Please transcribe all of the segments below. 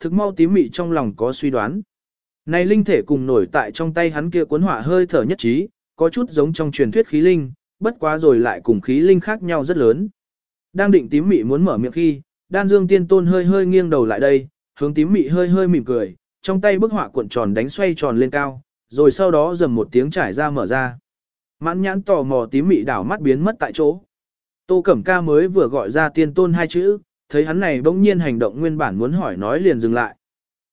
thực mau tím mị trong lòng có suy đoán. Này linh thể cùng nổi tại trong tay hắn kia cuốn hỏa hơi thở nhất trí, có chút giống trong truyền thuyết khí linh, bất quá rồi lại cùng khí linh khác nhau rất lớn. Đang định tím mị muốn mở miệng khi, đan dương tiên tôn hơi hơi nghiêng đầu lại đây, hướng tím mị hơi hơi mỉm cười, trong tay bức họa cuộn tròn đánh xoay tròn lên cao, rồi sau đó dầm một tiếng trải ra mở ra. Mãn nhãn tò mò tím mị đảo mắt biến mất tại chỗ. Tô Cẩm Ca mới vừa gọi ra tiên tôn hai chữ, thấy hắn này bỗng nhiên hành động nguyên bản muốn hỏi nói liền dừng lại.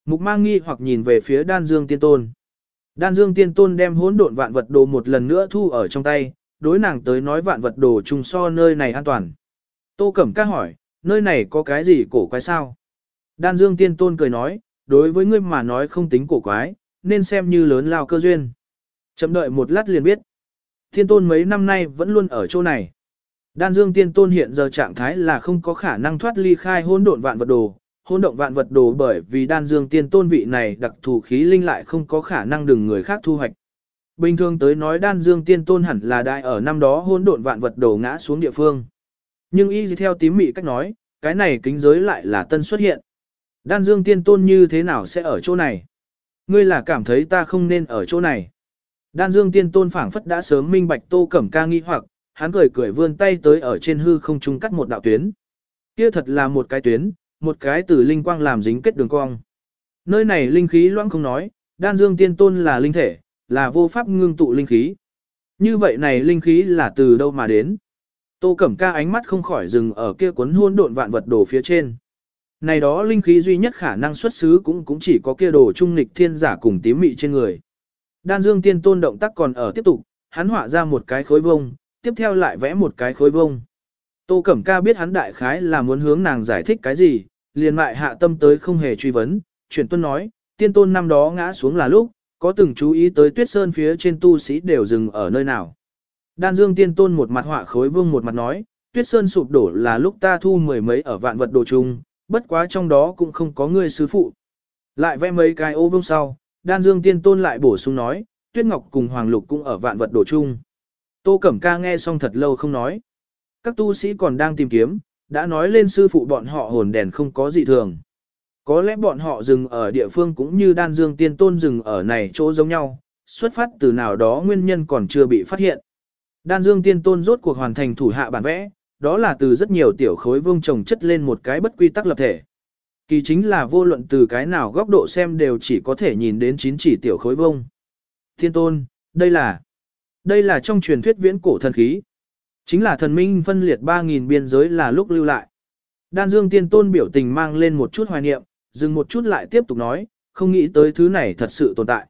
Mục mang nghi hoặc nhìn về phía đan dương tiên tôn. Đan dương tiên tôn đem hỗn độn vạn vật đồ một lần nữa thu ở trong tay, đối nàng tới nói vạn vật đồ trùng so nơi này an toàn. Tô Cẩm Ca hỏi, nơi này có cái gì cổ quái sao? Đan dương tiên tôn cười nói, đối với ngươi mà nói không tính cổ quái, nên xem như lớn lao cơ duyên. Chậm đợi một lát liền biết. Tiên tôn mấy năm nay vẫn luôn ở chỗ này. Đan Dương Tiên Tôn hiện giờ trạng thái là không có khả năng thoát ly khai hỗn độn vạn vật đồ, hỗn độn vạn vật đồ bởi vì Đan Dương Tiên Tôn vị này đặc thù khí linh lại không có khả năng đừng người khác thu hoạch. Bình thường tới nói Đan Dương Tiên Tôn hẳn là đại ở năm đó hỗn độn vạn vật đồ ngã xuống địa phương. Nhưng y theo tím mị cách nói, cái này kính giới lại là tân xuất hiện. Đan Dương Tiên Tôn như thế nào sẽ ở chỗ này? Ngươi là cảm thấy ta không nên ở chỗ này. Đan Dương Tiên Tôn phảng phất đã sớm minh bạch Tô Cẩm Ca nghi hoặc, hắn cười cười vươn tay tới ở trên hư không trung cắt một đạo tuyến. Kia thật là một cái tuyến, một cái từ linh quang làm dính kết đường cong. Nơi này linh khí loãng không nói, đan dương tiên tôn là linh thể, là vô pháp ngưng tụ linh khí. Như vậy này linh khí là từ đâu mà đến? Tô Cẩm Ca ánh mắt không khỏi dừng ở kia cuốn hôn độn vạn vật đồ phía trên. Này đó linh khí duy nhất khả năng xuất xứ cũng cũng chỉ có kia đồ trung nghịch thiên giả cùng tím mị trên người. Đan Dương Tiên Tôn động tác còn ở tiếp tục, hắn họa ra một cái khối vông, tiếp theo lại vẽ một cái khối vông. Tô Cẩm Ca biết hắn đại khái là muốn hướng nàng giải thích cái gì, liền mại hạ tâm tới không hề truy vấn, chuyển tuân nói, tiên tôn năm đó ngã xuống là lúc, có từng chú ý tới tuyết sơn phía trên tu sĩ đều dừng ở nơi nào. Đan dương tiên tôn một mặt họa khối vương một mặt nói, tuyết sơn sụp đổ là lúc ta thu mười mấy ở vạn vật đồ chung, bất quá trong đó cũng không có người sư phụ. Lại vẽ mấy cái ô vương sau, đan dương tiên tôn lại bổ sung nói, tuyết ngọc cùng hoàng lục cũng ở vạn vật đồ chung. Tô Cẩm Ca nghe xong thật lâu không nói. Các tu sĩ còn đang tìm kiếm, đã nói lên sư phụ bọn họ hồn đèn không có gì thường. Có lẽ bọn họ dừng ở địa phương cũng như đan dương tiên tôn dừng ở này chỗ giống nhau, xuất phát từ nào đó nguyên nhân còn chưa bị phát hiện. Đan dương tiên tôn rốt cuộc hoàn thành thủ hạ bản vẽ, đó là từ rất nhiều tiểu khối vương trồng chất lên một cái bất quy tắc lập thể. Kỳ chính là vô luận từ cái nào góc độ xem đều chỉ có thể nhìn đến chín chỉ tiểu khối vông. Thiên tôn, đây là đây là trong truyền thuyết viễn cổ thần khí. Chính là thần minh phân liệt 3.000 biên giới là lúc lưu lại. Đan Dương Tiên Tôn biểu tình mang lên một chút hoài niệm, dừng một chút lại tiếp tục nói, không nghĩ tới thứ này thật sự tồn tại.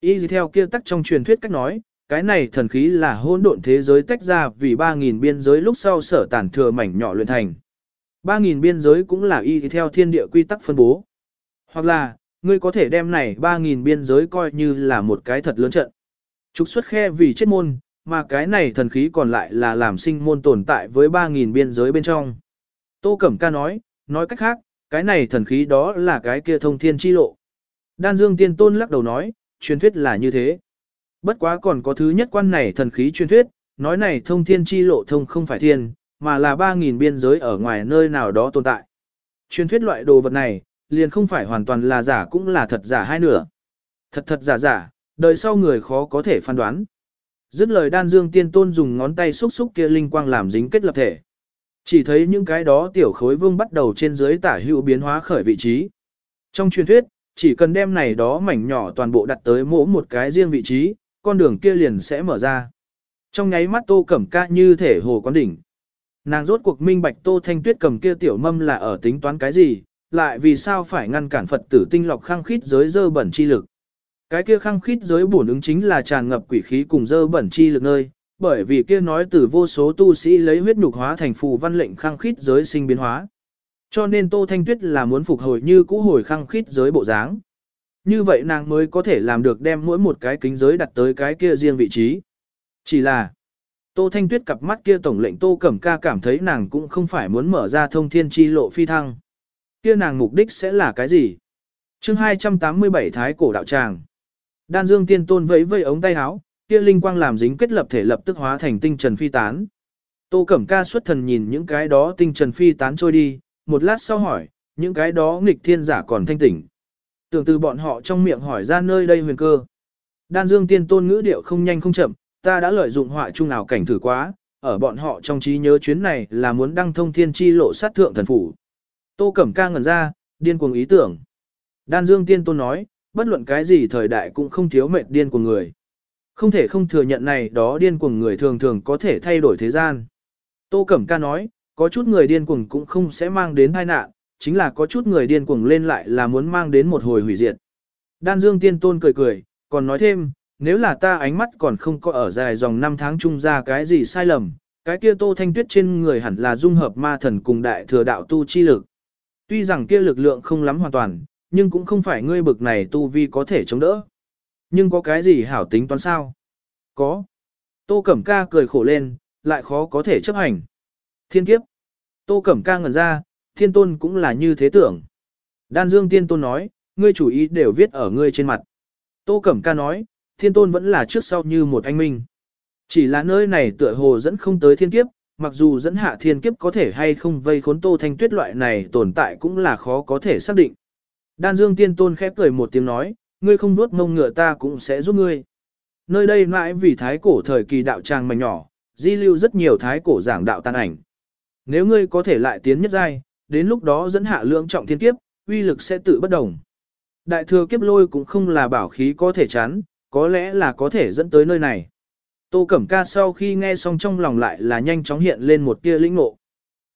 Y theo kia tắc trong truyền thuyết cách nói, cái này thần khí là hỗn độn thế giới tách ra vì 3.000 biên giới lúc sau sở tản thừa mảnh nhỏ luyện thành. 3.000 biên giới cũng là y theo thiên địa quy tắc phân bố. Hoặc là, ngươi có thể đem này 3.000 biên giới coi như là một cái thật lớn trận. Trục xuất khe vì chết môn, mà cái này thần khí còn lại là làm sinh môn tồn tại với 3.000 biên giới bên trong. Tô Cẩm Ca nói, nói cách khác, cái này thần khí đó là cái kia thông thiên chi lộ. Đan Dương Tiên Tôn lắc đầu nói, truyền thuyết là như thế. Bất quá còn có thứ nhất quan này thần khí truyền thuyết, nói này thông thiên chi lộ thông không phải thiên, mà là 3.000 biên giới ở ngoài nơi nào đó tồn tại. Truyền thuyết loại đồ vật này, liền không phải hoàn toàn là giả cũng là thật giả hai nửa. Thật thật giả giả, đời sau người khó có thể phán đoán. Dứt lời đan dương tiên tôn dùng ngón tay xúc xúc kia linh quang làm dính kết lập thể. Chỉ thấy những cái đó tiểu khối vương bắt đầu trên dưới tả hữu biến hóa khởi vị trí. Trong truyền thuyết, chỉ cần đem này đó mảnh nhỏ toàn bộ đặt tới mỗi một cái riêng vị trí, con đường kia liền sẽ mở ra. Trong nháy mắt tô cẩm ca như thể hồ quán đỉnh. Nàng rốt cuộc minh bạch tô thanh tuyết cầm kia tiểu mâm là ở tính toán cái gì, lại vì sao phải ngăn cản Phật tử tinh lọc khăng khít giới dơ bẩn chi lực. Cái kia khăng khít giới bổn ứng chính là tràn ngập quỷ khí cùng dơ bẩn chi lực nơi, bởi vì kia nói từ vô số tu sĩ lấy huyết nhục hóa thành phù văn lệnh khăng khít giới sinh biến hóa. Cho nên Tô Thanh Tuyết là muốn phục hồi như cũ hồi khăng khít giới bộ dáng. Như vậy nàng mới có thể làm được đem mỗi một cái kính giới đặt tới cái kia riêng vị trí. Chỉ là, Tô Thanh Tuyết cặp mắt kia tổng lệnh Tô Cẩm Ca cảm thấy nàng cũng không phải muốn mở ra thông thiên chi lộ phi thăng. Kia nàng mục đích sẽ là cái gì? chương 287 Thái Cổ Đạo Tràng Đan Dương Tiên Tôn vẫy vẫy ống tay áo, kia linh quang làm dính kết lập thể lập tức hóa thành tinh trần phi tán. Tô Cẩm Ca xuất thần nhìn những cái đó tinh trần phi tán trôi đi, một lát sau hỏi, những cái đó nghịch thiên giả còn thanh tỉnh. Tưởng từ bọn họ trong miệng hỏi ra nơi đây huyền cơ. Đan Dương tiên tôn ngữ điệu không nhanh không chậm, ta đã lợi dụng họa chung nào cảnh thử quá, ở bọn họ trong trí nhớ chuyến này là muốn đăng thông thiên chi lộ sát thượng thần phủ. Tô Cẩm ca ngẩn ra, điên cuồng ý tưởng. Đan Dương tiên tôn nói, bất luận cái gì thời đại cũng không thiếu mệt điên của người. Không thể không thừa nhận này đó điên cuồng người thường thường có thể thay đổi thế gian. Tô Cẩm ca nói, có chút người điên cuồng cũng không sẽ mang đến tai nạn, chính là có chút người điên cuồng lên lại là muốn mang đến một hồi hủy diệt. Đan Dương Tiên Tôn cười cười, còn nói thêm, nếu là ta ánh mắt còn không có ở dài dòng năm tháng chung ra cái gì sai lầm, cái kia Tô Thanh Tuyết trên người hẳn là dung hợp ma thần cùng đại thừa đạo tu chi lực. Tuy rằng kia lực lượng không lắm hoàn toàn, nhưng cũng không phải ngươi bực này tu vi có thể chống đỡ. Nhưng có cái gì hảo tính toán sao? Có. Tô Cẩm Ca cười khổ lên, lại khó có thể chấp hành. Thiên kiếp. Tô Cẩm Ca ngẩn ra, thiên tôn cũng là như thế tưởng. Đan Dương tiên tôn nói, ngươi chủ ý đều viết ở ngươi trên mặt. Tô Cẩm Ca nói, thiên tôn vẫn là trước sau như một anh minh. Chỉ là nơi này tựa hồ dẫn không tới thiên kiếp, mặc dù dẫn hạ thiên kiếp có thể hay không vây khốn Tô Thanh Tuyết loại này tồn tại cũng là khó có thể xác định. Đan Dương tiên tôn khép cười một tiếng nói, ngươi không nuốt mông ngựa ta cũng sẽ giúp ngươi. Nơi đây mãi vì thái cổ thời kỳ đạo tràng mảnh nhỏ, di lưu rất nhiều thái cổ giảng đạo tàn ảnh. Nếu ngươi có thể lại tiến nhất giai, đến lúc đó dẫn hạ lượng trọng thiên kiếp, uy lực sẽ tự bất đồng. Đại thừa kiếp lôi cũng không là bảo khí có thể chán, có lẽ là có thể dẫn tới nơi này. Tô Cẩm Ca sau khi nghe xong trong lòng lại là nhanh chóng hiện lên một tia lĩnh ngộ.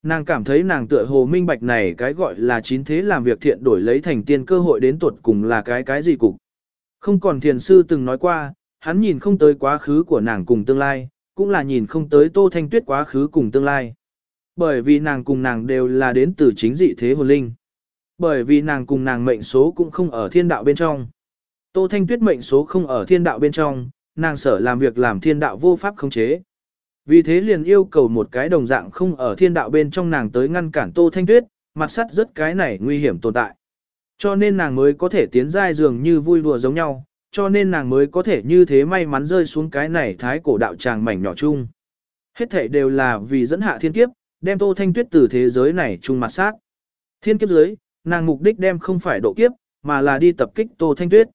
Nàng cảm thấy nàng tựa hồ minh bạch này cái gọi là chín thế làm việc thiện đổi lấy thành tiên cơ hội đến tuột cùng là cái cái gì cục. Không còn thiền sư từng nói qua, hắn nhìn không tới quá khứ của nàng cùng tương lai, cũng là nhìn không tới Tô Thanh Tuyết quá khứ cùng tương lai. Bởi vì nàng cùng nàng đều là đến từ chính dị thế hồn linh. Bởi vì nàng cùng nàng mệnh số cũng không ở thiên đạo bên trong. Tô Thanh Tuyết mệnh số không ở thiên đạo bên trong, nàng sở làm việc làm thiên đạo vô pháp khống chế. Vì thế liền yêu cầu một cái đồng dạng không ở thiên đạo bên trong nàng tới ngăn cản Tô Thanh Tuyết, mặt sắt rất cái này nguy hiểm tồn tại. Cho nên nàng mới có thể tiến giai dường như vui đùa giống nhau, cho nên nàng mới có thể như thế may mắn rơi xuống cái này thái cổ đạo tràng mảnh nhỏ chung. Hết thảy đều là vì dẫn hạ thiên kiếp, đem Tô Thanh Tuyết từ thế giới này chung mặt sát. Thiên kiếp dưới, nàng mục đích đem không phải độ kiếp, mà là đi tập kích Tô Thanh Tuyết.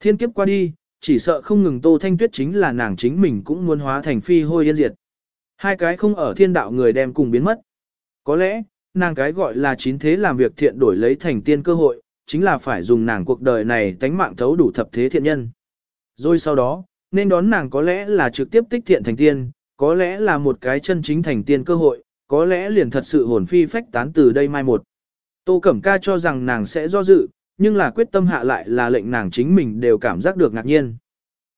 Thiên kiếp qua đi, chỉ sợ không ngừng Tô Thanh Tuyết chính là nàng chính mình cũng muốn hóa thành phi hôi yên diệt. Hai cái không ở thiên đạo người đem cùng biến mất. Có lẽ, nàng cái gọi là chín thế làm việc thiện đổi lấy thành tiên cơ hội, chính là phải dùng nàng cuộc đời này tánh mạng thấu đủ thập thế thiện nhân. Rồi sau đó, nên đón nàng có lẽ là trực tiếp tích thiện thành tiên, có lẽ là một cái chân chính thành tiên cơ hội, có lẽ liền thật sự hồn phi phách tán từ đây mai một. Tô Cẩm Ca cho rằng nàng sẽ do dự, nhưng là quyết tâm hạ lại là lệnh nàng chính mình đều cảm giác được ngạc nhiên.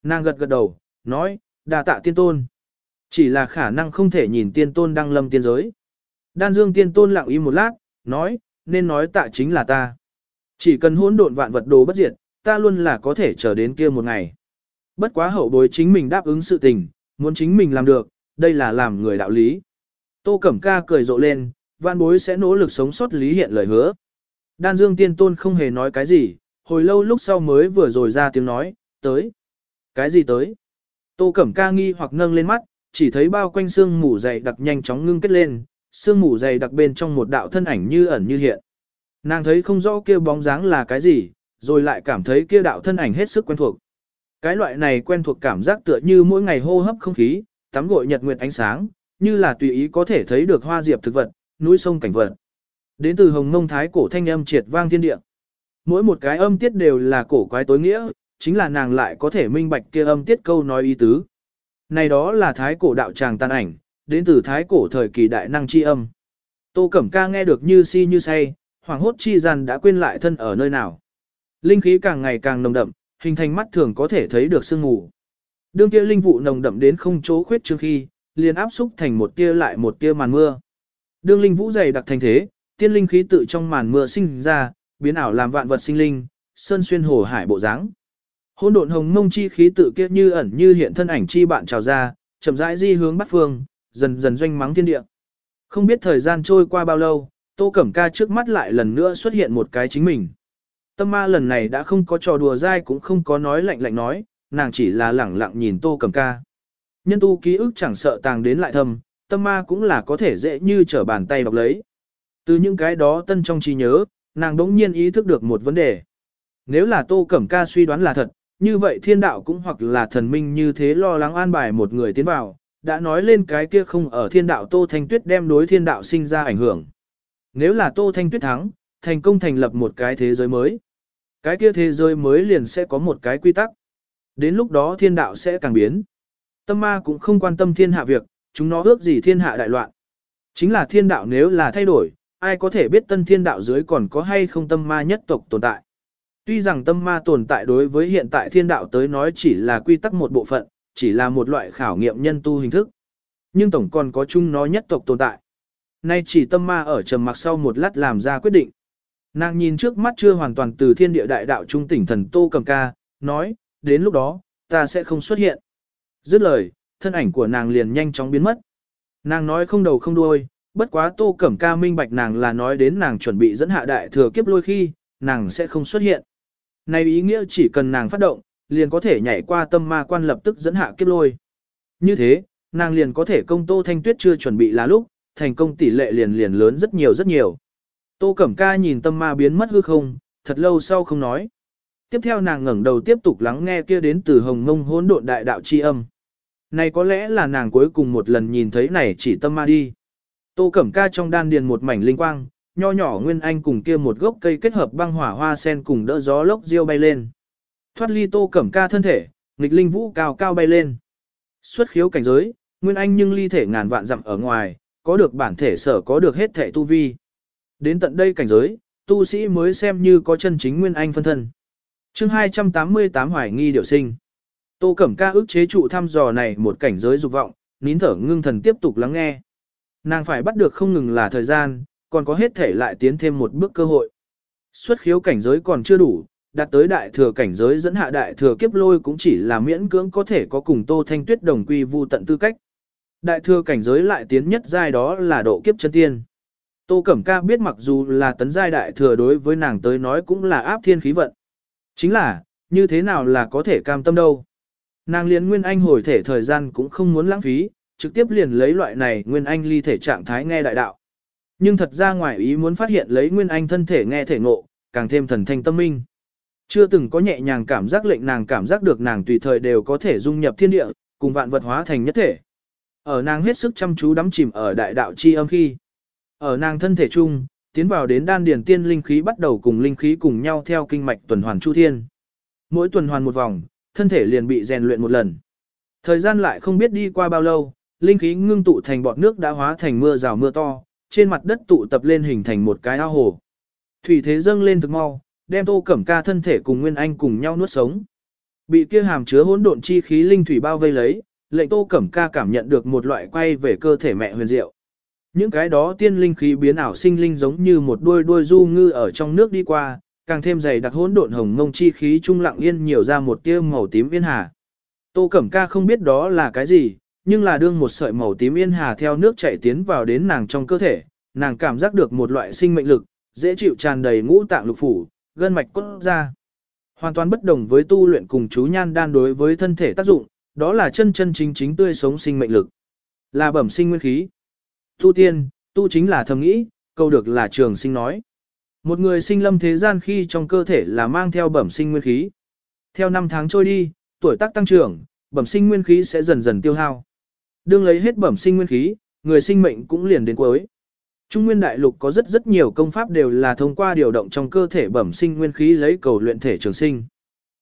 Nàng gật gật đầu, nói, đà tạ tiên tôn. Chỉ là khả năng không thể nhìn tiên tôn đăng lâm tiên giới. Đan dương tiên tôn lặng im một lát, nói, nên nói tạ chính là ta. Chỉ cần hỗn độn vạn vật đồ bất diệt, ta luôn là có thể chờ đến kia một ngày. Bất quá hậu bối chính mình đáp ứng sự tình, muốn chính mình làm được, đây là làm người đạo lý. Tô Cẩm Ca cười rộ lên, vạn bối sẽ nỗ lực sống sót lý hiện lời hứa. Đan Dương Tiên Tôn không hề nói cái gì, hồi lâu lúc sau mới vừa rồi ra tiếng nói, tới. Cái gì tới? Tô Cẩm Ca nghi hoặc nâng lên mắt, chỉ thấy bao quanh xương mù dày đặc nhanh chóng ngưng kết lên, xương mù dày đặc bên trong một đạo thân ảnh như ẩn như hiện. Nàng thấy không rõ kia bóng dáng là cái gì, rồi lại cảm thấy kia đạo thân ảnh hết sức quen thuộc. Cái loại này quen thuộc cảm giác tựa như mỗi ngày hô hấp không khí, tắm gội nhật nguyệt ánh sáng, như là tùy ý có thể thấy được hoa diệp thực vật, núi sông cảnh vật. Đến từ hồng ngông thái cổ thanh âm triệt vang thiên địa. Mỗi một cái âm tiết đều là cổ quái tối nghĩa, chính là nàng lại có thể minh bạch kia âm tiết câu nói ý tứ. Này đó là thái cổ đạo tràng tàn ảnh, đến từ thái cổ thời kỳ đại năng chi âm. Tô Cẩm Ca nghe được như si như say, hoàng hốt chi gian đã quên lại thân ở nơi nào. Linh khí càng ngày càng nồng đậm, hình thành mắt thường có thể thấy được sương mù. Đương kia linh vụ nồng đậm đến không chỗ khuyết trương khi, liền áp xúc thành một tia lại một tia màn mưa. Đương linh vũ dày đặc thành thế, tiên linh khí tự trong màn mưa sinh ra, biến ảo làm vạn vật sinh linh, sơn xuyên hồ hải bộ dáng. Hỗn độn hồng mông chi khí tự kia như ẩn như hiện thân ảnh chi bạn trào ra, chậm rãi di hướng bắt phương, dần dần doanh mắng thiên địa. Không biết thời gian trôi qua bao lâu, Tô Cẩm Ca trước mắt lại lần nữa xuất hiện một cái chính mình. Tâm ma lần này đã không có trò đùa dai cũng không có nói lạnh lạnh nói, nàng chỉ là lẳng lặng nhìn Tô Cẩm Ca. Nhân tu ký ức chẳng sợ tàng đến lại thầm tâm ma cũng là có thể dễ như trở bàn tay đọc lấy. Từ những cái đó tân trong trí nhớ, Nàng đống nhiên ý thức được một vấn đề. Nếu là Tô Cẩm Ca suy đoán là thật, như vậy thiên đạo cũng hoặc là thần minh như thế lo lắng an bài một người tiến vào, đã nói lên cái kia không ở thiên đạo Tô Thanh Tuyết đem đối thiên đạo sinh ra ảnh hưởng. Nếu là Tô Thanh Tuyết thắng, thành công thành lập một cái thế giới mới. Cái kia thế giới mới liền sẽ có một cái quy tắc. Đến lúc đó thiên đạo sẽ càng biến. Tâm ma cũng không quan tâm thiên hạ việc, chúng nó ước gì thiên hạ đại loạn. Chính là thiên đạo nếu là thay đổi, ai có thể biết tân thiên đạo dưới còn có hay không tâm ma nhất tộc tồn tại. Tuy rằng tâm ma tồn tại đối với hiện tại thiên đạo tới nói chỉ là quy tắc một bộ phận, chỉ là một loại khảo nghiệm nhân tu hình thức. Nhưng tổng còn có chung nó nhất tộc tồn tại. Nay chỉ tâm ma ở trầm mặc sau một lát làm ra quyết định. Nàng nhìn trước mắt chưa hoàn toàn từ thiên địa đại đạo trung tỉnh thần Tô Cầm Ca, nói, đến lúc đó, ta sẽ không xuất hiện. Dứt lời, thân ảnh của nàng liền nhanh chóng biến mất. Nàng nói không đầu không đuôi, bất quá Tô Cẩm Ca minh bạch nàng là nói đến nàng chuẩn bị dẫn hạ đại thừa kiếp lôi khi, nàng sẽ không xuất hiện. Này ý nghĩa chỉ cần nàng phát động, liền có thể nhảy qua tâm ma quan lập tức dẫn hạ kiếp lôi. Như thế, nàng liền có thể công Tô Thanh Tuyết chưa chuẩn bị là lúc, thành công tỷ lệ liền liền lớn rất nhiều rất nhiều. Tô Cẩm Ca nhìn tâm ma biến mất hư không, thật lâu sau không nói. Tiếp theo nàng ngẩng đầu tiếp tục lắng nghe kia đến từ hồng ngông hỗn độn đại đạo chi âm. Này có lẽ là nàng cuối cùng một lần nhìn thấy này chỉ tâm ma đi. Tô Cẩm Ca trong đan điền một mảnh linh quang, nho nhỏ nguyên anh cùng kia một gốc cây kết hợp băng hỏa hoa sen cùng đỡ gió lốc diêu bay lên. Thoát ly Tô Cẩm Ca thân thể, nghịch linh vũ cao cao bay lên. Xuất khiếu cảnh giới, nguyên anh nhưng ly thể ngàn vạn dặm ở ngoài, có được bản thể sở có được hết thể tu vi. Đến tận đây cảnh giới, tu sĩ mới xem như có chân chính nguyên anh phân thân. chương 288 hoài nghi điều sinh. Tô Cẩm Ca ức chế trụ thăm dò này một cảnh giới dục vọng, nín thở ngưng thần tiếp tục lắng nghe. Nàng phải bắt được không ngừng là thời gian, còn có hết thể lại tiến thêm một bước cơ hội. Xuất khiếu cảnh giới còn chưa đủ, đạt tới đại thừa cảnh giới dẫn hạ đại thừa kiếp lôi cũng chỉ là miễn cưỡng có thể có cùng Tô Thanh Tuyết đồng quy vu tận tư cách. Đại thừa cảnh giới lại tiến nhất giai đó là độ kiếp chân tiên. Tô Cẩm Ca biết mặc dù là tấn giai đại thừa đối với nàng tới nói cũng là áp thiên khí vận. Chính là, như thế nào là có thể cam tâm đâu. Nàng liền Nguyên Anh hồi thể thời gian cũng không muốn lãng phí, trực tiếp liền lấy loại này Nguyên Anh ly thể trạng thái nghe đại đạo. Nhưng thật ra ngoài ý muốn phát hiện lấy Nguyên Anh thân thể nghe thể ngộ, càng thêm thần thanh tâm minh. Chưa từng có nhẹ nhàng cảm giác lệnh nàng cảm giác được nàng tùy thời đều có thể dung nhập thiên địa, cùng vạn vật hóa thành nhất thể. Ở nàng hết sức chăm chú đắm chìm ở đại đạo chi âm khi. Ở nàng thân thể chung, tiến vào đến đan điển tiên linh khí bắt đầu cùng linh khí cùng nhau theo kinh mạch tuần hoàn chu thiên. Mỗi tuần hoàn một vòng, thân thể liền bị rèn luyện một lần. Thời gian lại không biết đi qua bao lâu, linh khí ngưng tụ thành bọt nước đã hóa thành mưa rào mưa to, trên mặt đất tụ tập lên hình thành một cái ao hồ. Thủy thế dâng lên thực mau, đem Tô Cẩm Ca thân thể cùng Nguyên Anh cùng nhau nuốt sống. Bị kia hàm chứa hỗn độn chi khí linh thủy bao vây lấy, lệnh Tô Cẩm Ca cảm nhận được một loại quay về cơ thể mẹ huyền diệu. Những cái đó tiên linh khí biến ảo sinh linh giống như một đuôi đuôi du ngư ở trong nước đi qua, càng thêm dày đặc hỗn độn hồng ngông chi khí trung lặng yên nhiều ra một tia màu tím yên hà. Tô Cẩm Ca không biết đó là cái gì, nhưng là đương một sợi màu tím yên hà theo nước chảy tiến vào đến nàng trong cơ thể, nàng cảm giác được một loại sinh mệnh lực, dễ chịu tràn đầy ngũ tạng lục phủ, gân mạch cốt ra. Hoàn toàn bất đồng với tu luyện cùng chú nhan đan đối với thân thể tác dụng, đó là chân chân chính chính tươi sống sinh mệnh lực. Là bẩm sinh nguyên khí. Tu tiên, tu chính là thầm nghĩ, câu được là trường sinh nói. Một người sinh lâm thế gian khi trong cơ thể là mang theo bẩm sinh nguyên khí. Theo năm tháng trôi đi, tuổi tác tăng trưởng, bẩm sinh nguyên khí sẽ dần dần tiêu hao. Đương lấy hết bẩm sinh nguyên khí, người sinh mệnh cũng liền đến cuối. Trung Nguyên Đại Lục có rất rất nhiều công pháp đều là thông qua điều động trong cơ thể bẩm sinh nguyên khí lấy cầu luyện thể trường sinh.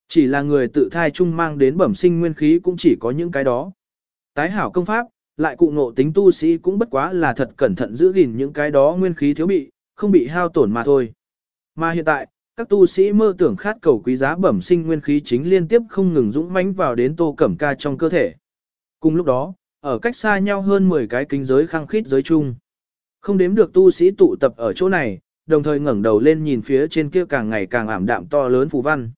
Chỉ là người tự thai chung mang đến bẩm sinh nguyên khí cũng chỉ có những cái đó. Tái hảo công pháp, lại cụ ngộ tính tu sĩ cũng bất quá là thật cẩn thận giữ gìn những cái đó nguyên khí thiếu bị, không bị hao tổn mà thôi. Mà hiện tại, các tu sĩ mơ tưởng khát cầu quý giá bẩm sinh nguyên khí chính liên tiếp không ngừng dũng mãnh vào đến tô cẩm ca trong cơ thể. Cùng lúc đó, ở cách xa nhau hơn 10 cái kính giới khăng khít giới chung. Không đếm được tu sĩ tụ tập ở chỗ này, đồng thời ngẩng đầu lên nhìn phía trên kia càng ngày càng ảm đạm to lớn phù văn.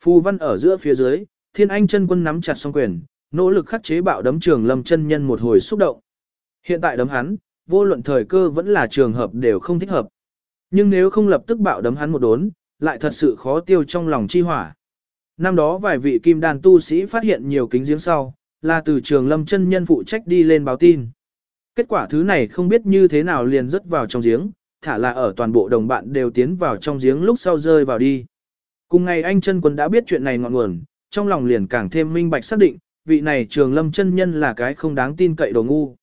Phù văn ở giữa phía dưới, thiên anh chân quân nắm chặt song quyền, nỗ lực khắc chế bạo đấm trường lâm chân nhân một hồi xúc động. Hiện tại đấm hắn, vô luận thời cơ vẫn là trường hợp đều không thích hợp. Nhưng nếu không lập tức bạo đấm hắn một đốn, lại thật sự khó tiêu trong lòng chi hỏa. Năm đó vài vị kim đàn tu sĩ phát hiện nhiều kính giếng sau, là từ trường lâm chân nhân phụ trách đi lên báo tin. Kết quả thứ này không biết như thế nào liền rớt vào trong giếng, thả là ở toàn bộ đồng bạn đều tiến vào trong giếng lúc sau rơi vào đi. Cùng ngày anh chân quân đã biết chuyện này ngọn nguồn, trong lòng liền càng thêm minh bạch xác định, vị này trường lâm chân nhân là cái không đáng tin cậy đồ ngu.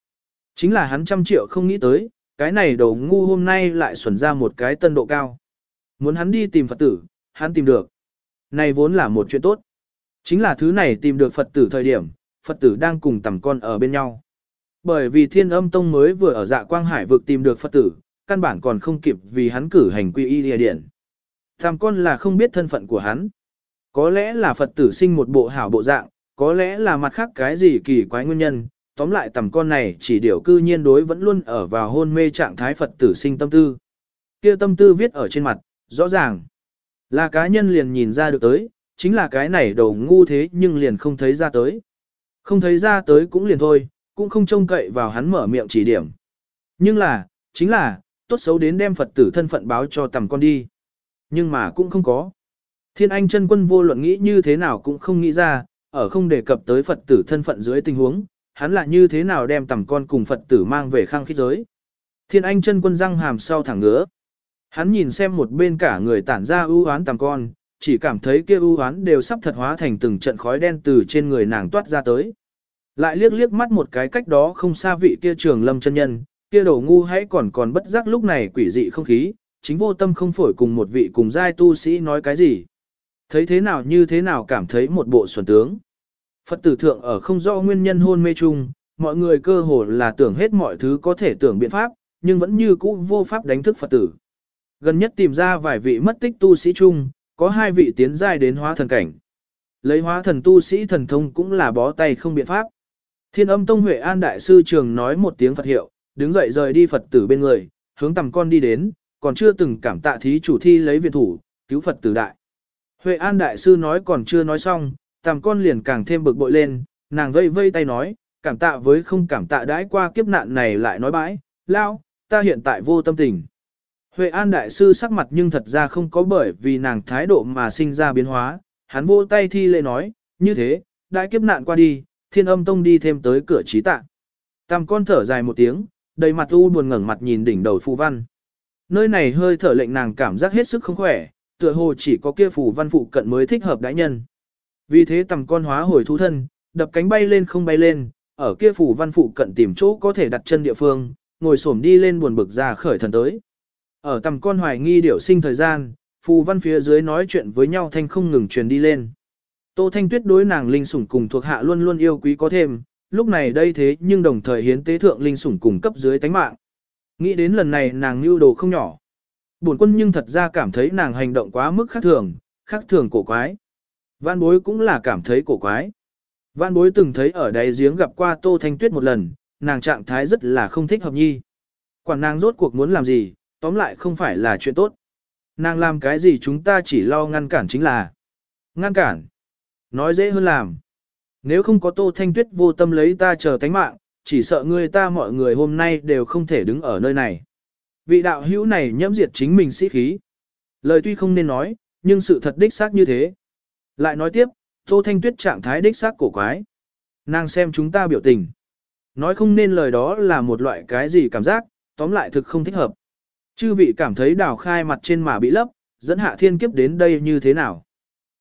Chính là hắn trăm triệu không nghĩ tới, cái này đồ ngu hôm nay lại xuẩn ra một cái tân độ cao. Muốn hắn đi tìm Phật tử, hắn tìm được. Này vốn là một chuyện tốt. Chính là thứ này tìm được Phật tử thời điểm, Phật tử đang cùng tầm con ở bên nhau. Bởi vì thiên âm tông mới vừa ở dạ quang hải vực tìm được Phật tử, căn bản còn không kịp vì hắn cử hành quy y địa điện. Tầm con là không biết thân phận của hắn. Có lẽ là Phật tử sinh một bộ hảo bộ dạng, có lẽ là mặt khác cái gì kỳ quái nguyên nhân, tóm lại tầm con này chỉ điều cư nhiên đối vẫn luôn ở vào hôn mê trạng thái Phật tử sinh tâm tư. kia tâm tư viết ở trên mặt, rõ ràng. Là cá nhân liền nhìn ra được tới, chính là cái này đầu ngu thế nhưng liền không thấy ra tới. Không thấy ra tới cũng liền thôi, cũng không trông cậy vào hắn mở miệng chỉ điểm. Nhưng là, chính là, tốt xấu đến đem Phật tử thân phận báo cho tầm con đi. Nhưng mà cũng không có. Thiên Anh chân quân vô luận nghĩ như thế nào cũng không nghĩ ra, ở không đề cập tới Phật tử thân phận dưới tình huống, hắn là như thế nào đem tầm con cùng Phật tử mang về khang khít giới. Thiên Anh chân quân răng hàm sau thẳng ngứa. Hắn nhìn xem một bên cả người tản ra ưu oán tầm con, chỉ cảm thấy kia ưu hoán đều sắp thật hóa thành từng trận khói đen từ trên người nàng toát ra tới. Lại liếc liếc mắt một cái cách đó không xa vị kia trường lâm chân nhân, kia đồ ngu hãy còn còn bất giác lúc này quỷ dị không khí, chính vô tâm không phổi cùng một vị cùng giai tu sĩ nói cái gì. Thấy thế nào như thế nào cảm thấy một bộ xuẩn tướng. Phật tử thượng ở không rõ nguyên nhân hôn mê chung, mọi người cơ hồ là tưởng hết mọi thứ có thể tưởng biện pháp, nhưng vẫn như cũ vô pháp đánh thức Phật tử. Gần nhất tìm ra vài vị mất tích tu sĩ chung, có hai vị tiến giai đến hóa thần cảnh. Lấy hóa thần tu sĩ thần thông cũng là bó tay không biện pháp. Thiên âm Tông Huệ An Đại Sư Trường nói một tiếng Phật hiệu, đứng dậy rời đi Phật tử bên người, hướng tầm con đi đến, còn chưa từng cảm tạ thí chủ thi lấy viện thủ, cứu Phật tử đại. Huệ An Đại Sư nói còn chưa nói xong, tầm con liền càng thêm bực bội lên, nàng vây vây tay nói, cảm tạ với không cảm tạ đãi qua kiếp nạn này lại nói bãi, lao, ta hiện tại vô tâm tình. Huệ An Đại Sư sắc mặt nhưng thật ra không có bởi vì nàng thái độ mà sinh ra biến hóa, hắn vỗ tay thi lễ nói, như thế, đại kiếp nạn qua đi, thiên âm tông đi thêm tới cửa trí tạ. Tam con thở dài một tiếng, đầy mặt u buồn ngẩng mặt nhìn đỉnh đầu phù văn. Nơi này hơi thở lệnh nàng cảm giác hết sức không khỏe, tựa hồ chỉ có kia phù văn phụ cận mới thích hợp đại nhân. Vì thế tầm con hóa hồi thú thân, đập cánh bay lên không bay lên, ở kia phù văn phụ cận tìm chỗ có thể đặt chân địa phương, ngồi xổm đi lên buồn bực ra khởi thần tới. Ở tầm con hoài nghi điểu sinh thời gian, phù văn phía dưới nói chuyện với nhau thanh không ngừng truyền đi lên. Tô Thanh Tuyết đối nàng linh sủng cùng thuộc hạ luôn luôn yêu quý có thêm, lúc này đây thế nhưng đồng thời hiến tế thượng linh sủng cùng cấp dưới tánh mạng. Nghĩ đến lần này nàng lưu đồ không nhỏ. Bổn quân nhưng thật ra cảm thấy nàng hành động quá mức khác thường, khác thường cổ quái. Văn bối cũng là cảm thấy cổ quái. Văn bối từng thấy ở đáy giếng gặp qua Tô Thanh Tuyết một lần, nàng trạng thái rất là không thích hợp nhi. Quản nàng rốt cuộc muốn làm gì, tóm lại không phải là chuyện tốt. Nàng làm cái gì chúng ta chỉ lo ngăn cản chính là ngăn cản. Nói dễ hơn làm. Nếu không có Tô Thanh Tuyết vô tâm lấy ta chờ tánh mạng, chỉ sợ người ta mọi người hôm nay đều không thể đứng ở nơi này. Vị đạo hữu này nhẫm diệt chính mình sĩ khí. Lời tuy không nên nói, nhưng sự thật đích xác như thế. Lại nói tiếp, Tô Thanh Tuyết trạng thái đích xác cổ quái. Nàng xem chúng ta biểu tình. Nói không nên lời đó là một loại cái gì cảm giác, tóm lại thực không thích hợp. Chư vị cảm thấy đào khai mặt trên mà bị lấp, dẫn hạ thiên kiếp đến đây như thế nào?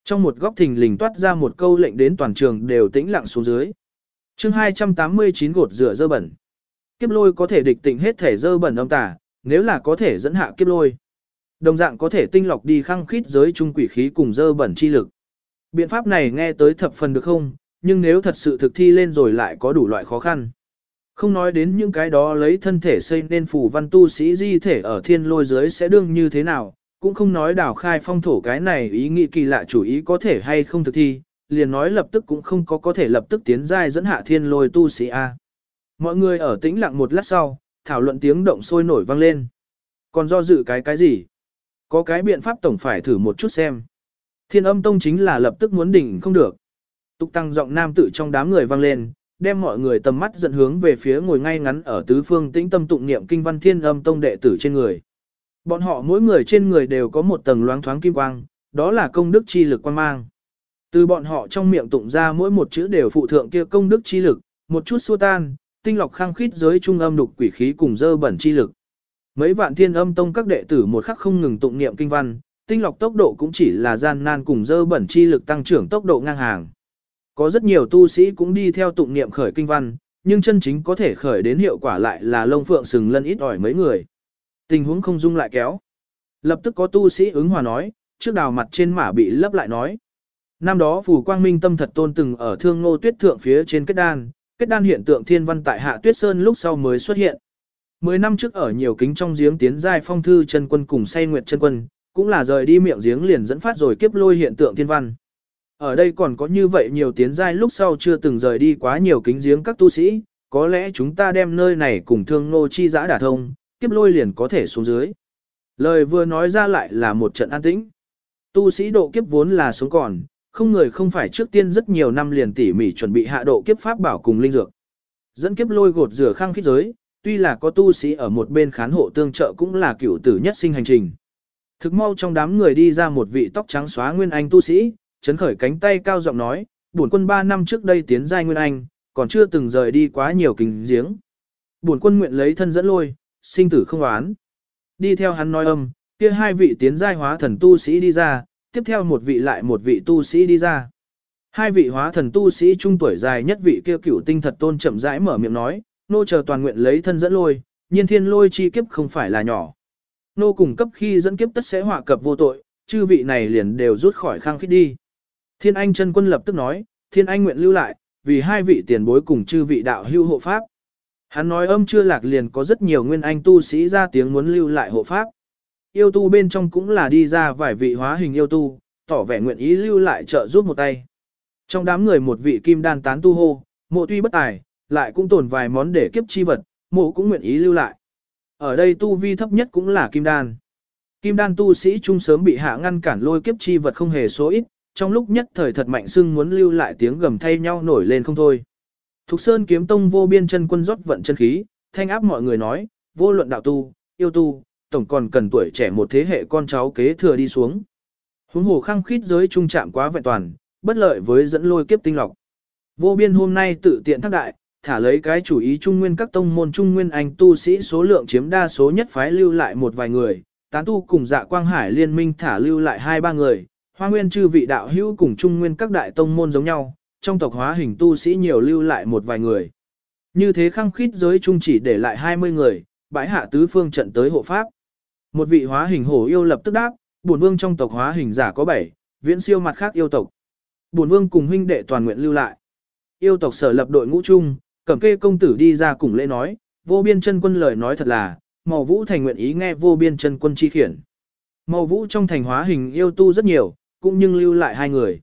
Trong một góc thình lình toát ra một câu lệnh đến toàn trường đều tĩnh lặng xuống dưới. chương 289 gột rửa dơ bẩn. Kiếp lôi có thể địch tịnh hết thể dơ bẩn âm tà, nếu là có thể dẫn hạ kiếp lôi. Đồng dạng có thể tinh lọc đi khăng khít giới trung quỷ khí cùng dơ bẩn chi lực. Biện pháp này nghe tới thập phần được không, nhưng nếu thật sự thực thi lên rồi lại có đủ loại khó khăn. Không nói đến những cái đó lấy thân thể xây nên phù văn tu sĩ di thể ở thiên lôi dưới sẽ đương như thế nào, cũng không nói đảo khai phong thổ cái này ý nghĩ kỳ lạ chủ ý có thể hay không thực thi, liền nói lập tức cũng không có có thể lập tức tiến giai dẫn hạ thiên lôi tu sĩ A. Mọi người ở tĩnh lặng một lát sau, thảo luận tiếng động sôi nổi vang lên. Còn do dự cái cái gì? Có cái biện pháp tổng phải thử một chút xem. Thiên âm tông chính là lập tức muốn đỉnh không được. Tục tăng giọng nam tử trong đám người vang lên, đem mọi người tầm mắt dẫn hướng về phía ngồi ngay ngắn ở tứ phương tĩnh tâm tụng niệm kinh văn thiên âm tông đệ tử trên người. Bọn họ mỗi người trên người đều có một tầng loáng thoáng kim quang, đó là công đức chi lực quan mang. Từ bọn họ trong miệng tụng ra mỗi một chữ đều phụ thượng kia công đức chi lực, một chút xua tan, tinh lọc khang khít giới trung âm đục quỷ khí cùng dơ bẩn chi lực. Mấy vạn thiên âm tông các đệ tử một khắc không ngừng tụng niệm kinh văn, tinh lọc tốc độ cũng chỉ là gian nan cùng dơ bẩn chi lực tăng trưởng tốc độ ngang hàng. Có rất nhiều tu sĩ cũng đi theo tụng niệm khởi kinh văn, nhưng chân chính có thể khởi đến hiệu quả lại là lông phượng sừng lân ít ỏi mấy người. Tình huống không dung lại kéo. Lập tức có tu sĩ ứng hòa nói, trước đào mặt trên mả bị lấp lại nói. Năm đó Phù Quang Minh tâm thật tôn từng ở thương ngô tuyết thượng phía trên kết đan, kết đan hiện tượng thiên văn tại hạ tuyết sơn lúc sau mới xuất hiện. Mười năm trước ở nhiều kính trong giếng tiến giai phong thư chân quân cùng say nguyệt chân quân, cũng là rời đi miệng giếng liền dẫn phát rồi kiếp lôi hiện tượng thiên văn. Ở đây còn có như vậy nhiều tiến giai lúc sau chưa từng rời đi quá nhiều kính giếng các tu sĩ, có lẽ chúng ta đem nơi này cùng thương nô chi giã đả thông, kiếp lôi liền có thể xuống dưới. Lời vừa nói ra lại là một trận an tĩnh. Tu sĩ độ kiếp vốn là sống còn, không người không phải trước tiên rất nhiều năm liền tỉ mỉ chuẩn bị hạ độ kiếp pháp bảo cùng linh dược. Dẫn kiếp lôi gột rửa khăng khít giới, tuy là có tu sĩ ở một bên khán hộ tương trợ cũng là cửu tử nhất sinh hành trình. Thực mau trong đám người đi ra một vị tóc trắng xóa nguyên anh tu sĩ, chấn khởi cánh tay cao giọng nói, bổn quân 3 năm trước đây tiến giai nguyên anh, còn chưa từng rời đi quá nhiều kính giếng. Bổn quân nguyện lấy thân dẫn lôi, sinh tử không oán. Đi theo hắn nói âm, kia hai vị tiến giai hóa thần tu sĩ đi ra, tiếp theo một vị lại một vị tu sĩ đi ra. Hai vị hóa thần tu sĩ trung tuổi dài nhất vị kia cửu tinh thật tôn chậm rãi mở miệng nói, nô chờ toàn nguyện lấy thân dẫn lôi, nhiên thiên lôi chi kiếp không phải là nhỏ. Nô cùng cấp khi dẫn kiếp tất sẽ họa cập vô tội, chư vị này liền đều rút khỏi khang khít đi. Thiên Anh chân quân lập tức nói, Thiên Anh nguyện lưu lại, vì hai vị tiền bối cùng chư vị đạo hưu hộ pháp. Hắn nói âm chưa lạc liền có rất nhiều nguyên anh tu sĩ ra tiếng muốn lưu lại hộ pháp. Yêu tu bên trong cũng là đi ra vài vị hóa hình yêu tu, tỏ vẻ nguyện ý lưu lại trợ giúp một tay. Trong đám người một vị kim đan tán tu hô, mộ tuy bất tài, lại cũng tồn vài món để kiếp chi vật, mộ cũng nguyện ý lưu lại. Ở đây tu vi thấp nhất cũng là kim đan. Kim đan tu sĩ trung sớm bị hạ ngăn cản lôi kiếp chi vật không hề số ít, trong lúc nhất thời thật mạnh sưng muốn lưu lại tiếng gầm thay nhau nổi lên không thôi. Thục Sơn kiếm tông vô biên chân quân rót vận chân khí, thanh áp mọi người nói, vô luận đạo tu, yêu tu, tổng còn cần tuổi trẻ một thế hệ con cháu kế thừa đi xuống. Huống hồ khăng khít giới trung chạm quá vẹn toàn, bất lợi với dẫn lôi kiếp tinh lọc. Vô biên hôm nay tự tiện thác đại, thả lấy cái chủ ý trung nguyên các tông môn trung nguyên anh tu sĩ số lượng chiếm đa số nhất phái lưu lại một vài người, tán tu cùng dạ quang hải liên minh thả lưu lại hai ba người, hoa nguyên chư vị đạo hữu cùng trung nguyên các đại tông môn giống nhau, trong tộc hóa hình tu sĩ nhiều lưu lại một vài người. Như thế khăng khít giới trung chỉ để lại 20 người, bãi hạ tứ phương trận tới hộ pháp. Một vị hóa hình hổ yêu lập tức đáp, bổn vương trong tộc hóa hình giả có 7, viễn siêu mặt khác yêu tộc. Bổn vương cùng huynh đệ toàn nguyện lưu lại. Yêu tộc sở lập đội ngũ chung, cẩm kê công tử đi ra cùng lễ nói, vô biên chân quân lời nói thật là, màu vũ thành nguyện ý nghe vô biên chân quân chi khiển. Màu vũ trong thành hóa hình yêu tu rất nhiều, cũng nhưng lưu lại hai người.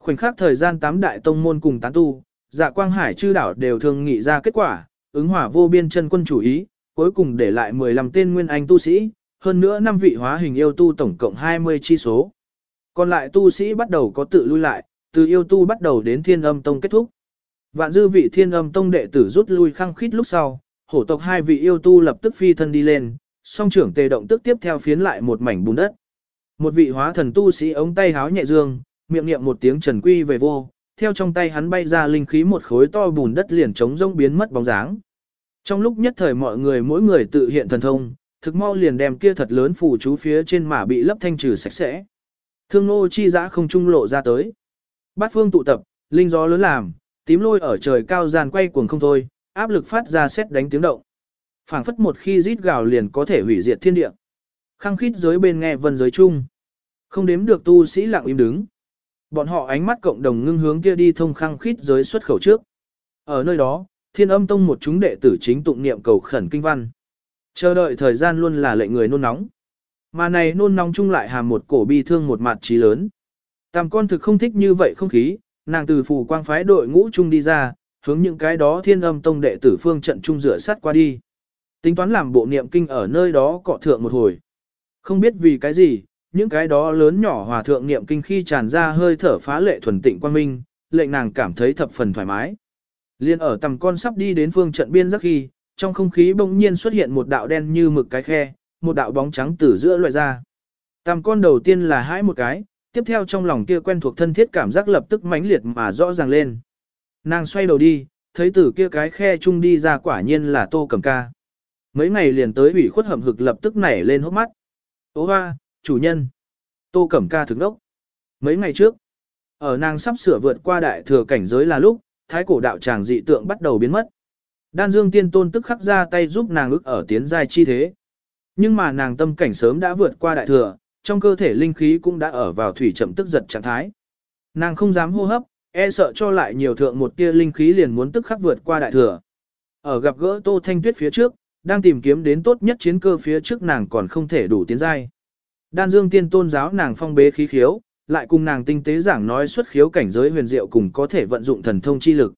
Khoảnh khắc thời gian tám đại tông môn cùng tán tu, dạ quang hải chư đảo đều thường nghị ra kết quả, ứng hỏa vô biên chân quân chủ ý, cuối cùng để lại 15 tên nguyên anh tu sĩ, hơn nữa năm vị hóa hình yêu tu tổng cộng 20 chi số. Còn lại tu sĩ bắt đầu có tự lui lại, từ yêu tu bắt đầu đến thiên âm tông kết thúc. Vạn dư vị thiên âm tông đệ tử rút lui khăng khít lúc sau, hổ tộc hai vị yêu tu lập tức phi thân đi lên, song trưởng tề động tức tiếp theo phiến lại một mảnh bùn đất. Một vị hóa thần tu sĩ ống tay háo nhẹ dương, miệng niệm một tiếng trần quy về vô, theo trong tay hắn bay ra linh khí một khối to bùn đất liền trống rông biến mất bóng dáng. Trong lúc nhất thời mọi người mỗi người tự hiện thần thông, thực mau liền đem kia thật lớn phủ chú phía trên mà bị lấp thanh trừ sạch sẽ. Thương nô chi giã không trung lộ ra tới. Bát phương tụ tập, linh gió lớn làm, tím lôi ở trời cao giàn quay cuồng không thôi, áp lực phát ra xét đánh tiếng động. phảng phất một khi rít gào liền có thể hủy diệt thiên địa. Khăng khít giới bên nghe vân giới chung. Không đếm được tu sĩ lặng im đứng. Bọn họ ánh mắt cộng đồng ngưng hướng kia đi thông khăng khít giới xuất khẩu trước. Ở nơi đó, thiên âm tông một chúng đệ tử chính tụng niệm cầu khẩn kinh văn. Chờ đợi thời gian luôn là lệnh người nôn nóng. Mà này nôn nóng chung lại hàm một cổ bi thương một mặt trí lớn. Tam con thực không thích như vậy không khí, nàng từ phù quang phái đội ngũ chung đi ra, hướng những cái đó thiên âm tông đệ tử phương trận chung rửa sắt qua đi. Tính toán làm bộ niệm kinh ở nơi đó cọ thượng một hồi. Không biết vì cái gì, những cái đó lớn nhỏ hòa thượng niệm kinh khi tràn ra hơi thở phá lệ thuần tịnh quan minh, lệnh nàng cảm thấy thập phần thoải mái. Liên ở tầm con sắp đi đến phương trận biên giác khi, trong không khí bỗng nhiên xuất hiện một đạo đen như mực cái khe, một đạo bóng trắng từ giữa loại ra. Tầm con đầu tiên là hãi một cái, tiếp theo trong lòng kia quen thuộc thân thiết cảm giác lập tức mãnh liệt mà rõ ràng lên. Nàng xoay đầu đi, thấy từ kia cái khe chung đi ra quả nhiên là tô cầm ca. Mấy ngày liền tới ủy khuất hầm hực lập tức nảy lên hốc mắt. Ô hoa, chủ nhân. Tô Cẩm Ca thực đốc. Mấy ngày trước, ở nàng sắp sửa vượt qua đại thừa cảnh giới là lúc, thái cổ đạo tràng dị tượng bắt đầu biến mất. Đan Dương Tiên Tôn tức khắc ra tay giúp nàng ức ở tiến giai chi thế. Nhưng mà nàng tâm cảnh sớm đã vượt qua đại thừa, trong cơ thể linh khí cũng đã ở vào thủy chậm tức giật trạng thái. Nàng không dám hô hấp, e sợ cho lại nhiều thượng một tia linh khí liền muốn tức khắc vượt qua đại thừa. Ở gặp gỡ Tô Thanh Tuyết phía trước, đang tìm kiếm đến tốt nhất chiến cơ phía trước nàng còn không thể đủ tiến giai. Đan Dương Tiên Tôn giáo nàng phong bế khí khiếu, lại cùng nàng tinh tế giảng nói xuất khiếu cảnh giới huyền diệu cùng có thể vận dụng thần thông chi lực.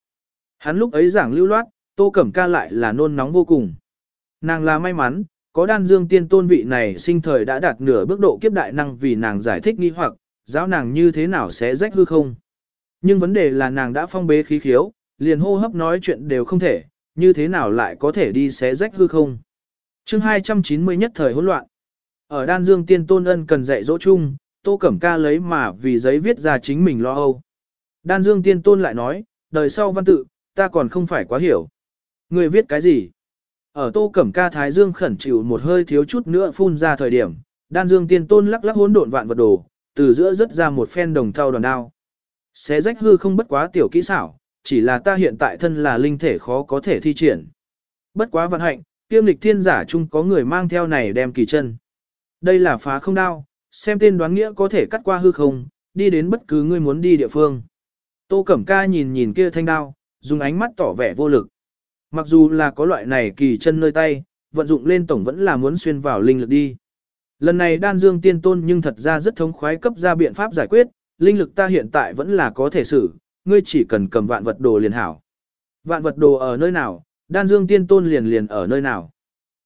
Hắn lúc ấy giảng lưu loát, Tô Cẩm Ca lại là nôn nóng vô cùng. Nàng là may mắn, có đan dương tiên tôn vị này sinh thời đã đạt nửa bước độ kiếp đại năng vì nàng giải thích nghi hoặc, giáo nàng như thế nào sẽ rách hư không. Nhưng vấn đề là nàng đã phong bế khí khiếu, liền hô hấp nói chuyện đều không thể, như thế nào lại có thể đi xé rách hư không. chương 290 nhất thời hỗn loạn. Ở đan dương tiên tôn ân cần dạy dỗ chung, tô cẩm ca lấy mà vì giấy viết ra chính mình lo âu. Đan dương tiên tôn lại nói, đời sau văn tự, ta còn không phải quá hiểu. Người viết cái gì? Ở tô cẩm ca thái dương khẩn chịu một hơi thiếu chút nữa phun ra thời điểm, đan dương tiên tôn lắc lắc hỗn độn vạn vật đồ, từ giữa rất ra một phen đồng thau đoàn đao. Xé rách hư không bất quá tiểu kỹ xảo, chỉ là ta hiện tại thân là linh thể khó có thể thi triển. Bất quá vận hạnh, kiêm lịch thiên giả chung có người mang theo này đem kỳ chân. Đây là phá không đao, xem tên đoán nghĩa có thể cắt qua hư không, đi đến bất cứ ngươi muốn đi địa phương. Tô Cẩm Ca nhìn nhìn kia thanh đao, dùng ánh mắt tỏ vẻ vô lực. Mặc dù là có loại này kỳ chân nơi tay, vận dụng lên tổng vẫn là muốn xuyên vào linh lực đi. Lần này đan dương tiên tôn nhưng thật ra rất thống khoái cấp ra biện pháp giải quyết, linh lực ta hiện tại vẫn là có thể xử, ngươi chỉ cần cầm vạn vật đồ liền hảo. Vạn vật đồ ở nơi nào, đan dương tiên tôn liền liền ở nơi nào.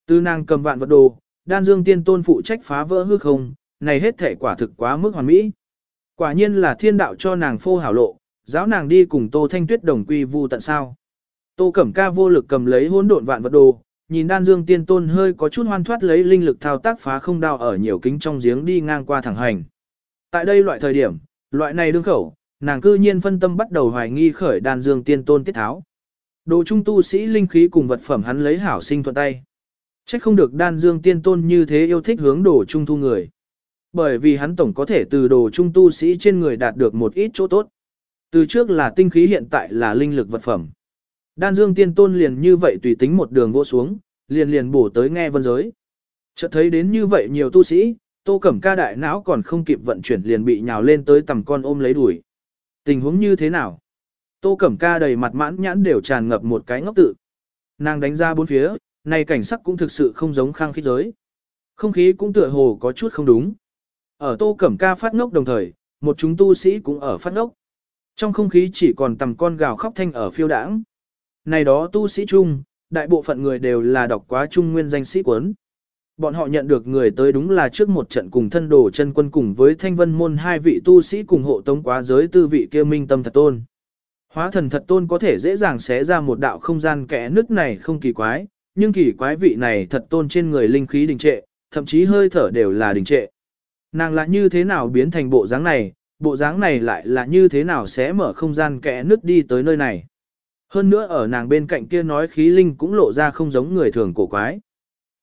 Từ nàng cầm vạn vật đồ, đan dương tiên tôn phụ trách phá vỡ hư không, này hết thể quả thực quá mức hoàn mỹ. Quả nhiên là thiên đạo cho nàng phô hảo lộ, giáo nàng đi cùng tô thanh tuyết đồng quy vu tận sao. Tô Cẩm Ca vô lực cầm lấy hỗn độn vạn vật đồ, nhìn Đan Dương Tiên Tôn hơi có chút hoan thoát lấy linh lực thao tác phá không đao ở nhiều kính trong giếng đi ngang qua thẳng hành. Tại đây loại thời điểm, loại này đương khẩu, nàng cư nhiên phân tâm bắt đầu hoài nghi khởi Đan Dương Tiên Tôn tiết tháo. Đồ trung tu sĩ linh khí cùng vật phẩm hắn lấy hảo sinh thuận tay. Chắc không được Đan Dương Tiên Tôn như thế yêu thích hướng đồ trung thu người. Bởi vì hắn tổng có thể từ đồ trung tu sĩ trên người đạt được một ít chỗ tốt. Từ trước là tinh khí hiện tại là linh lực vật phẩm. Đan Dương Tiên Tôn liền như vậy tùy tính một đường vô xuống, liền liền bổ tới nghe vân giới. Chợt thấy đến như vậy nhiều tu sĩ, Tô Cẩm Ca đại não còn không kịp vận chuyển liền bị nhào lên tới tầm con ôm lấy đuổi. Tình huống như thế nào? Tô Cẩm Ca đầy mặt mãn nhãn đều tràn ngập một cái ngốc tự. Nàng đánh ra bốn phía, này cảnh sắc cũng thực sự không giống khang khí giới. Không khí cũng tựa hồ có chút không đúng. Ở Tô Cẩm Ca phát ngốc đồng thời, một chúng tu sĩ cũng ở phát ngốc. Trong không khí chỉ còn tầm con gào khóc thanh ở phiêu đãng. Này đó tu sĩ chung, đại bộ phận người đều là đọc quá trung nguyên danh sĩ cuốn. Bọn họ nhận được người tới đúng là trước một trận cùng thân đồ chân quân cùng với thanh vân môn hai vị tu sĩ cùng hộ tống quá giới tư vị kia minh tâm thật tôn. Hóa thần thật tôn có thể dễ dàng xé ra một đạo không gian kẽ nước này không kỳ quái, nhưng kỳ quái vị này thật tôn trên người linh khí đình trệ, thậm chí hơi thở đều là đình trệ. Nàng là như thế nào biến thành bộ dáng này, bộ dáng này lại là như thế nào sẽ mở không gian kẽ nước đi tới nơi này. Hơn nữa ở nàng bên cạnh kia nói khí linh cũng lộ ra không giống người thường cổ quái.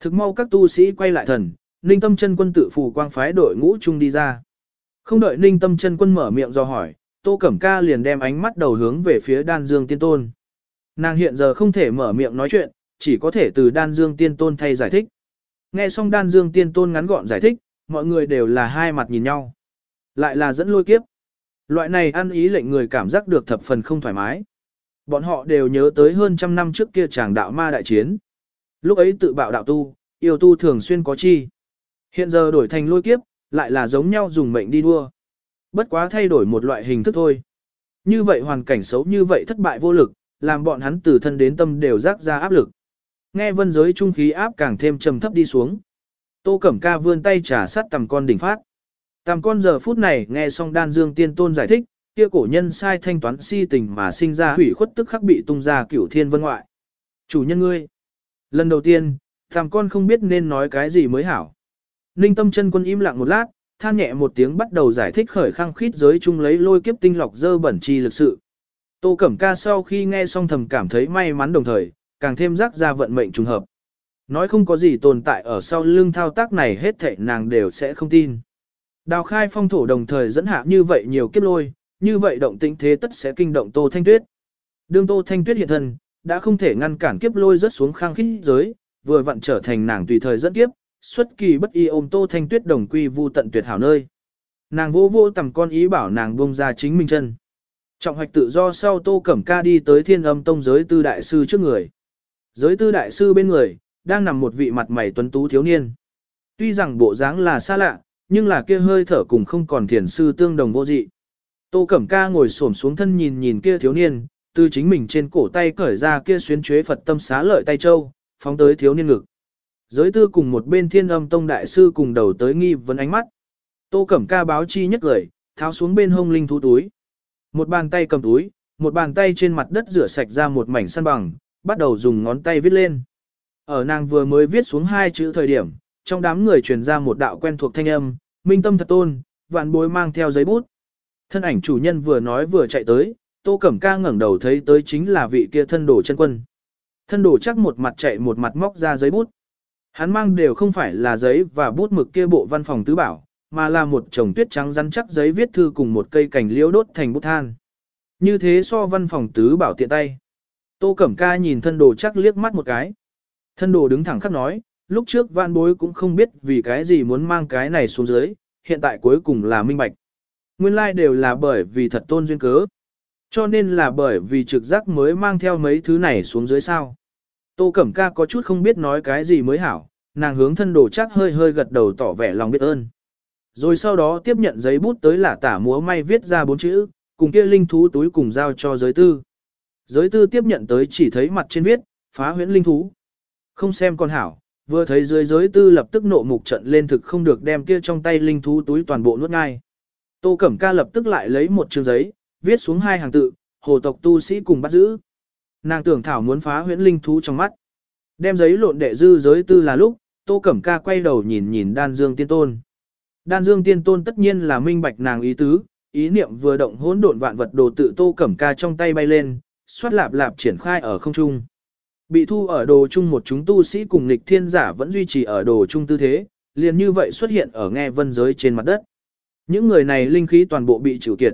Thực mau các tu sĩ quay lại thần, Ninh Tâm chân quân tự phù quang phái đội ngũ chung đi ra. Không đợi Ninh Tâm chân quân mở miệng do hỏi, Tô Cẩm Ca liền đem ánh mắt đầu hướng về phía Đan Dương Tiên Tôn. Nàng hiện giờ không thể mở miệng nói chuyện, chỉ có thể từ Đan Dương Tiên Tôn thay giải thích. Nghe xong Đan Dương Tiên Tôn ngắn gọn giải thích, mọi người đều là hai mặt nhìn nhau. Lại là dẫn lôi kiếp. Loại này ăn ý lệnh người cảm giác được thập phần không thoải mái. Bọn họ đều nhớ tới hơn trăm năm trước kia chàng đạo ma đại chiến. Lúc ấy tự bạo đạo tu, yêu tu thường xuyên có chi. Hiện giờ đổi thành lôi kiếp, lại là giống nhau dùng mệnh đi đua. Bất quá thay đổi một loại hình thức thôi. Như vậy hoàn cảnh xấu như vậy thất bại vô lực, làm bọn hắn từ thân đến tâm đều rác ra áp lực. Nghe vân giới trung khí áp càng thêm trầm thấp đi xuống. Tô Cẩm Ca vươn tay trả sát tầm con đỉnh phát. Tầm con giờ phút này nghe xong đan dương tiên tôn giải thích, kia cổ nhân sai thanh toán si tình mà sinh ra hủy khuất tức khắc bị tung ra cửu thiên vân ngoại. Chủ nhân ngươi. Lần đầu tiên, thằng con không biết nên nói cái gì mới hảo. Ninh tâm chân quân im lặng một lát, than nhẹ một tiếng bắt đầu giải thích khởi khăng khít giới chung lấy lôi kiếp tinh lọc dơ bẩn chi lực sự. Tô Cẩm Ca sau khi nghe xong thầm cảm thấy may mắn đồng thời, càng thêm rắc ra vận mệnh trùng hợp. Nói không có gì tồn tại ở sau lưng thao tác này hết thảy nàng đều sẽ không tin. Đào khai phong thổ đồng thời dẫn hạ như vậy nhiều kiếp lôi, như vậy động tĩnh thế tất sẽ kinh động Tô Thanh Tuyết. Đương Tô Thanh Tuyết hiện thân, đã không thể ngăn cản kiếp lôi rớt xuống khang khít giới, vừa vặn trở thành nàng tùy thời dẫn kiếp, xuất kỳ bất y ôm Tô Thanh Tuyết đồng quy vu tận tuyệt hảo nơi. Nàng vô vô tầm con ý bảo nàng buông ra chính mình chân. Trọng hoạch tự do sau Tô Cẩm Ca đi tới thiên âm tông giới tư đại sư trước người. Giới tư đại sư bên người, đang nằm một vị mặt mày tuấn tú thiếu niên. Tuy rằng bộ dáng là xa lạ, nhưng là kia hơi thở cùng không còn thiền sư tương đồng vô dị. Tô Cẩm Ca ngồi xổm xuống thân nhìn nhìn kia thiếu niên, từ chính mình trên cổ tay cởi ra kia xuyến chuế Phật tâm xá lợi tay châu, phóng tới thiếu niên ngực. Giới tư cùng một bên thiên âm tông đại sư cùng đầu tới nghi vấn ánh mắt. Tô Cẩm Ca báo chi nhất lời, tháo xuống bên hông linh thú túi. Một bàn tay cầm túi, một bàn tay trên mặt đất rửa sạch ra một mảnh săn bằng, bắt đầu dùng ngón tay viết lên. Ở nàng vừa mới viết xuống hai chữ thời điểm, trong đám người truyền ra một đạo quen thuộc thanh âm, minh tâm thật tôn, vạn bối mang theo giấy bút. Thân ảnh chủ nhân vừa nói vừa chạy tới, tô cẩm ca ngẩng đầu thấy tới chính là vị kia thân đồ chân quân. Thân đồ chắc một mặt chạy một mặt móc ra giấy bút. Hắn mang đều không phải là giấy và bút mực kia bộ văn phòng tứ bảo, mà là một chồng tuyết trắng rắn chắc giấy viết thư cùng một cây cành liễu đốt thành bút than. Như thế so văn phòng tứ bảo tiện tay. Tô Cẩm Ca nhìn thân đồ chắc liếc mắt một cái. Thân đồ đứng thẳng khắc nói, lúc trước vạn bối cũng không biết vì cái gì muốn mang cái này xuống dưới, hiện tại cuối cùng là minh bạch. Nguyên lai like đều là bởi vì thật tôn duyên cớ. Cho nên là bởi vì trực giác mới mang theo mấy thứ này xuống dưới sao. Tô Cẩm Ca có chút không biết nói cái gì mới hảo, nàng hướng thân đồ chắc hơi hơi gật đầu tỏ vẻ lòng biết ơn. Rồi sau đó tiếp nhận giấy bút tới là tả múa may viết ra bốn chữ, cùng kia linh thú túi cùng giao cho giới tư. Giới tư tiếp nhận tới chỉ thấy mặt trên viết, phá huyễn linh thú. Không xem con hảo, vừa thấy dưới giới tư lập tức nộ mục trận lên thực không được đem kia trong tay linh thú túi toàn bộ nuốt ngay. Tô Cẩm Ca lập tức lại lấy một chương giấy, viết xuống hai hàng tự, hồ tộc tu sĩ cùng bắt giữ. Nàng tưởng thảo muốn phá huyễn linh thú trong mắt. Đem giấy lộn đệ dư giới tư là lúc, Tô Cẩm Ca quay đầu nhìn nhìn đan dương tiên tôn. Đan dương tiên tôn tất nhiên là minh bạch nàng ý tứ, ý niệm vừa động hỗn độn vạn vật đồ tự Tô Cẩm Ca trong tay bay lên, xoát lạp lạp triển khai ở không trung. Bị thu ở đồ chung một chúng tu sĩ cùng nghịch thiên giả vẫn duy trì ở đồ chung tư thế, liền như vậy xuất hiện ở nghe vân giới trên mặt đất. Những người này linh khí toàn bộ bị trừ kiệt.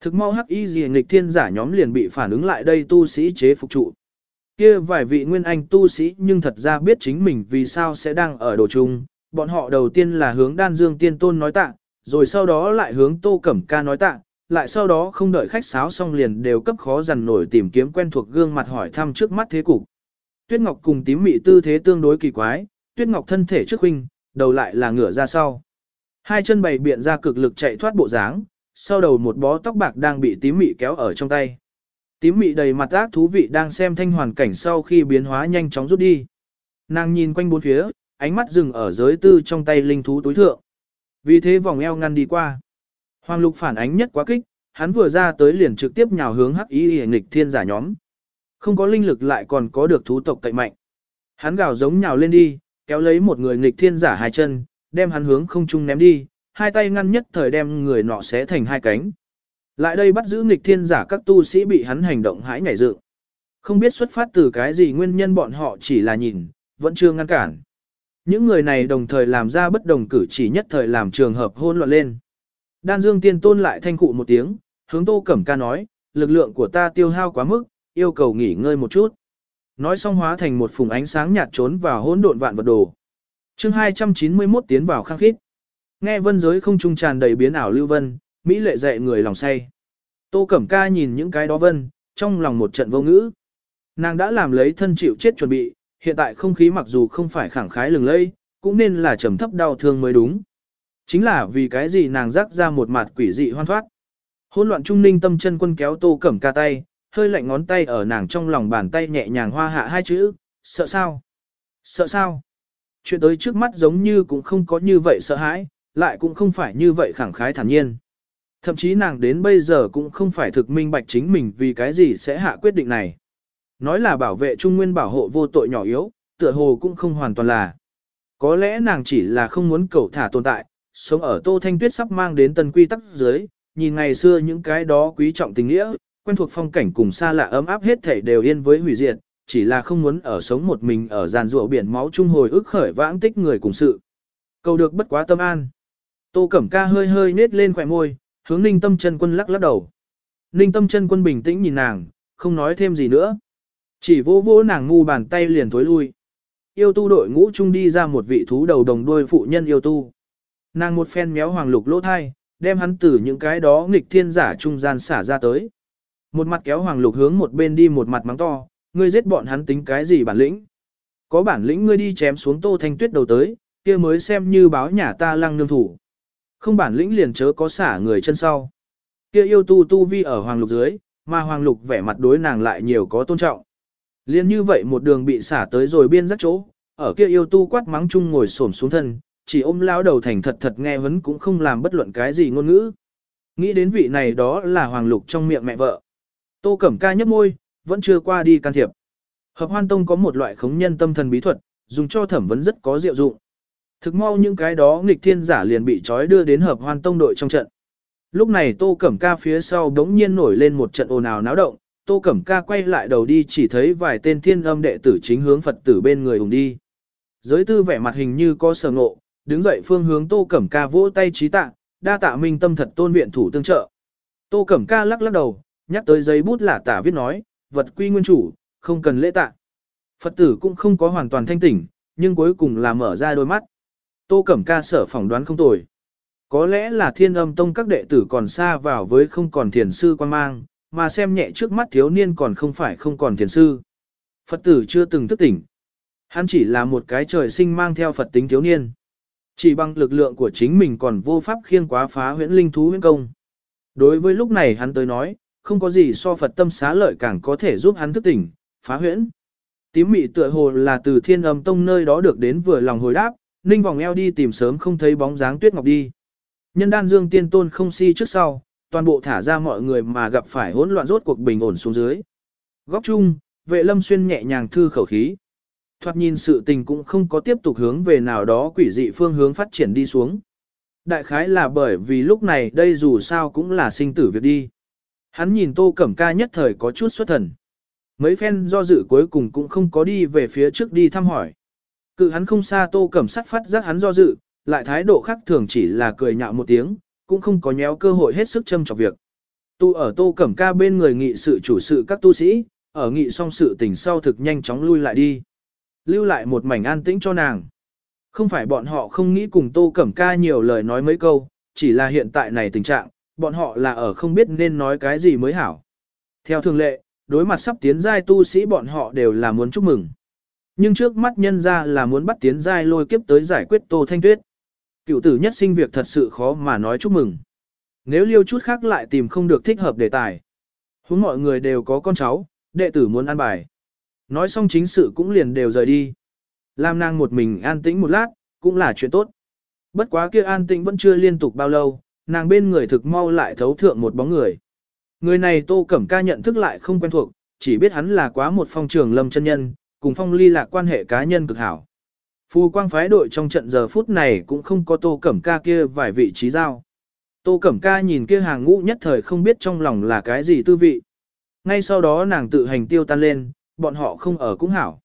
Thực mau hắc y gì nghịch thiên giả nhóm liền bị phản ứng lại đây tu sĩ chế phục trụ. Kia vài vị nguyên anh tu sĩ nhưng thật ra biết chính mình vì sao sẽ đang ở đồ chung, bọn họ đầu tiên là hướng đan dương tiên tôn nói tạ, rồi sau đó lại hướng tô cẩm ca nói tạ, lại sau đó không đợi khách sáo xong liền đều cấp khó dằn nổi tìm kiếm quen thuộc gương mặt hỏi thăm trước mắt thế cục. Tuyết Ngọc cùng tím mị tư thế tương đối kỳ quái, Tuyết Ngọc thân thể trước huynh, đầu lại là ngửa ra sau. Hai chân bày biện ra cực lực chạy thoát bộ dáng, sau đầu một bó tóc bạc đang bị tím mị kéo ở trong tay. Tím mị đầy mặt ác thú vị đang xem thanh hoàn cảnh sau khi biến hóa nhanh chóng rút đi. Nàng nhìn quanh bốn phía, ánh mắt dừng ở giới tư trong tay linh thú tối thượng. Vì thế vòng eo ngăn đi qua. Hoàng lục phản ánh nhất quá kích, hắn vừa ra tới liền trực tiếp nhào hướng hắc ý hề nghịch thiên giả nhóm. Không có linh lực lại còn có được thú tộc cậy mạnh. Hắn gào giống nhào lên đi, kéo lấy một người nghịch thiên giả hai chân, đem hắn hướng không trung ném đi, hai tay ngăn nhất thời đem người nọ xé thành hai cánh. Lại đây bắt giữ nghịch thiên giả các tu sĩ bị hắn hành động hãi nhảy dựng. Không biết xuất phát từ cái gì nguyên nhân bọn họ chỉ là nhìn, vẫn chưa ngăn cản. Những người này đồng thời làm ra bất đồng cử chỉ nhất thời làm trường hợp hôn loạn lên. Đan Dương Tiên Tôn lại thanh cụ một tiếng, hướng Tô Cẩm Ca nói, lực lượng của ta tiêu hao quá mức, yêu cầu nghỉ ngơi một chút. Nói xong hóa thành một phùng ánh sáng nhạt trốn vào hỗn độn vạn vật đồ. Chương 291 tiến vào khang khít. Nghe vân giới không trung tràn đầy biến ảo lưu vân, mỹ lệ dạy người lòng say. Tô Cẩm Ca nhìn những cái đó vân, trong lòng một trận vô ngữ. Nàng đã làm lấy thân chịu chết chuẩn bị, hiện tại không khí mặc dù không phải khẳng khái lừng lây, cũng nên là trầm thấp đau thương mới đúng. Chính là vì cái gì nàng rắc ra một mặt quỷ dị hoan thoát. Hôn loạn trung ninh tâm chân quân kéo tô cẩm ca tay, hơi lạnh ngón tay ở nàng trong lòng bàn tay nhẹ nhàng hoa hạ hai chữ, sợ sao? Sợ sao? Chuyện tới trước mắt giống như cũng không có như vậy sợ hãi, lại cũng không phải như vậy khẳng khái thản nhiên. Thậm chí nàng đến bây giờ cũng không phải thực minh bạch chính mình vì cái gì sẽ hạ quyết định này. Nói là bảo vệ trung nguyên bảo hộ vô tội nhỏ yếu, tựa hồ cũng không hoàn toàn là. Có lẽ nàng chỉ là không muốn cầu thả tồn tại, sống ở Tô Thanh Tuyết sắp mang đến tân quy tắc dưới, nhìn ngày xưa những cái đó quý trọng tình nghĩa, quen thuộc phong cảnh cùng xa lạ ấm áp hết thảy đều yên với hủy diệt, chỉ là không muốn ở sống một mình ở giàn ruộng biển máu trung hồi ức khởi vãng tích người cùng sự. Cầu được bất quá tâm an. Tô Cẩm Ca hơi hơi nết lên khỏe môi, hướng Ninh Tâm chân quân lắc lắc đầu. Ninh Tâm chân quân bình tĩnh nhìn nàng, không nói thêm gì nữa. Chỉ vỗ vỗ nàng ngu bàn tay liền tối lui. Yêu tu đội ngũ chung đi ra một vị thú đầu đồng đuôi phụ nhân yêu tu. Nàng một phen méo hoàng lục lỗ thai, đem hắn từ những cái đó nghịch thiên giả trung gian xả ra tới. Một mặt kéo hoàng lục hướng một bên đi một mặt mắng to, ngươi giết bọn hắn tính cái gì bản lĩnh. Có bản lĩnh ngươi đi chém xuống tô thanh tuyết đầu tới, kia mới xem như báo nhà ta lăng nương thủ. Không bản lĩnh liền chớ có xả người chân sau. Kia yêu tu tu vi ở hoàng lục dưới, mà hoàng lục vẻ mặt đối nàng lại nhiều có tôn trọng. Liên như vậy một đường bị xả tới rồi biên rắc chỗ, ở kia yêu tu quát mắng chung ngồi xổm xuống thân, chỉ ôm lão đầu thành thật thật nghe vấn cũng không làm bất luận cái gì ngôn ngữ. Nghĩ đến vị này đó là hoàng lục trong miệng mẹ vợ. Tô Cẩm Ca nhấp môi, vẫn chưa qua đi can thiệp. Hợp hoan tông có một loại khống nhân tâm thần bí thuật, dùng cho thẩm vấn rất có diệu dụng. Thực mau những cái đó nghịch thiên giả liền bị trói đưa đến hợp hoan tông đội trong trận. Lúc này Tô Cẩm Ca phía sau đống nhiên nổi lên một trận ồn ào náo động, Tô Cẩm Ca quay lại đầu đi chỉ thấy vài tên thiên âm đệ tử chính hướng Phật tử bên người hùng đi. Giới tư vẻ mặt hình như có sở ngộ, đứng dậy phương hướng Tô Cẩm Ca vỗ tay trí tạ, đa tạ minh tâm thật tôn viện thủ tương trợ. Tô Cẩm Ca lắc lắc đầu, nhắc tới giấy bút là tả viết nói, vật quy nguyên chủ, không cần lễ tạ. Phật tử cũng không có hoàn toàn thanh tỉnh, nhưng cuối cùng là mở ra đôi mắt. Tô Cẩm Ca sở phỏng đoán không tồi. Có lẽ là thiên âm tông các đệ tử còn xa vào với không còn thiền sư quan mang, mà xem nhẹ trước mắt thiếu niên còn không phải không còn thiền sư. Phật tử chưa từng thức tỉnh. Hắn chỉ là một cái trời sinh mang theo Phật tính thiếu niên. Chỉ bằng lực lượng của chính mình còn vô pháp khiêng quá phá huyễn linh thú huyễn công. Đối với lúc này hắn tới nói, không có gì so Phật tâm xá lợi càng có thể giúp hắn thức tỉnh, phá huyễn. Tím mị tựa hồ là từ thiên âm tông nơi đó được đến vừa lòng hồi đáp, ninh vòng eo đi tìm sớm không thấy bóng dáng tuyết ngọc đi. Nhân đan dương tiên tôn không si trước sau, toàn bộ thả ra mọi người mà gặp phải hỗn loạn rốt cuộc bình ổn xuống dưới. Góc chung, vệ lâm xuyên nhẹ nhàng thư khẩu khí. Thoạt nhìn sự tình cũng không có tiếp tục hướng về nào đó quỷ dị phương hướng phát triển đi xuống. Đại khái là bởi vì lúc này đây dù sao cũng là sinh tử việc đi. Hắn nhìn tô cẩm ca nhất thời có chút xuất thần. Mấy phen do dự cuối cùng cũng không có đi về phía trước đi thăm hỏi. Cự hắn không xa tô cẩm sắt phát giác hắn do dự, lại thái độ khác thường chỉ là cười nhạo một tiếng, cũng không có nhéo cơ hội hết sức châm chọc việc. Tu ở tô cẩm ca bên người nghị sự chủ sự các tu sĩ, ở nghị xong sự tình sau thực nhanh chóng lui lại đi. Lưu lại một mảnh an tĩnh cho nàng. Không phải bọn họ không nghĩ cùng tô cẩm ca nhiều lời nói mấy câu, chỉ là hiện tại này tình trạng, bọn họ là ở không biết nên nói cái gì mới hảo. Theo thường lệ, đối mặt sắp tiến giai tu sĩ bọn họ đều là muốn chúc mừng. Nhưng trước mắt nhân ra là muốn bắt tiến giai lôi kiếp tới giải quyết Tô Thanh Tuyết. Cựu tử nhất sinh việc thật sự khó mà nói chúc mừng. Nếu liêu chút khác lại tìm không được thích hợp đề tài. Hướng mọi người đều có con cháu, đệ tử muốn ăn bài. Nói xong chính sự cũng liền đều rời đi. Làm nàng một mình an tĩnh một lát, cũng là chuyện tốt. Bất quá kia an tĩnh vẫn chưa liên tục bao lâu, nàng bên người thực mau lại thấu thượng một bóng người. Người này Tô Cẩm Ca nhận thức lại không quen thuộc, chỉ biết hắn là quá một phong trường lâm chân nhân, cùng phong ly lạc quan hệ cá nhân cực hảo. Phu quang phái đội trong trận giờ phút này cũng không có Tô Cẩm Ca kia vài vị trí giao. Tô Cẩm Ca nhìn kia hàng ngũ nhất thời không biết trong lòng là cái gì tư vị. Ngay sau đó nàng tự hành tiêu tan lên, bọn họ không ở cũng hảo.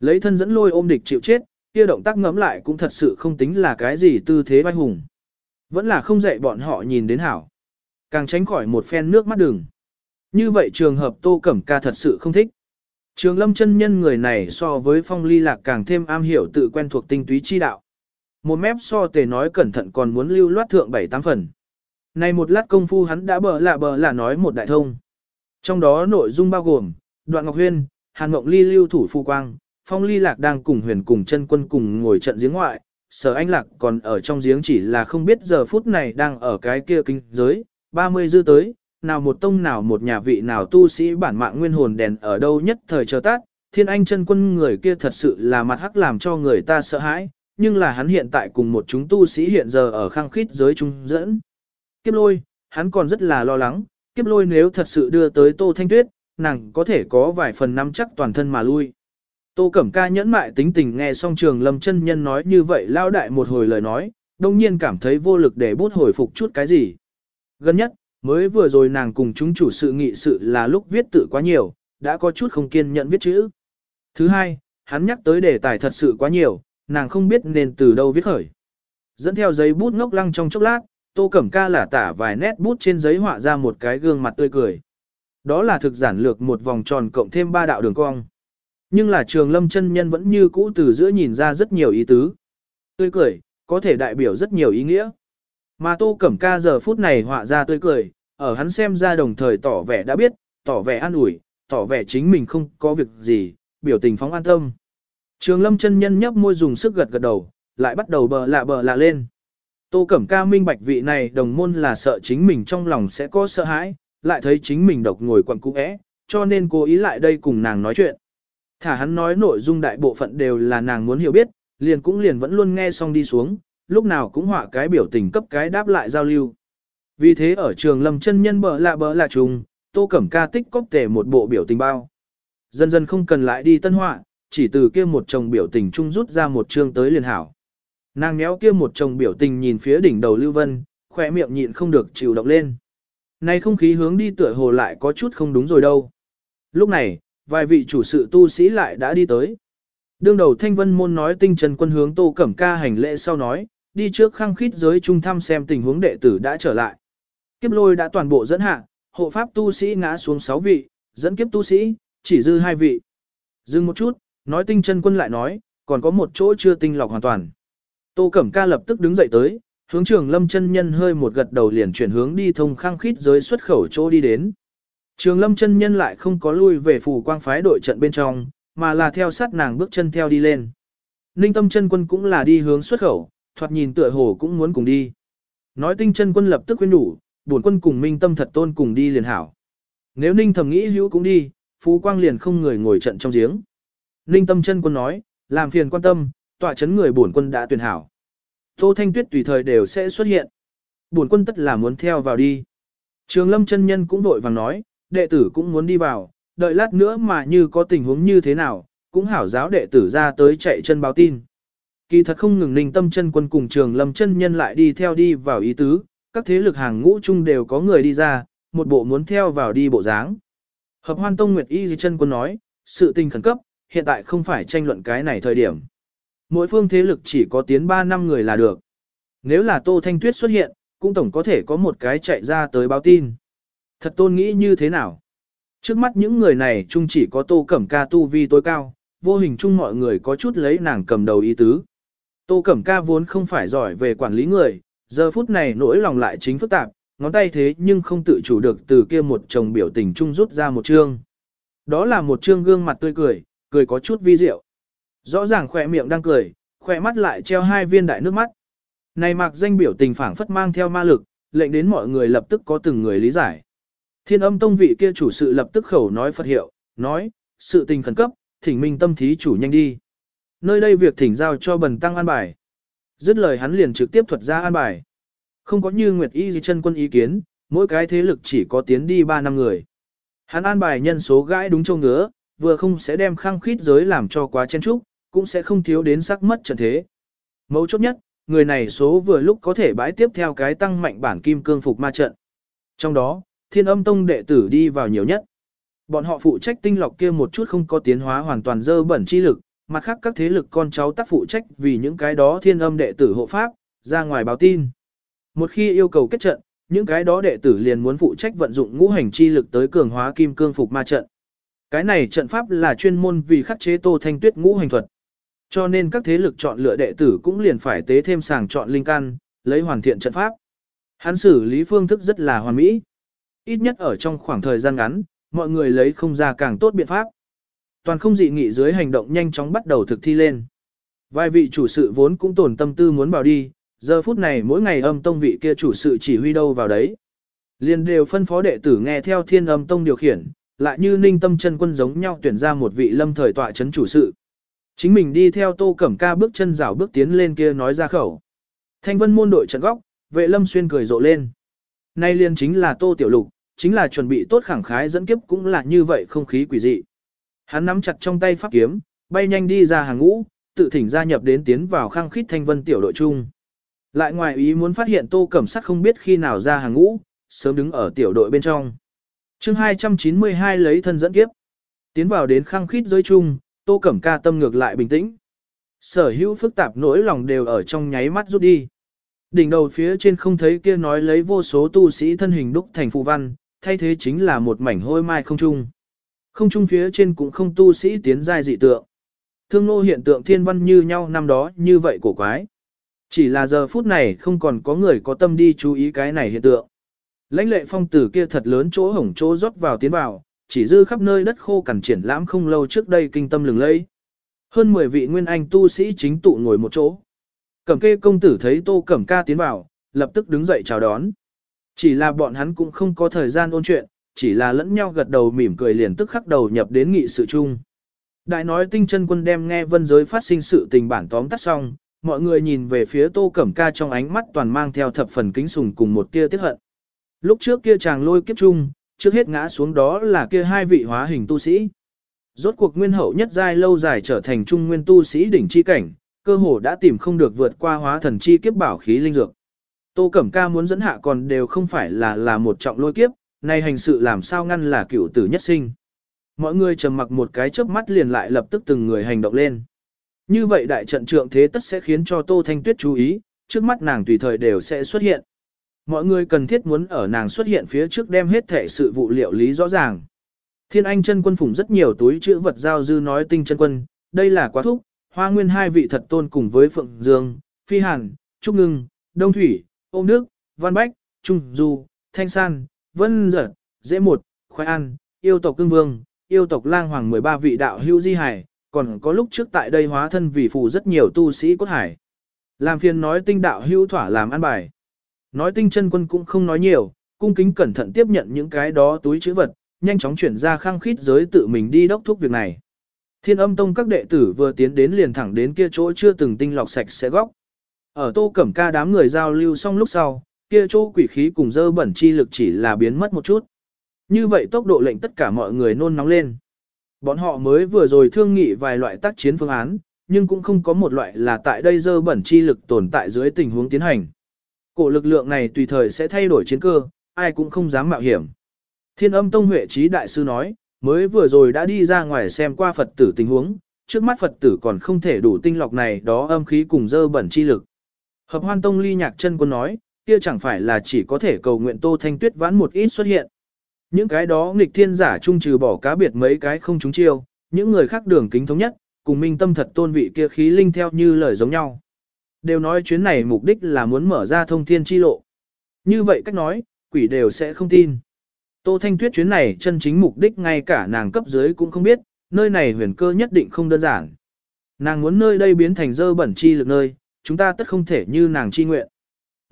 Lấy thân dẫn lôi ôm địch chịu chết, kia động tác ngấm lại cũng thật sự không tính là cái gì tư thế vai hùng. Vẫn là không dạy bọn họ nhìn đến hảo. Càng tránh khỏi một phen nước mắt đường. Như vậy trường hợp Tô Cẩm Ca thật sự không thích. Trường lâm chân nhân người này so với phong ly lạc càng thêm am hiểu tự quen thuộc tinh túy chi đạo. Một mép so tề nói cẩn thận còn muốn lưu loát thượng bảy tám phần. Này một lát công phu hắn đã bờ lạ bờ là nói một đại thông. Trong đó nội dung bao gồm, đoạn ngọc huyên, hàn mộng ly lưu thủ phu quang, phong ly lạc đang cùng huyền cùng chân quân cùng ngồi trận giếng ngoại, sở anh lạc còn ở trong giếng chỉ là không biết giờ phút này đang ở cái kia kinh giới, 30 dư tới, nào một tông nào một nhà vị nào tu sĩ bản mạng nguyên hồn đèn ở đâu nhất thời chờ tát, thiên anh chân quân người kia thật sự là mặt hắc làm cho người ta sợ hãi, nhưng là hắn hiện tại cùng một chúng tu sĩ hiện giờ ở khang khít giới trung dẫn. Kiếp lôi, hắn còn rất là lo lắng, kiếp lôi nếu thật sự đưa tới tô thanh tuyết, nàng có thể có vài phần nắm chắc toàn thân mà lui. Tô Cẩm Ca nhẫn mại tính tình nghe xong trường lâm chân nhân nói như vậy lao đại một hồi lời nói, đồng nhiên cảm thấy vô lực để bút hồi phục chút cái gì. Gần nhất, mới vừa rồi nàng cùng chúng chủ sự nghị sự là lúc viết tự quá nhiều, đã có chút không kiên nhẫn viết chữ. Thứ hai, hắn nhắc tới đề tài thật sự quá nhiều, nàng không biết nên từ đâu viết khởi. Dẫn theo giấy bút ngốc lăng trong chốc lát, Tô Cẩm Ca lả tả vài nét bút trên giấy họa ra một cái gương mặt tươi cười. Đó là thực giản lược một vòng tròn cộng thêm ba đạo đường cong. Nhưng là trường lâm chân nhân vẫn như cũ từ giữa nhìn ra rất nhiều ý tứ. Tươi cười, có thể đại biểu rất nhiều ý nghĩa. Mà Tô Cẩm Ca giờ phút này họa ra tươi cười, ở hắn xem ra đồng thời tỏ vẻ đã biết, tỏ vẻ an ủi, tỏ vẻ chính mình không có việc gì, biểu tình phóng an tâm. Trường lâm chân nhân nhấp môi dùng sức gật gật đầu, lại bắt đầu bờ lạ bờ lạ lên. Tô Cẩm Ca minh bạch vị này đồng môn là sợ chính mình trong lòng sẽ có sợ hãi, lại thấy chính mình độc ngồi quặn cũ é, cho nên cố ý lại đây cùng nàng nói chuyện. Thả hắn nói nội dung đại bộ phận đều là nàng muốn hiểu biết, liền cũng liền vẫn luôn nghe xong đi xuống, lúc nào cũng họa cái biểu tình cấp cái đáp lại giao lưu. Vì thế ở trường lâm chân nhân bờ lạ bờ lạ trùng, Tô Cẩm Ca tích cóp tề một bộ biểu tình bao. Dần dần không cần lại đi tân họa, chỉ từ kia một chồng biểu tình chung rút ra một chương tới liền hảo. Nàng méo kia một chồng biểu tình nhìn phía đỉnh đầu Lưu Vân, khỏe miệng nhịn không được chịu động lên. nay không khí hướng đi tựa hồ lại có chút không đúng rồi đâu. Lúc này, vài vị chủ sự tu sĩ lại đã đi tới. Đương đầu thanh vân môn nói tinh trần quân hướng tô cẩm ca hành lễ sau nói, đi trước khăng khít giới trung thăm xem tình huống đệ tử đã trở lại. Kiếp lôi đã toàn bộ dẫn hạ, hộ pháp tu sĩ ngã xuống 6 vị, dẫn kiếp tu sĩ, chỉ dư hai vị. Dừng một chút, nói tinh chân quân lại nói, còn có một chỗ chưa tinh lọc hoàn toàn. Tô Cẩm Ca lập tức đứng dậy tới, hướng trường lâm chân nhân hơi một gật đầu liền chuyển hướng đi thông khang khít giới xuất khẩu chỗ đi đến. Trường lâm chân nhân lại không có lui về phủ quang phái đội trận bên trong, mà là theo sát nàng bước chân theo đi lên. Ninh tâm chân quân cũng là đi hướng xuất khẩu, thoạt nhìn tựa hồ cũng muốn cùng đi. Nói tinh chân quân lập tức khuyên đủ, bổn quân cùng minh tâm thật tôn cùng đi liền hảo. Nếu ninh thầm nghĩ hữu cũng đi, phú quang liền không người ngồi trận trong giếng. Ninh tâm chân quân nói, làm phiền quan tâm, tọa chấn người bổn quân đã tuyển hảo. Tô Thanh Tuyết tùy thời đều sẽ xuất hiện. Bổn quân tất là muốn theo vào đi. Trường Lâm chân nhân cũng vội vàng nói, đệ tử cũng muốn đi vào, đợi lát nữa mà như có tình huống như thế nào, cũng hảo giáo đệ tử ra tới chạy chân báo tin. Kỳ thật không ngừng ninh tâm chân quân cùng trường lâm chân nhân lại đi theo đi vào ý tứ, các thế lực hàng ngũ chung đều có người đi ra, một bộ muốn theo vào đi bộ dáng. Hợp hoan tông Nguyệt Y Di chân quân nói, sự tình khẩn cấp, hiện tại không phải tranh luận cái này thời điểm. Mỗi phương thế lực chỉ có tiến 3 năm người là được. Nếu là Tô Thanh Tuyết xuất hiện, cũng tổng có thể có một cái chạy ra tới báo tin. Thật tôn nghĩ như thế nào? Trước mắt những người này chung chỉ có Tô Cẩm Ca tu vi tối cao, vô hình chung mọi người có chút lấy nàng cầm đầu ý tứ. Tô Cẩm Ca vốn không phải giỏi về quản lý người, giờ phút này nỗi lòng lại chính phức tạp, ngón tay thế nhưng không tự chủ được từ kia một chồng biểu tình chung rút ra một chương. Đó là một chương gương mặt tươi cười, cười có chút vi diệu. Rõ ràng khỏe miệng đang cười, khỏe mắt lại treo hai viên đại nước mắt. Này mặc danh biểu tình phảng phất mang theo ma lực, lệnh đến mọi người lập tức có từng người lý giải. Thiên âm tông vị kia chủ sự lập tức khẩu nói Phật hiệu, nói, sự tình khẩn cấp, thỉnh minh tâm thí chủ nhanh đi. Nơi đây việc thỉnh giao cho bần tăng an bài. Dứt lời hắn liền trực tiếp thuật ra an bài. Không có như Nguyệt Y di chân quân ý kiến, mỗi cái thế lực chỉ có tiến đi 3 năm người. Hắn an bài nhân số gãi đúng châu ngứa, vừa không sẽ đem khăng khít giới làm cho quá chen trúc, cũng sẽ không thiếu đến sắc mất trận thế. Mấu chốt nhất, người này số vừa lúc có thể bãi tiếp theo cái tăng mạnh bản kim cương phục ma trận. Trong đó, thiên âm tông đệ tử đi vào nhiều nhất. Bọn họ phụ trách tinh lọc kia một chút không có tiến hóa hoàn toàn dơ bẩn chi lực, mặt khác các thế lực con cháu tác phụ trách vì những cái đó thiên âm đệ tử hộ pháp, ra ngoài báo tin. Một khi yêu cầu kết trận, những cái đó đệ tử liền muốn phụ trách vận dụng ngũ hành chi lực tới cường hóa kim cương phục ma trận. Cái này trận pháp là chuyên môn vì khắc chế Tô Thanh Tuyết ngũ hành thuật. Cho nên các thế lực chọn lựa đệ tử cũng liền phải tế thêm sàng chọn linh căn, lấy hoàn thiện trận pháp. Hắn xử lý phương thức rất là hoàn mỹ. Ít nhất ở trong khoảng thời gian ngắn, mọi người lấy không ra càng tốt biện pháp. Toàn không dị nghị dưới hành động nhanh chóng bắt đầu thực thi lên. Vài vị chủ sự vốn cũng tổn tâm tư muốn vào đi, giờ phút này mỗi ngày âm tông vị kia chủ sự chỉ huy đâu vào đấy. Liên đều phân phó đệ tử nghe theo thiên âm tông điều khiển, lại như ninh tâm chân quân giống nhau tuyển ra một vị lâm thời tọa chấn chủ sự. Chính mình đi theo tô cẩm ca bước chân rảo bước tiến lên kia nói ra khẩu. Thanh vân môn đội trận góc, vệ lâm xuyên cười rộ lên. Nay liên chính là tô tiểu lục, chính là chuẩn bị tốt khẳng khái dẫn kiếp cũng là như vậy không khí quỷ dị. Hắn nắm chặt trong tay pháp kiếm, bay nhanh đi ra hàng ngũ, tự thỉnh gia nhập đến tiến vào khang khít thanh vân tiểu đội chung. Lại ngoài ý muốn phát hiện tô cẩm sắc không biết khi nào ra hàng ngũ, sớm đứng ở tiểu đội bên trong chương 292 lấy thân dẫn kiếp. Tiến vào đến khang khít giới chung, Tô Cẩm Ca tâm ngược lại bình tĩnh. Sở hữu phức tạp nỗi lòng đều ở trong nháy mắt rút đi. Đỉnh đầu phía trên không thấy kia nói lấy vô số tu sĩ thân hình đúc thành phù văn, thay thế chính là một mảnh hôi mai không trung. Không trung phía trên cũng không tu sĩ tiến giai dị tượng. Thương nô hiện tượng thiên văn như nhau năm đó như vậy cổ quái. Chỉ là giờ phút này không còn có người có tâm đi chú ý cái này hiện tượng. Lãnh lệ phong tử kia thật lớn chỗ hổng chỗ rót vào tiến vào, chỉ dư khắp nơi đất khô cằn triển lãm không lâu trước đây kinh tâm lừng lẫy. Hơn 10 vị nguyên anh tu sĩ chính tụ ngồi một chỗ. Cẩm kê công tử thấy tô cẩm ca tiến vào, lập tức đứng dậy chào đón. Chỉ là bọn hắn cũng không có thời gian ôn chuyện, chỉ là lẫn nhau gật đầu mỉm cười liền tức khắc đầu nhập đến nghị sự chung. Đại nói tinh chân quân đem nghe vân giới phát sinh sự tình bản tóm tắt xong, mọi người nhìn về phía tô cẩm ca trong ánh mắt toàn mang theo thập phần kính sùng cùng một tia tiếc hận. Lúc trước kia chàng lôi kiếp chung, trước hết ngã xuống đó là kia hai vị hóa hình tu sĩ. Rốt cuộc nguyên hậu nhất giai lâu dài trở thành trung nguyên tu sĩ đỉnh chi cảnh, cơ hồ đã tìm không được vượt qua hóa thần chi kiếp bảo khí linh dược. Tô Cẩm Ca muốn dẫn hạ còn đều không phải là là một trọng lôi kiếp, này hành sự làm sao ngăn là cựu tử nhất sinh. Mọi người trầm mặc một cái chớp mắt liền lại lập tức từng người hành động lên. Như vậy đại trận trượng thế tất sẽ khiến cho Tô Thanh Tuyết chú ý, trước mắt nàng tùy thời đều sẽ xuất hiện. Mọi người cần thiết muốn ở nàng xuất hiện phía trước đem hết thể sự vụ liệu lý rõ ràng. Thiên Anh chân quân phủng rất nhiều túi chữ vật giao dư nói tinh chân quân, đây là quá thúc, hoa nguyên hai vị thật tôn cùng với Phượng Dương, Phi Hàn, Trúc Ngưng, Đông Thủy, Ôm Đức, Văn Bách, Trung Du, Thanh San, Vân Giật, Dễ Một, Khoai ăn Yêu tộc Cương Vương, Yêu tộc Lang Hoàng 13 vị đạo hữu di hải, còn có lúc trước tại đây hóa thân vì phù rất nhiều tu sĩ cốt hải. Làm phiền nói tinh đạo hữu thỏa làm ăn bài. Nói tinh chân quân cũng không nói nhiều, cung kính cẩn thận tiếp nhận những cái đó túi chữ vật, nhanh chóng chuyển ra khang khít giới tự mình đi đốc thúc việc này. Thiên âm tông các đệ tử vừa tiến đến liền thẳng đến kia chỗ chưa từng tinh lọc sạch sẽ góc. Ở tô cẩm ca đám người giao lưu xong lúc sau, kia chỗ quỷ khí cùng dơ bẩn chi lực chỉ là biến mất một chút. Như vậy tốc độ lệnh tất cả mọi người nôn nóng lên. Bọn họ mới vừa rồi thương nghị vài loại tác chiến phương án, nhưng cũng không có một loại là tại đây dơ bẩn chi lực tồn tại dưới tình huống tiến hành. Cổ lực lượng này tùy thời sẽ thay đổi chiến cơ, ai cũng không dám mạo hiểm. Thiên âm tông huệ trí đại sư nói, mới vừa rồi đã đi ra ngoài xem qua Phật tử tình huống, trước mắt Phật tử còn không thể đủ tinh lọc này đó âm khí cùng dơ bẩn chi lực. Hợp hoan tông ly nhạc chân quân nói, kia chẳng phải là chỉ có thể cầu nguyện tô thanh tuyết vãn một ít xuất hiện. Những cái đó nghịch thiên giả trung trừ bỏ cá biệt mấy cái không trúng chiêu, những người khác đường kính thống nhất, cùng minh tâm thật tôn vị kia khí linh theo như lời giống nhau. Đều nói chuyến này mục đích là muốn mở ra thông thiên chi lộ. Như vậy cách nói, quỷ đều sẽ không tin. Tô Thanh Tuyết chuyến này chân chính mục đích ngay cả nàng cấp dưới cũng không biết, nơi này huyền cơ nhất định không đơn giản. Nàng muốn nơi đây biến thành dơ bẩn chi lực nơi, chúng ta tất không thể như nàng chi nguyện.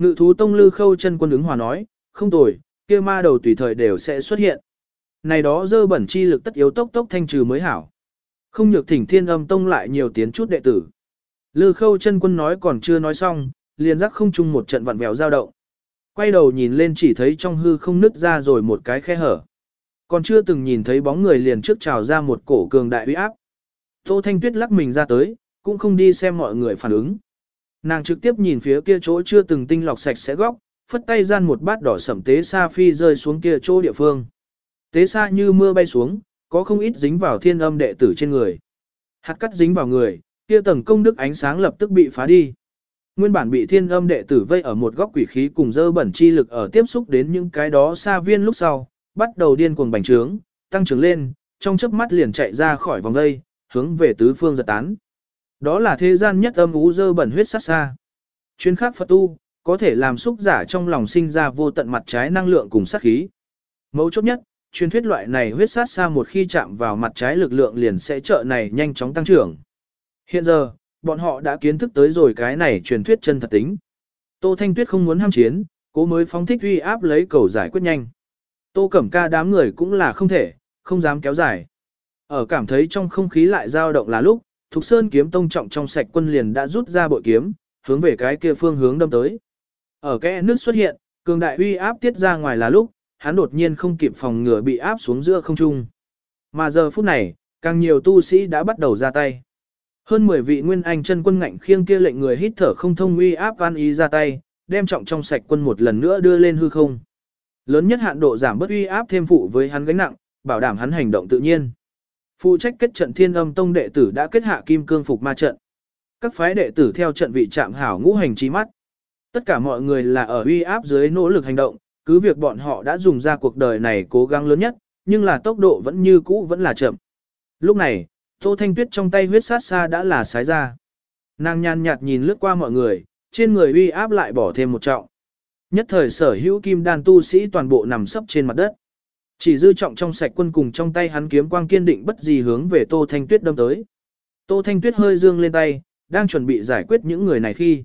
Ngự thú tông lư khâu chân quân ứng hòa nói, không tồi, kia ma đầu tùy thời đều sẽ xuất hiện. Này đó dơ bẩn chi lực tất yếu tốc tốc thanh trừ mới hảo. Không nhược thỉnh thiên âm tông lại nhiều tiến chút đệ tử. Lư khâu chân quân nói còn chưa nói xong, liền giác không chung một trận vặn vẹo dao động. Quay đầu nhìn lên chỉ thấy trong hư không nứt ra rồi một cái khe hở. Còn chưa từng nhìn thấy bóng người liền trước trào ra một cổ cường đại uy áp. Tô Thanh Tuyết lắc mình ra tới, cũng không đi xem mọi người phản ứng. Nàng trực tiếp nhìn phía kia chỗ chưa từng tinh lọc sạch sẽ góc, phất tay gian một bát đỏ sẩm tế sa phi rơi xuống kia chỗ địa phương. Tế sa như mưa bay xuống, có không ít dính vào thiên âm đệ tử trên người. Hạt cắt dính vào người, kia tầng công đức ánh sáng lập tức bị phá đi. Nguyên bản bị thiên âm đệ tử vây ở một góc quỷ khí cùng dơ bẩn chi lực ở tiếp xúc đến những cái đó sa viên lúc sau, bắt đầu điên cuồng bành trướng, tăng trưởng lên, trong chớp mắt liền chạy ra khỏi vòng vây, hướng về tứ phương giật tán. Đó là thế gian nhất âm ú dơ bẩn huyết sát xa. Chuyên khắc Phật tu, có thể làm xúc giả trong lòng sinh ra vô tận mặt trái năng lượng cùng sát khí. Mấu chốt nhất, truyền thuyết loại này huyết sát xa một khi chạm vào mặt trái lực lượng liền sẽ trợ này nhanh chóng tăng trưởng. Hiện giờ, bọn họ đã kiến thức tới rồi cái này truyền thuyết chân thật tính. Tô Thanh Tuyết không muốn ham chiến, cố mới phóng thích uy áp lấy cầu giải quyết nhanh. Tô Cẩm Ca đám người cũng là không thể, không dám kéo dài. Ở cảm thấy trong không khí lại dao động là lúc, Thục Sơn kiếm tông trọng trong sạch quân liền đã rút ra bội kiếm, hướng về cái kia phương hướng đâm tới. Ở cái nước xuất hiện, cường đại uy áp tiết ra ngoài là lúc, hắn đột nhiên không kịp phòng ngừa bị áp xuống giữa không trung. Mà giờ phút này, càng nhiều tu sĩ đã bắt đầu ra tay. Hơn 10 vị nguyên anh chân quân ngạnh khiêng kia lệnh người hít thở không thông uy áp van ý ra tay, đem trọng trong sạch quân một lần nữa đưa lên hư không. Lớn nhất hạn độ giảm bớt uy áp thêm phụ với hắn gánh nặng, bảo đảm hắn hành động tự nhiên. Phụ trách kết trận thiên âm tông đệ tử đã kết hạ kim cương phục ma trận. Các phái đệ tử theo trận vị chạm hảo ngũ hành trí mắt. Tất cả mọi người là ở uy áp dưới nỗ lực hành động, cứ việc bọn họ đã dùng ra cuộc đời này cố gắng lớn nhất, nhưng là tốc độ vẫn như cũ vẫn là chậm. Lúc này, Tô Thanh Tuyết trong tay huyết sát xa đã là sái ra. Nàng nhàn nhạt nhìn lướt qua mọi người, trên người uy áp lại bỏ thêm một trọng. Nhất thời sở hữu kim đan tu sĩ toàn bộ nằm sấp trên mặt đất. Chỉ dư trọng trong sạch quân cùng trong tay hắn kiếm quang kiên định bất gì hướng về Tô Thanh Tuyết đâm tới. Tô Thanh Tuyết hơi dương lên tay, đang chuẩn bị giải quyết những người này khi.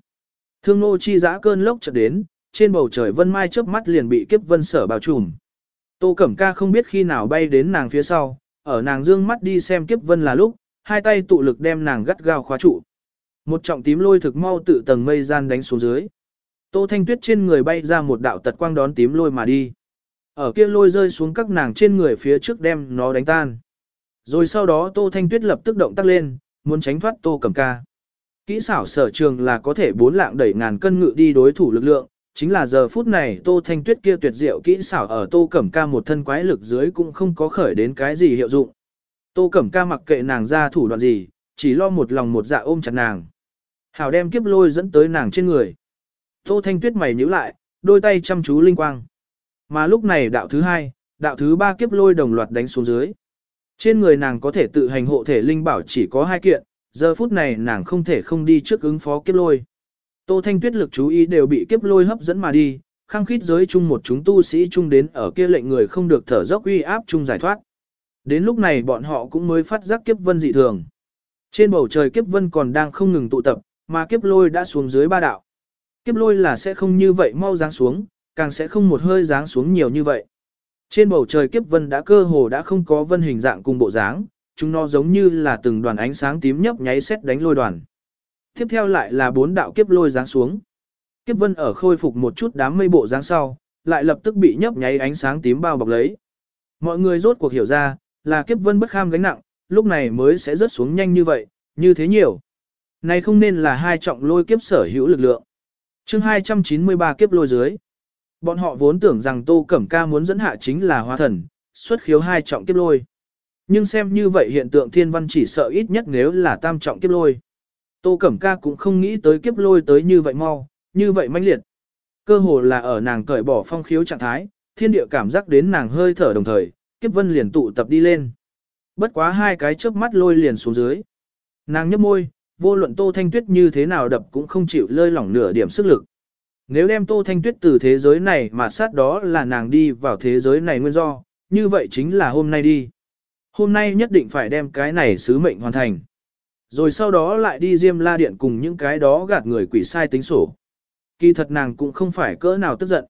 Thương nô chi giã cơn lốc chợt đến, trên bầu trời vân mai chớp mắt liền bị kiếp vân sở bao trùm. Tô Cẩm Ca không biết khi nào bay đến nàng phía sau, ở nàng dương mắt đi xem kiếp vân là lúc, hai tay tụ lực đem nàng gắt gao khóa trụ. Một trọng tím lôi thực mau tự tầng mây gian đánh xuống dưới. Tô Thanh Tuyết trên người bay ra một đạo tật quang đón tím lôi mà đi. Ở kia lôi rơi xuống các nàng trên người phía trước đem nó đánh tan. Rồi sau đó Tô Thanh Tuyết lập tức động tác lên, muốn tránh thoát Tô Cẩm Ca. Kỹ xảo sở trường là có thể bốn lạng đẩy ngàn cân ngự đi đối thủ lực lượng, chính là giờ phút này Tô Thanh Tuyết kia tuyệt diệu kỹ xảo ở Tô Cẩm Ca một thân quái lực dưới cũng không có khởi đến cái gì hiệu dụng. Tô Cẩm Ca mặc kệ nàng ra thủ đoạn gì, chỉ lo một lòng một dạ ôm chặt nàng. Hảo đem kiếp lôi dẫn tới nàng trên người. Tô Thanh Tuyết mày nhíu lại, đôi tay chăm chú linh quang. Mà lúc này đạo thứ hai, đạo thứ ba kiếp lôi đồng loạt đánh xuống dưới. Trên người nàng có thể tự hành hộ thể linh bảo chỉ có hai kiện, giờ phút này nàng không thể không đi trước ứng phó kiếp lôi. Tô Thanh Tuyết lực chú ý đều bị kiếp lôi hấp dẫn mà đi, khăng khít giới chung một chúng tu sĩ chung đến ở kia lệnh người không được thở dốc uy áp chung giải thoát. Đến lúc này bọn họ cũng mới phát giác kiếp vân dị thường. Trên bầu trời kiếp vân còn đang không ngừng tụ tập, mà kiếp lôi đã xuống dưới ba đạo. Kiếp lôi là sẽ không như vậy mau giáng xuống, càng sẽ không một hơi giáng xuống nhiều như vậy. Trên bầu trời kiếp vân đã cơ hồ đã không có vân hình dạng cùng bộ dáng, chúng nó giống như là từng đoàn ánh sáng tím nhấp nháy xét đánh lôi đoàn. Tiếp theo lại là bốn đạo kiếp lôi giáng xuống. Kiếp vân ở khôi phục một chút đám mây bộ dáng sau, lại lập tức bị nhấp nháy ánh sáng tím bao bọc lấy. Mọi người rốt cuộc hiểu ra, là kiếp vân bất kham gánh nặng, lúc này mới sẽ rớt xuống nhanh như vậy, như thế nhiều. Này không nên là hai trọng lôi kiếp sở hữu lực lượng. chương 293 kiếp lôi dưới. Bọn họ vốn tưởng rằng Tô Cẩm Ca muốn dẫn hạ chính là hóa thần, xuất khiếu hai trọng kiếp lôi. Nhưng xem như vậy hiện tượng thiên văn chỉ sợ ít nhất nếu là tam trọng kiếp lôi. Tô Cẩm Ca cũng không nghĩ tới kiếp lôi tới như vậy mau, như vậy mãnh liệt. Cơ hồ là ở nàng cởi bỏ phong khiếu trạng thái, thiên địa cảm giác đến nàng hơi thở đồng thời, kiếp vân liền tụ tập đi lên. Bất quá hai cái chớp mắt lôi liền xuống dưới. Nàng nhấp môi, vô luận Tô Thanh Tuyết như thế nào đập cũng không chịu lơi lỏng nửa điểm sức lực. Nếu đem Tô Thanh Tuyết từ thế giới này mà sát đó là nàng đi vào thế giới này nguyên do, như vậy chính là hôm nay đi. Hôm nay nhất định phải đem cái này sứ mệnh hoàn thành. Rồi sau đó lại đi Diêm La Điện cùng những cái đó gạt người quỷ sai tính sổ. Kỳ thật nàng cũng không phải cỡ nào tức giận.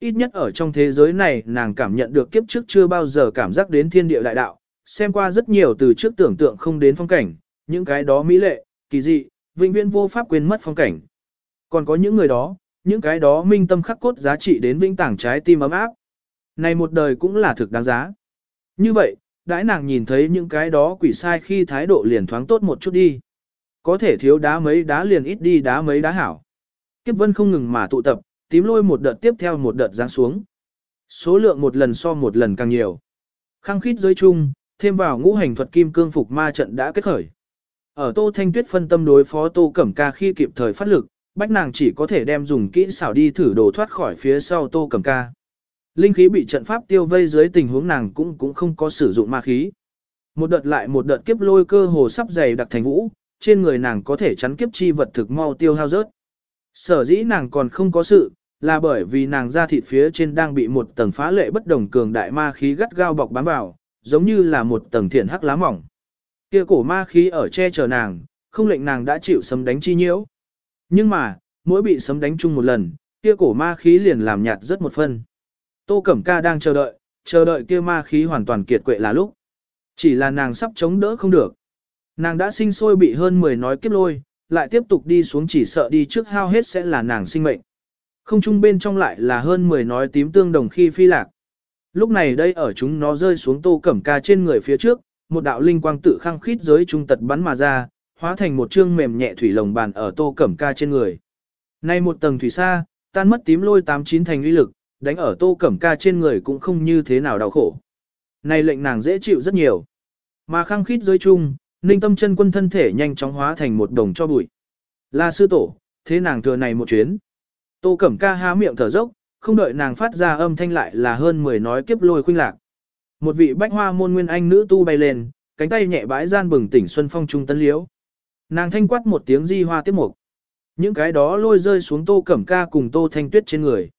Ít nhất ở trong thế giới này nàng cảm nhận được kiếp trước chưa bao giờ cảm giác đến thiên địa đại đạo, xem qua rất nhiều từ trước tưởng tượng không đến phong cảnh, những cái đó mỹ lệ, kỳ dị, vĩnh viễn vô pháp quên mất phong cảnh. Còn có những người đó, những cái đó minh tâm khắc cốt giá trị đến vĩnh tảng trái tim ấm áp. Này một đời cũng là thực đáng giá. Như vậy, đãi nàng nhìn thấy những cái đó quỷ sai khi thái độ liền thoáng tốt một chút đi. Có thể thiếu đá mấy đá liền ít đi đá mấy đá hảo. Kiếp vân không ngừng mà tụ tập, tím lôi một đợt tiếp theo một đợt giáng xuống. Số lượng một lần so một lần càng nhiều. Khăng khít giới chung, thêm vào ngũ hành thuật kim cương phục ma trận đã kết khởi. Ở Tô Thanh Tuyết phân tâm đối phó Tô Cẩm Ca khi kịp thời phát lực, bách nàng chỉ có thể đem dùng kỹ xảo đi thử đồ thoát khỏi phía sau Tô cầm Ca. Linh khí bị trận pháp tiêu vây dưới tình huống nàng cũng cũng không có sử dụng ma khí. Một đợt lại một đợt kiếp lôi cơ hồ sắp dày đặc thành vũ, trên người nàng có thể chắn kiếp chi vật thực mau tiêu hao rớt. Sở dĩ nàng còn không có sự, là bởi vì nàng da thịt phía trên đang bị một tầng phá lệ bất đồng cường đại ma khí gắt gao bọc bám vào, giống như là một tầng thiện hắc lá mỏng. Kia cổ ma khí ở che chở nàng, không lệnh nàng đã chịu sấm đánh chi nhiễu. Nhưng mà, mỗi bị sấm đánh chung một lần, kia cổ ma khí liền làm nhạt rất một phân. Tô Cẩm Ca đang chờ đợi, chờ đợi kia ma khí hoàn toàn kiệt quệ là lúc. Chỉ là nàng sắp chống đỡ không được. Nàng đã sinh sôi bị hơn 10 nói kiếp lôi, lại tiếp tục đi xuống chỉ sợ đi trước hao hết sẽ là nàng sinh mệnh. Không chung bên trong lại là hơn 10 nói tím tương đồng khi phi lạc. Lúc này đây ở chúng nó rơi xuống tô cẩm ca trên người phía trước, một đạo linh quang tự khăng khít giới trung tật bắn mà ra, hóa thành một chương mềm nhẹ thủy lồng bàn ở tô cẩm ca trên người. Nay một tầng thủy xa, tan mất tím lôi tám chín thành uy lực, đánh ở tô cẩm ca trên người cũng không như thế nào đau khổ. Này lệnh nàng dễ chịu rất nhiều. Mà khăng khít giới chung, ninh tâm chân quân thân thể nhanh chóng hóa thành một đồng cho bụi. Là sư tổ, thế nàng thừa này một chuyến. Tô Cẩm Ca há miệng thở dốc, không đợi nàng phát ra âm thanh lại là hơn 10 nói kiếp lôi khuynh lạc. Một vị bách hoa môn nguyên anh nữ tu bay lên, cánh tay nhẹ bãi gian bừng tỉnh xuân phong trung tân liễu. Nàng thanh quát một tiếng di hoa tiếp mục. Những cái đó lôi rơi xuống Tô Cẩm Ca cùng Tô Thanh Tuyết trên người.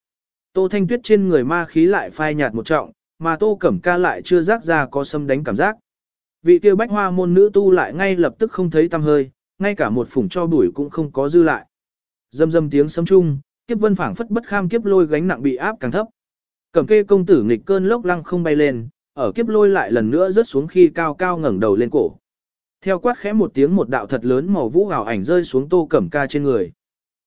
Tô Thanh Tuyết trên người ma khí lại phai nhạt một trọng, mà Tô Cẩm Ca lại chưa rác ra có xâm đánh cảm giác. Vị kia bách hoa môn nữ tu lại ngay lập tức không thấy tăm hơi, ngay cả một phủng cho bụi cũng không có dư lại. Dâm dâm tiếng sấm chung, kiếp vân phảng phất bất kham kiếp lôi gánh nặng bị áp càng thấp. Cẩm kê công tử nghịch cơn lốc lăng không bay lên, ở kiếp lôi lại lần nữa rớt xuống khi cao cao ngẩng đầu lên cổ. Theo quát khẽ một tiếng một đạo thật lớn màu vũ ảo ảnh rơi xuống tô cẩm ca trên người.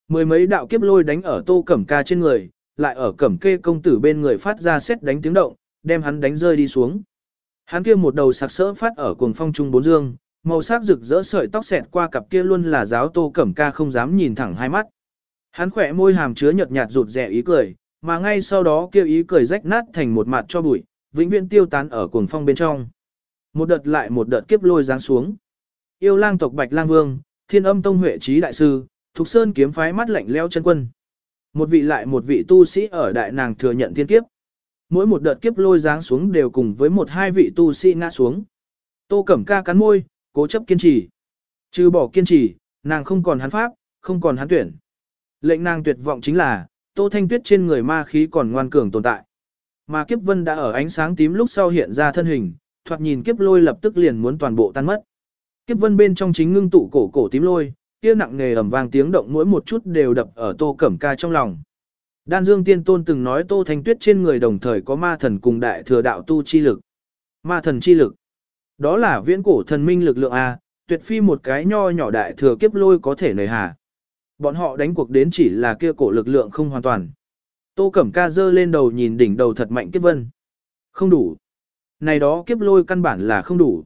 Mười mấy đạo kiếp lôi đánh ở tô cẩm ca trên người, lại ở cẩm kê công tử bên người phát ra xét đánh tiếng động, đem hắn đánh rơi đi xuống. Hắn kia một đầu sặc sỡ phát ở cuồng phong trung bốn dương, màu sắc rực rỡ sợi tóc xẹt qua cặp kia luôn là giáo tô cẩm ca không dám nhìn thẳng hai mắt. Hắn khỏe môi hàm chứa nhợt nhạt rụt rẻ ý cười, mà ngay sau đó kêu ý cười rách nát thành một mặt cho bụi, vĩnh viễn tiêu tán ở cuồng phong bên trong. Một đợt lại một đợt kiếp lôi giáng xuống. Yêu lang tộc Bạch Lang Vương, Thiên Âm Tông Huệ Trí đại sư, Thục Sơn kiếm phái mắt lạnh leo chân quân. Một vị lại một vị tu sĩ ở đại nàng thừa nhận thiên kiếp. Mỗi một đợt kiếp lôi giáng xuống đều cùng với một hai vị tu sĩ ngã xuống. Tô Cẩm Ca cắn môi, cố chấp kiên trì. Trừ bỏ kiên trì, nàng không còn hắn pháp, không còn hắn tuyển. Lệnh nàng tuyệt vọng chính là, Tô Thanh Tuyết trên người ma khí còn ngoan cường tồn tại. Mà kiếp vân đã ở ánh sáng tím lúc sau hiện ra thân hình, thoạt nhìn kiếp lôi lập tức liền muốn toàn bộ tan mất. Kiếp vân bên trong chính ngưng tụ cổ cổ tím lôi, kia nặng nề ầm vang tiếng động mỗi một chút đều đập ở Tô Cẩm Ca trong lòng. Đan Dương Tiên Tôn từng nói Tô Thanh Tuyết trên người đồng thời có ma thần cùng đại thừa đạo tu chi lực. Ma thần chi lực. Đó là viễn cổ thần minh lực lượng A, tuyệt phi một cái nho nhỏ đại thừa kiếp lôi có thể nời hà. Bọn họ đánh cuộc đến chỉ là kia cổ lực lượng không hoàn toàn. Tô Cẩm Ca giơ lên đầu nhìn đỉnh đầu thật mạnh kiếp vân. Không đủ. Này đó kiếp lôi căn bản là không đủ.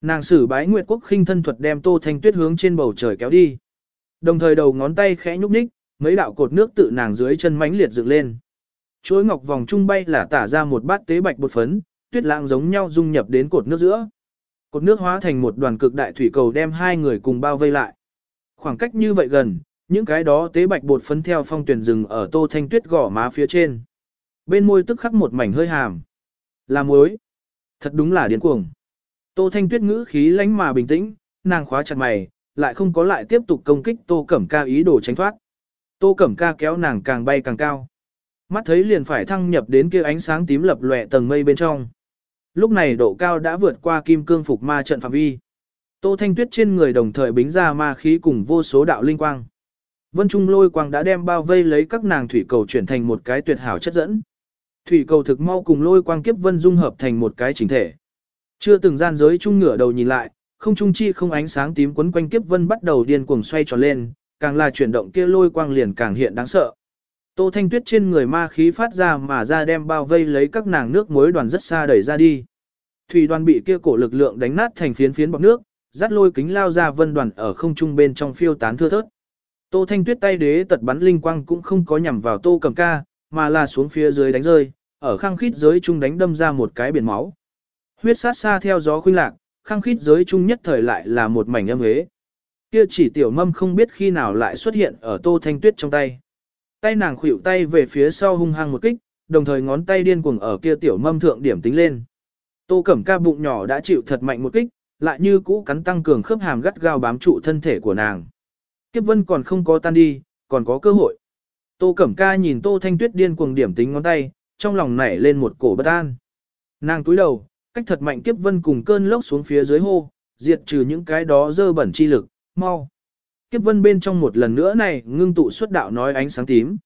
Nàng sử bái nguyệt quốc khinh thân thuật đem Tô Thanh Tuyết hướng trên bầu trời kéo đi. Đồng thời đầu ngón tay khẽ nhúc nhích, mấy đạo cột nước tự nàng dưới chân mãnh liệt dựng lên. Chuối ngọc vòng trung bay là tả ra một bát tế bạch bột phấn, tuyết lãng giống nhau dung nhập đến cột nước giữa. Cột nước hóa thành một đoàn cực đại thủy cầu đem hai người cùng bao vây lại. Khoảng cách như vậy gần, những cái đó tế bạch bột phấn theo phong tuyển rừng ở tô thanh tuyết gỏ má phía trên. Bên môi tức khắc một mảnh hơi hàm. Là muối. Thật đúng là điên cuồng. Tô thanh tuyết ngữ khí lánh mà bình tĩnh, nàng khóa chặt mày, lại không có lại tiếp tục công kích tô cẩm ca ý đồ tránh thoát. Tô cẩm ca kéo nàng càng bay càng cao. Mắt thấy liền phải thăng nhập đến kia ánh sáng tím lập lòe tầng mây bên trong. Lúc này độ cao đã vượt qua kim cương phục ma trận phạm vi. Tô Thanh Tuyết trên người đồng thời bính ra ma khí cùng vô số đạo linh quang. Vân Trung lôi quang đã đem bao vây lấy các nàng thủy cầu chuyển thành một cái tuyệt hảo chất dẫn. Thủy cầu thực mau cùng lôi quang kiếp vân dung hợp thành một cái chỉnh thể. Chưa từng gian giới chung ngửa đầu nhìn lại, không trung chi không ánh sáng tím quấn quanh kiếp vân bắt đầu điên cuồng xoay tròn lên, càng là chuyển động kia lôi quang liền càng hiện đáng sợ. Tô Thanh Tuyết trên người ma khí phát ra mà ra đem bao vây lấy các nàng nước muối đoàn rất xa đẩy ra đi. Thủy đoàn bị kia cổ lực lượng đánh nát thành phiến phiến bọt nước, dắt lôi kính lao ra vân đoàn ở không trung bên trong phiêu tán thưa thớt. Tô Thanh Tuyết tay đế tật bắn linh quang cũng không có nhằm vào Tô Cầm Ca, mà là xuống phía dưới đánh rơi, ở khang khít giới trung đánh đâm ra một cái biển máu. Huyết sát xa theo gió khuynh lạc, khang khít giới trung nhất thời lại là một mảnh âm hế. Kia chỉ tiểu mâm không biết khi nào lại xuất hiện ở Tô Thanh Tuyết trong tay. Tay nàng khuỵu tay về phía sau hung hăng một kích, đồng thời ngón tay điên cuồng ở kia tiểu mâm thượng điểm tính lên. Tô Cẩm Ca bụng nhỏ đã chịu thật mạnh một kích, lại như cũ cắn tăng cường khớp hàm gắt gao bám trụ thân thể của nàng. Kiếp vân còn không có tan đi, còn có cơ hội. Tô Cẩm Ca nhìn Tô Thanh Tuyết điên cuồng điểm tính ngón tay, trong lòng nảy lên một cổ bất an. Nàng túi đầu, cách thật mạnh kiếp vân cùng cơn lốc xuống phía dưới hô, diệt trừ những cái đó dơ bẩn chi lực, mau. Kiếp vân bên trong một lần nữa này ngưng tụ xuất đạo nói ánh sáng tím.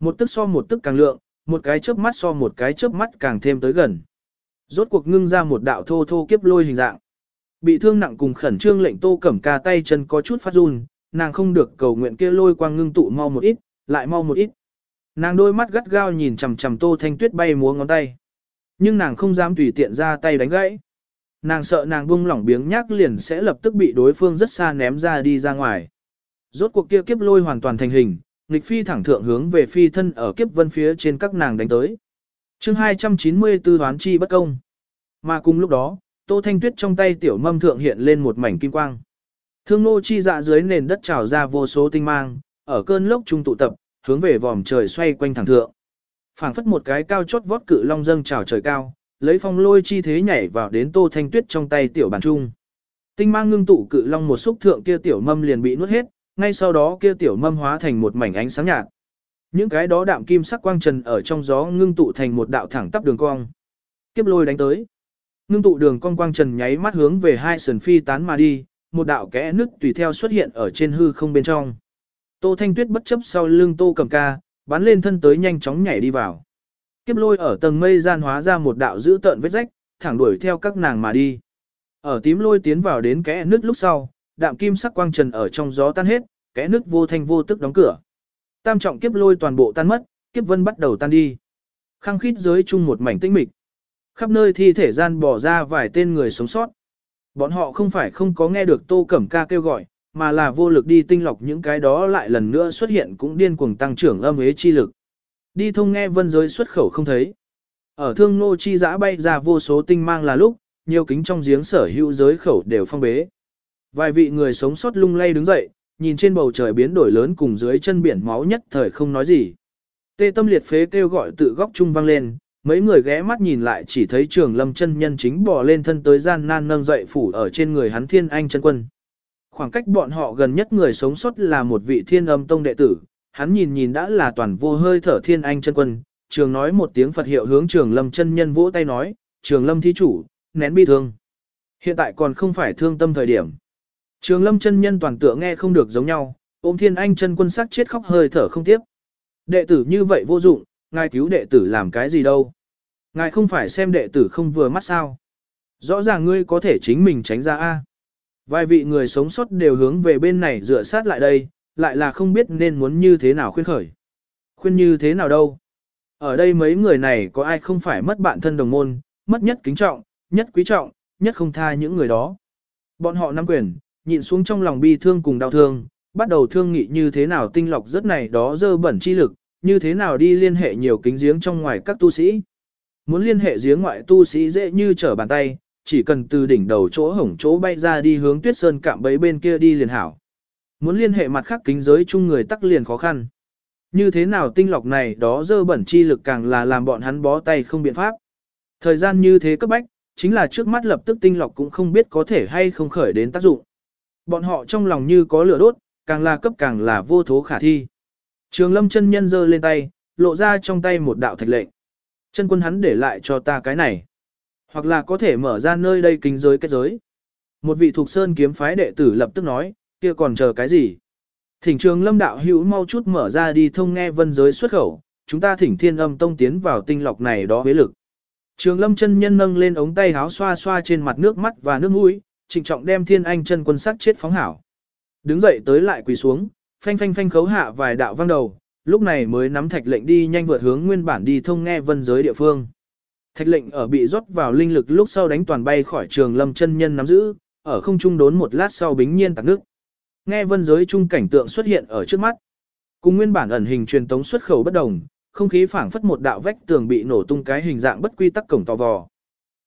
Một tức so một tức càng lượng, một cái chớp mắt so một cái chớp mắt càng thêm tới gần. Rốt cuộc ngưng ra một đạo thô thô kiếp lôi hình dạng. Bị thương nặng cùng khẩn trương lệnh tô cẩm ca tay chân có chút phát run, nàng không được cầu nguyện kia lôi quang ngưng tụ mau một ít, lại mau một ít. Nàng đôi mắt gắt gao nhìn chằm chằm Tô Thanh Tuyết bay múa ngón tay. Nhưng nàng không dám tùy tiện ra tay đánh gãy. Nàng sợ nàng buông lỏng biếng nhác liền sẽ lập tức bị đối phương rất xa ném ra đi ra ngoài. Rốt cuộc kia kiếp lôi hoàn toàn thành hình, nghịch phi thẳng thượng hướng về phi thân ở kiếp vân phía trên các nàng đánh tới. chương 294 hoán chi bất công. Mà cùng lúc đó, Tô Thanh Tuyết trong tay tiểu mâm thượng hiện lên một mảnh kim quang. Thương nô chi dạ dưới nền đất trào ra vô số tinh mang, ở cơn lốc trung tụ tập, hướng về vòm trời xoay quanh thẳng thượng. Phảng phất một cái cao chót vót cự long dâng trào trời cao, lấy phong lôi chi thế nhảy vào đến Tô Thanh Tuyết trong tay tiểu bàn trung. Tinh mang ngưng tụ cự long một xúc thượng kia tiểu mâm liền bị nuốt hết, ngay sau đó kia tiểu mâm hóa thành một mảnh ánh sáng nhạt. Những cái đó đạm kim sắc quang trần ở trong gió ngưng tụ thành một đạo thẳng tắp đường cong. Kiếp lôi đánh tới. Ngưng tụ đường cong quang trần nháy mắt hướng về hai sườn phi tán mà đi, một đạo kẽ nứt tùy theo xuất hiện ở trên hư không bên trong. Tô Thanh Tuyết bất chấp sau lưng Tô Cầm Ca, bắn lên thân tới nhanh chóng nhảy đi vào. Kiếp lôi ở tầng mây gian hóa ra một đạo dữ tợn vết rách, thẳng đuổi theo các nàng mà đi. Ở tím lôi tiến vào đến kẽ nước lúc sau, đạm kim sắc quang trần ở trong gió tan hết, kẽ nước vô thanh vô tức đóng cửa. Tam trọng kiếp lôi toàn bộ tan mất, kiếp vân bắt đầu tan đi. Khăng khít giới chung một mảnh tĩnh mịch. Khắp nơi thi thể gian bỏ ra vài tên người sống sót. Bọn họ không phải không có nghe được Tô Cẩm Ca kêu gọi, mà là vô lực đi tinh lọc những cái đó lại lần nữa xuất hiện cũng điên cuồng tăng trưởng âm ế chi lực. Đi thông nghe vân giới xuất khẩu không thấy. Ở thương nô chi giã bay ra vô số tinh mang là lúc, nhiều kính trong giếng sở hữu giới khẩu đều phong bế. Vài vị người sống sót lung lay đứng dậy, nhìn trên bầu trời biến đổi lớn cùng dưới chân biển máu nhất thời không nói gì. Tê tâm liệt phế kêu gọi tự góc trung vang lên, mấy người ghé mắt nhìn lại chỉ thấy trường lâm chân nhân chính bò lên thân tới gian nan nâng dậy phủ ở trên người hắn thiên anh chân quân. Khoảng cách bọn họ gần nhất người sống sót là một vị thiên âm tông đệ tử, hắn nhìn nhìn đã là toàn vô hơi thở thiên anh chân quân, trường nói một tiếng Phật hiệu hướng trường lâm chân nhân vỗ tay nói, trường lâm thí chủ, nén bi thương. Hiện tại còn không phải thương tâm thời điểm. Trường lâm chân nhân toàn tựa nghe không được giống nhau, ôm thiên anh chân quân sắc chết khóc hơi thở không tiếp. Đệ tử như vậy vô dụng, ngài cứu đệ tử làm cái gì đâu. Ngài không phải xem đệ tử không vừa mắt sao. Rõ ràng ngươi có thể chính mình tránh ra A. Vài vị người sống sót đều hướng về bên này dựa sát lại đây, lại là không biết nên muốn như thế nào khuyên khởi. Khuyên như thế nào đâu. Ở đây mấy người này có ai không phải mất bạn thân đồng môn, mất nhất kính trọng, nhất quý trọng, nhất không tha những người đó. Bọn họ nắm quyền, nhịn xuống trong lòng bi thương cùng đau thương, bắt đầu thương nghị như thế nào tinh lọc rất này đó dơ bẩn chi lực, như thế nào đi liên hệ nhiều kính giếng trong ngoài các tu sĩ. Muốn liên hệ giếng ngoại tu sĩ dễ như trở bàn tay, chỉ cần từ đỉnh đầu chỗ hổng chỗ bay ra đi hướng tuyết sơn cạm bấy bên kia đi liền hảo. Muốn liên hệ mặt khác kính giới chung người tắc liền khó khăn. Như thế nào tinh lọc này đó dơ bẩn chi lực càng là làm bọn hắn bó tay không biện pháp. Thời gian như thế cấp bách, chính là trước mắt lập tức tinh lọc cũng không biết có thể hay không khởi đến tác dụng. Bọn họ trong lòng như có lửa đốt, càng là cấp càng là vô thố khả thi. Trường lâm chân nhân giơ lên tay, lộ ra trong tay một đạo thạch lệnh. Chân quân hắn để lại cho ta cái này. Hoặc là có thể mở ra nơi đây kinh giới kết giới. Một vị thuộc sơn kiếm phái đệ tử lập tức nói, kia còn chờ cái gì? Thỉnh trường lâm đạo hữu mau chút mở ra đi thông nghe vân giới xuất khẩu, chúng ta thỉnh thiên âm tông tiến vào tinh lọc này đó với lực. Trường lâm chân nhân nâng lên ống tay háo xoa xoa trên mặt nước mắt và nước mũi, trịnh trọng đem thiên anh chân quân sắc chết phóng hảo. Đứng dậy tới lại quỳ xuống, phanh phanh phanh khấu hạ vài đạo văng đầu, lúc này mới nắm thạch lệnh đi nhanh vượt hướng nguyên bản đi thông nghe vân giới địa phương. Thạch lệnh ở bị rót vào linh lực lúc sau đánh toàn bay khỏi trường lâm chân nhân nắm giữ, ở không trung đốn một lát sau bính nhiên tạc nước. Nghe vân giới trung cảnh tượng xuất hiện ở trước mắt. Cùng nguyên bản ẩn hình truyền tống xuất khẩu bất đồng, không khí phảng phất một đạo vách tường bị nổ tung cái hình dạng bất quy tắc cổng tò vò.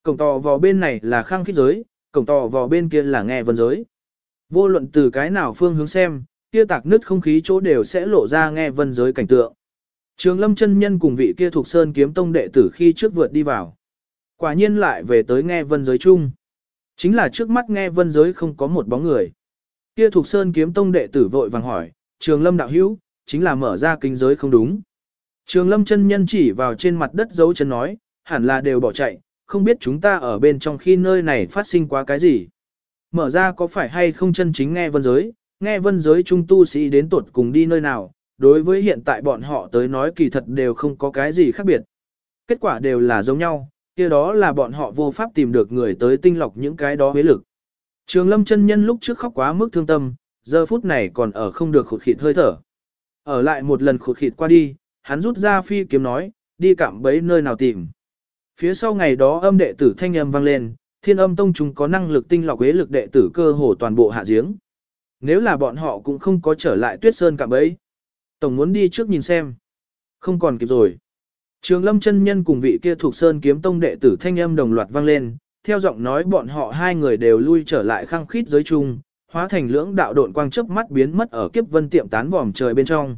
Cổng tò vò bên này là khang khí giới, cổng tò vò bên kia là nghe vân giới. Vô luận từ cái nào phương hướng xem, kia tạc nứt không khí chỗ đều sẽ lộ ra nghe vân giới cảnh tượng. Trường lâm chân nhân cùng vị kia thuộc sơn kiếm tông đệ tử khi trước vượt đi vào. Quả nhiên lại về tới nghe vân giới chung. Chính là trước mắt nghe vân giới không có một bóng người. Kia thuộc sơn kiếm tông đệ tử vội vàng hỏi, trường lâm đạo hữu, chính là mở ra kinh giới không đúng. Trường lâm chân nhân chỉ vào trên mặt đất dấu chân nói, hẳn là đều bỏ chạy, không biết chúng ta ở bên trong khi nơi này phát sinh quá cái gì. Mở ra có phải hay không chân chính nghe vân giới, nghe vân giới trung tu sĩ đến tuột cùng đi nơi nào, đối với hiện tại bọn họ tới nói kỳ thật đều không có cái gì khác biệt. Kết quả đều là giống nhau, kia đó là bọn họ vô pháp tìm được người tới tinh lọc những cái đó huế lực. Trường lâm chân nhân lúc trước khóc quá mức thương tâm, giờ phút này còn ở không được khụt khịt hơi thở. Ở lại một lần khụt khịt qua đi, hắn rút ra phi kiếm nói, đi cảm bấy nơi nào tìm. Phía sau ngày đó âm đệ tử thanh âm vang lên, thiên âm tông chúng có năng lực tinh lọc huế lực đệ tử cơ hồ toàn bộ hạ giếng. Nếu là bọn họ cũng không có trở lại tuyết sơn cảm bấy. Tổng muốn đi trước nhìn xem. Không còn kịp rồi. Trường lâm chân nhân cùng vị kia thuộc sơn kiếm tông đệ tử thanh âm đồng loạt vang lên, theo giọng nói bọn họ hai người đều lui trở lại khăng khít giới chung, hóa thành lưỡng đạo độn quang chớp mắt biến mất ở kiếp vân tiệm tán vòm trời bên trong.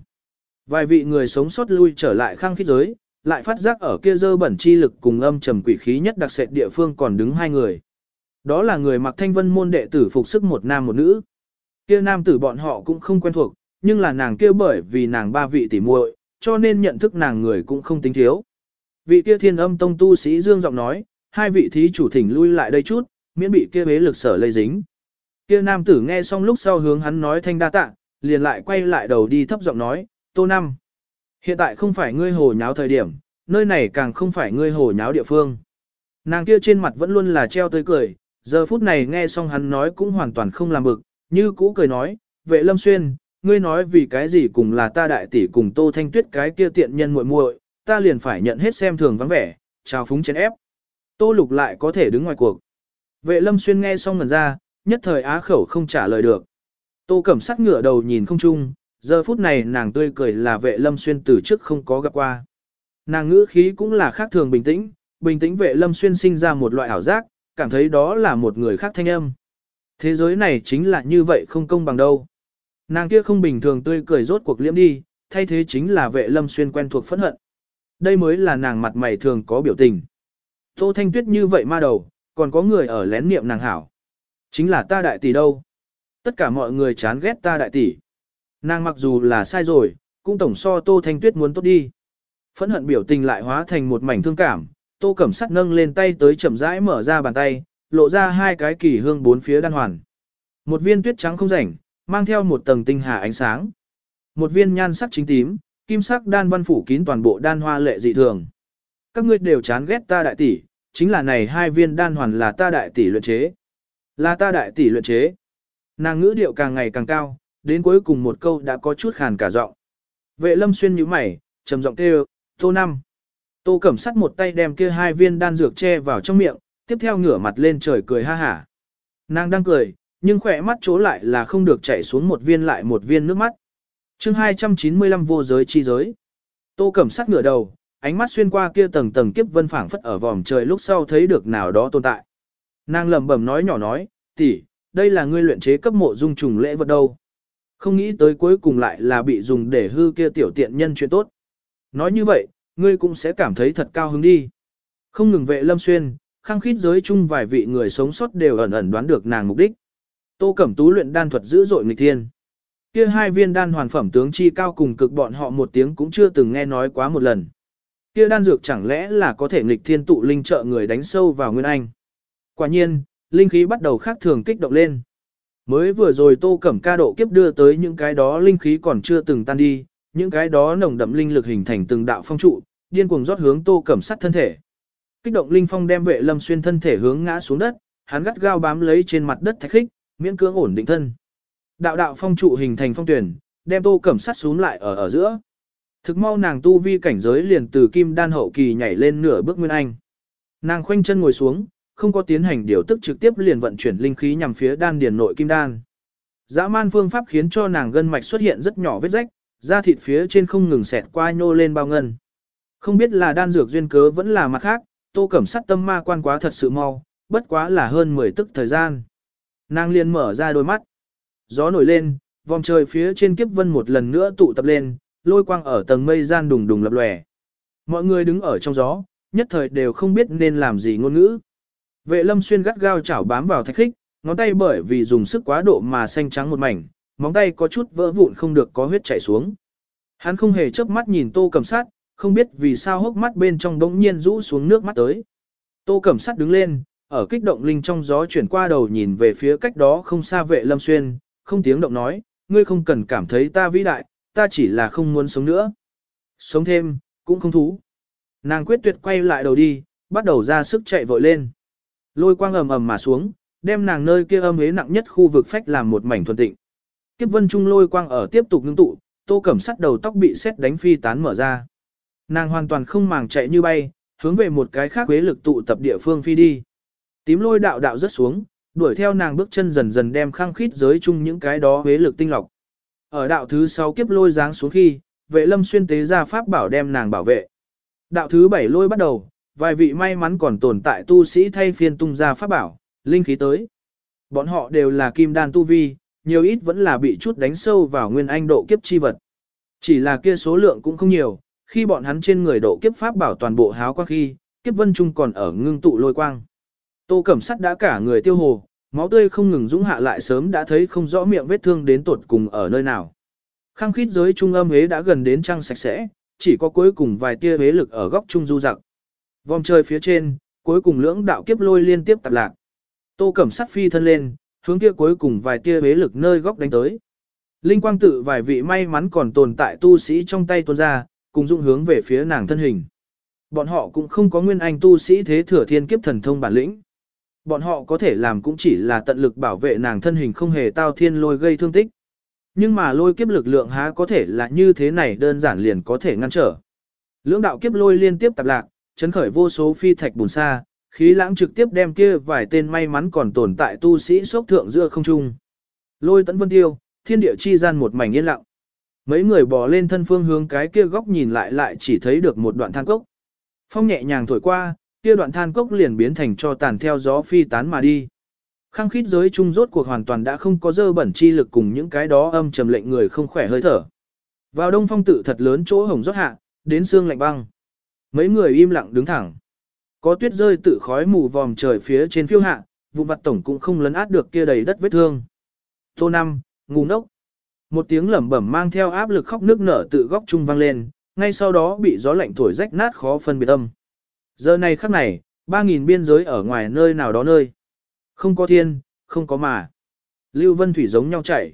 Vài vị người sống sót lui trở lại khăng khít giới, lại phát giác ở kia dơ bẩn chi lực cùng âm trầm quỷ khí nhất đặc sệt địa phương còn đứng hai người. Đó là người mặc thanh vân môn đệ tử phục sức một nam một nữ. Kia nam tử bọn họ cũng không quen thuộc, nhưng là nàng kia bởi vì nàng ba vị tỷ muội, cho nên nhận thức nàng người cũng không tính thiếu. Vị kia thiên âm tông tu sĩ dương giọng nói, hai vị thí chủ thỉnh lui lại đây chút, miễn bị kia bế lực sở lây dính. Kia nam tử nghe xong lúc sau hướng hắn nói thanh đa tạ, liền lại quay lại đầu đi thấp giọng nói, tô năm. Hiện tại không phải ngươi hồ nháo thời điểm, nơi này càng không phải ngươi hồ nháo địa phương. Nàng kia trên mặt vẫn luôn là treo tới cười, giờ phút này nghe xong hắn nói cũng hoàn toàn không làm bực, như cũ cười nói, vệ lâm xuyên, ngươi nói vì cái gì cùng là ta đại tỷ cùng tô thanh tuyết cái kia tiện nhân muội muội, ta liền phải nhận hết xem thường vắng vẻ, chào phúng chén ép. Tô lục lại có thể đứng ngoài cuộc. Vệ lâm xuyên nghe xong ngần ra, nhất thời á khẩu không trả lời được. Tô cẩm sắc ngửa đầu nhìn không chung, giờ phút này nàng tươi cười là vệ lâm xuyên từ trước không có gặp qua. Nàng ngữ khí cũng là khác thường bình tĩnh, bình tĩnh vệ lâm xuyên sinh ra một loại ảo giác, cảm thấy đó là một người khác thanh âm. Thế giới này chính là như vậy không công bằng đâu. Nàng kia không bình thường tươi cười rốt cuộc liễm đi, thay thế chính là vệ lâm xuyên quen thuộc phẫn hận. Đây mới là nàng mặt mày thường có biểu tình. Tô Thanh Tuyết như vậy ma đầu, còn có người ở lén niệm nàng hảo. Chính là ta đại tỷ đâu. Tất cả mọi người chán ghét ta đại tỷ. Nàng mặc dù là sai rồi, cũng tổng so Tô Thanh Tuyết muốn tốt đi. Phẫn hận biểu tình lại hóa thành một mảnh thương cảm, Tô Cẩm Sắt nâng lên tay tới chậm rãi mở ra bàn tay, lộ ra hai cái kỳ hương bốn phía đan hoàn. Một viên tuyết trắng không rảnh, mang theo một tầng tinh hà ánh sáng. Một viên nhan sắc chính tím, kim sắc đan văn phủ kín toàn bộ đan hoa lệ dị thường. Các ngươi đều chán ghét ta đại tỷ, chính là này hai viên đan hoàn là ta đại tỷ luyện chế. Là ta đại tỷ luyện chế. Nàng ngữ điệu càng ngày càng cao, đến cuối cùng một câu đã có chút khàn cả giọng. Vệ lâm xuyên nhíu mày, trầm giọng kêu, tô năm. Tô cẩm sắt một tay đem kia hai viên đan dược che vào trong miệng, tiếp theo ngửa mặt lên trời cười ha hả. Nàng đang cười, nhưng khỏe mắt chỗ lại là không được chảy xuống một viên lại một viên nước mắt. chương 295 vô giới chi giới. Tô cẩm sát ngửa đầu, ánh mắt xuyên qua kia tầng tầng kiếp vân phảng phất ở vòm trời lúc sau thấy được nào đó tồn tại. Nàng lẩm bẩm nói nhỏ nói, tỷ, đây là ngươi luyện chế cấp mộ dung trùng lễ vật đâu. Không nghĩ tới cuối cùng lại là bị dùng để hư kia tiểu tiện nhân chuyện tốt. Nói như vậy, ngươi cũng sẽ cảm thấy thật cao hứng đi. Không ngừng vệ lâm xuyên, khăng khít giới chung vài vị người sống sót đều ẩn ẩn đoán được nàng mục đích. Tô Cẩm Tú luyện đan thuật dữ dội nghịch thiên. Kia hai viên đan hoàn phẩm tướng chi cao cùng cực bọn họ một tiếng cũng chưa từng nghe nói quá một lần. Kia đan dược chẳng lẽ là có thể nghịch thiên tụ linh trợ người đánh sâu vào nguyên anh. Quả nhiên, linh khí bắt đầu khác thường kích động lên. Mới vừa rồi Tô Cẩm ca độ kiếp đưa tới những cái đó linh khí còn chưa từng tan đi, những cái đó nồng đậm linh lực hình thành từng đạo phong trụ, điên cuồng rót hướng Tô Cẩm sắt thân thể. Kích động linh phong đem vệ lâm xuyên thân thể hướng ngã xuống đất, hắn gắt gao bám lấy trên mặt đất thạch khích, miễn cưỡng ổn định thân. Đạo đạo phong trụ hình thành phong tuyển, đem Tô Cẩm sắt xuống lại ở ở giữa. Thực mau nàng tu vi cảnh giới liền từ kim đan hậu kỳ nhảy lên nửa bước nguyên anh. Nàng khoanh chân ngồi xuống, không có tiến hành điều tức trực tiếp liền vận chuyển linh khí nhằm phía đan điền nội kim đan. Dã man phương pháp khiến cho nàng gân mạch xuất hiện rất nhỏ vết rách, da thịt phía trên không ngừng xẹt qua nhô lên bao ngân. Không biết là đan dược duyên cớ vẫn là mặt khác, tô cẩm sắt tâm ma quan quá thật sự mau, bất quá là hơn 10 tức thời gian. Nàng liền mở ra đôi mắt. Gió nổi lên, vòng trời phía trên kiếp vân một lần nữa tụ tập lên, lôi quang ở tầng mây gian đùng đùng lập lòe. Mọi người đứng ở trong gió, nhất thời đều không biết nên làm gì ngôn ngữ. Vệ lâm xuyên gắt gao chảo bám vào thạch khích, ngón tay bởi vì dùng sức quá độ mà xanh trắng một mảnh, móng tay có chút vỡ vụn không được có huyết chảy xuống. Hắn không hề chớp mắt nhìn tô cầm sát, không biết vì sao hốc mắt bên trong đống nhiên rũ xuống nước mắt tới. Tô cầm sát đứng lên, ở kích động linh trong gió chuyển qua đầu nhìn về phía cách đó không xa vệ lâm xuyên, không tiếng động nói, ngươi không cần cảm thấy ta vĩ đại, ta chỉ là không muốn sống nữa. Sống thêm, cũng không thú. Nàng quyết tuyệt quay lại đầu đi, bắt đầu ra sức chạy vội lên. Lôi quang ầm ầm mà xuống, đem nàng nơi kia âm hế nặng nhất khu vực phách làm một mảnh thuần tịnh. Kiếp vân trung lôi quang ở tiếp tục ngưng tụ, tô cẩm sắt đầu tóc bị xét đánh phi tán mở ra. Nàng hoàn toàn không màng chạy như bay, hướng về một cái khác quế lực tụ tập địa phương phi đi. Tím lôi đạo đạo rất xuống, đuổi theo nàng bước chân dần dần đem khăng khít giới chung những cái đó huế lực tinh lọc. Ở đạo thứ 6 kiếp lôi giáng xuống khi, vệ lâm xuyên tế ra pháp bảo đem nàng bảo vệ. Đạo thứ 7 lôi bắt đầu, vài vị may mắn còn tồn tại tu sĩ thay phiên tung ra pháp bảo, linh khí tới. Bọn họ đều là kim đan tu vi, nhiều ít vẫn là bị chút đánh sâu vào nguyên anh độ kiếp chi vật. Chỉ là kia số lượng cũng không nhiều, khi bọn hắn trên người độ kiếp pháp bảo toàn bộ háo quang khi, kiếp vân trung còn ở ngưng tụ lôi quang. Tô Cẩm Sắt đã cả người tiêu hồ, máu tươi không ngừng dũng hạ lại sớm đã thấy không rõ miệng vết thương đến tột cùng ở nơi nào. Khang khít giới trung âm hế đã gần đến trăng sạch sẽ, chỉ có cuối cùng vài tia hế lực ở góc trung du giặc. Vòng trời phía trên, cuối cùng lưỡng đạo kiếp lôi liên tiếp tạp lạc. Tô Cẩm Sắt phi thân lên, hướng kia cuối cùng vài tia hế lực nơi góc đánh tới. Linh quang tự vài vị may mắn còn tồn tại tu sĩ trong tay tuôn ra, cùng dụng hướng về phía nàng thân hình. Bọn họ cũng không có nguyên anh tu sĩ thế thừa thiên kiếp thần thông bản lĩnh. Bọn họ có thể làm cũng chỉ là tận lực bảo vệ nàng thân hình không hề tao thiên lôi gây thương tích. Nhưng mà lôi kiếp lực lượng há có thể là như thế này đơn giản liền có thể ngăn trở. Lưỡng đạo kiếp lôi liên tiếp tạp lạc, chấn khởi vô số phi thạch bùn xa, khí lãng trực tiếp đem kia vài tên may mắn còn tồn tại tu sĩ sốc thượng giữa không trung. Lôi tấn vân tiêu, thiên địa chi gian một mảnh yên lặng. Mấy người bò lên thân phương hướng cái kia góc nhìn lại lại chỉ thấy được một đoạn than cốc. Phong nhẹ nhàng thổi qua, kia đoạn than cốc liền biến thành cho tàn theo gió phi tán mà đi. Khăng khít giới trung rốt cuộc hoàn toàn đã không có dơ bẩn chi lực cùng những cái đó âm trầm lệnh người không khỏe hơi thở. Vào đông phong tự thật lớn chỗ hồng rót hạ, đến xương lạnh băng. Mấy người im lặng đứng thẳng. Có tuyết rơi tự khói mù vòm trời phía trên phiêu hạ, vụ mặt tổng cũng không lấn át được kia đầy đất vết thương. Tô Năm, ngu ngốc. Một tiếng lẩm bẩm mang theo áp lực khóc nước nở tự góc trung vang lên, ngay sau đó bị gió lạnh thổi rách nát khó phân biệt âm. Giờ này khắc này, ba nghìn biên giới ở ngoài nơi nào đó nơi. Không có thiên, không có mà. Lưu Vân Thủy giống nhau chạy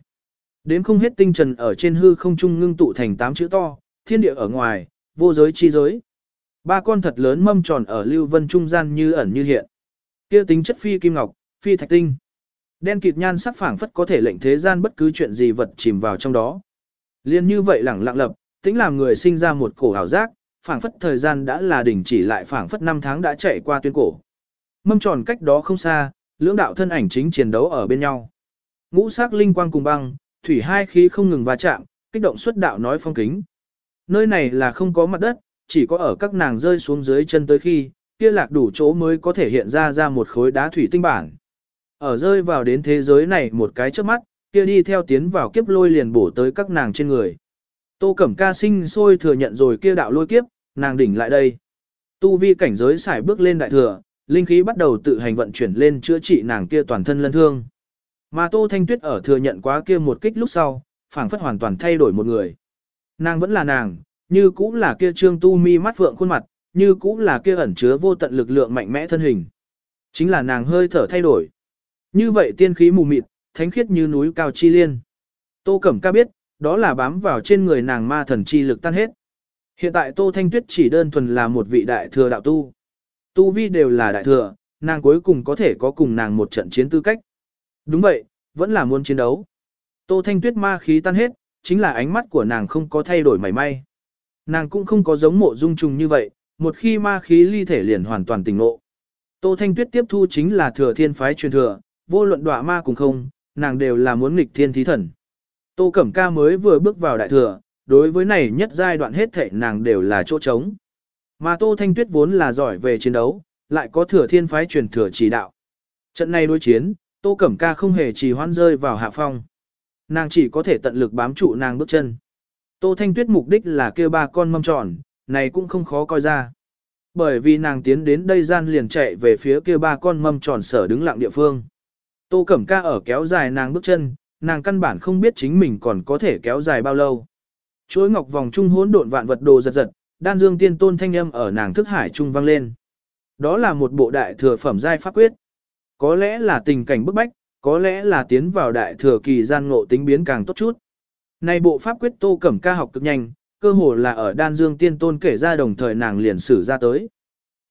Đến không hết tinh trần ở trên hư không trung ngưng tụ thành tám chữ to, thiên địa ở ngoài, vô giới chi giới. Ba con thật lớn mâm tròn ở Lưu Vân trung gian như ẩn như hiện. Kia tính chất phi kim ngọc, phi thạch tinh. Đen kịt nhan sắc phảng phất có thể lệnh thế gian bất cứ chuyện gì vật chìm vào trong đó. Liên như vậy lẳng lặng lập, tính làm người sinh ra một cổ hào giác, phảng phất thời gian đã là đỉnh chỉ lại phảng phất năm tháng đã chạy qua tuyên cổ. Mâm tròn cách đó không xa, lưỡng đạo thân ảnh chính chiến đấu ở bên nhau. Ngũ sắc linh quang cùng băng, thủy hai khí không ngừng va chạm, kích động xuất đạo nói phong kính. Nơi này là không có mặt đất, chỉ có ở các nàng rơi xuống dưới chân tới khi, kia lạc đủ chỗ mới có thể hiện ra ra một khối đá thủy tinh bản. Ở rơi vào đến thế giới này một cái trước mắt, kia đi theo tiến vào kiếp lôi liền bổ tới các nàng trên người. Tô Cẩm Ca sinh sôi thừa nhận rồi kia đạo lôi kiếp, nàng đỉnh lại đây. Tu vi cảnh giới xài bước lên đại thừa, linh khí bắt đầu tự hành vận chuyển lên chữa trị nàng kia toàn thân lân thương. Mà Tô Thanh Tuyết ở thừa nhận quá kia một kích lúc sau, phảng phất hoàn toàn thay đổi một người. Nàng vẫn là nàng, như cũng là kia trương tu mi mắt phượng khuôn mặt, như cũng là kia ẩn chứa vô tận lực lượng mạnh mẽ thân hình. Chính là nàng hơi thở thay đổi. Như vậy tiên khí mù mịt, thánh khiết như núi cao chi liên. Tô Cẩm Ca biết, đó là bám vào trên người nàng ma thần chi lực tan hết. Hiện tại Tô Thanh Tuyết chỉ đơn thuần là một vị đại thừa đạo tu. Tu vi đều là đại thừa, nàng cuối cùng có thể có cùng nàng một trận chiến tư cách. Đúng vậy, vẫn là muốn chiến đấu. Tô Thanh Tuyết ma khí tan hết, chính là ánh mắt của nàng không có thay đổi mảy may. Nàng cũng không có giống mộ dung trùng như vậy, một khi ma khí ly thể liền hoàn toàn tỉnh ngộ. Tô Thanh Tuyết tiếp thu chính là thừa thiên phái truyền thừa, vô luận đọa ma cùng không, nàng đều là muốn nghịch thiên thí thần. Tô Cẩm Ca mới vừa bước vào đại thừa, đối với này nhất giai đoạn hết thảy nàng đều là chỗ trống. Mà Tô Thanh Tuyết vốn là giỏi về chiến đấu, lại có thừa thiên phái truyền thừa chỉ đạo. Trận này đối chiến, Tô Cẩm Ca không hề trì hoãn rơi vào hạ phong. Nàng chỉ có thể tận lực bám trụ nàng bước chân. Tô Thanh Tuyết mục đích là kêu ba con mâm tròn, này cũng không khó coi ra. Bởi vì nàng tiến đến đây gian liền chạy về phía kia ba con mâm tròn sở đứng lặng địa phương. Tô Cẩm Ca ở kéo dài nàng bước chân, nàng căn bản không biết chính mình còn có thể kéo dài bao lâu. Chuỗi ngọc vòng trung hỗn độn vạn vật đồ giật giật, đan dương tiên tôn thanh âm ở nàng thức hải trung vang lên. Đó là một bộ đại thừa phẩm giai pháp quyết. Có lẽ là tình cảnh bức bách, có lẽ là tiến vào đại thừa kỳ gian ngộ tính biến càng tốt chút. Này bộ pháp quyết Tô Cẩm Ca học cực nhanh, cơ hồ là ở đan dương tiên tôn kể ra đồng thời nàng liền sử ra tới.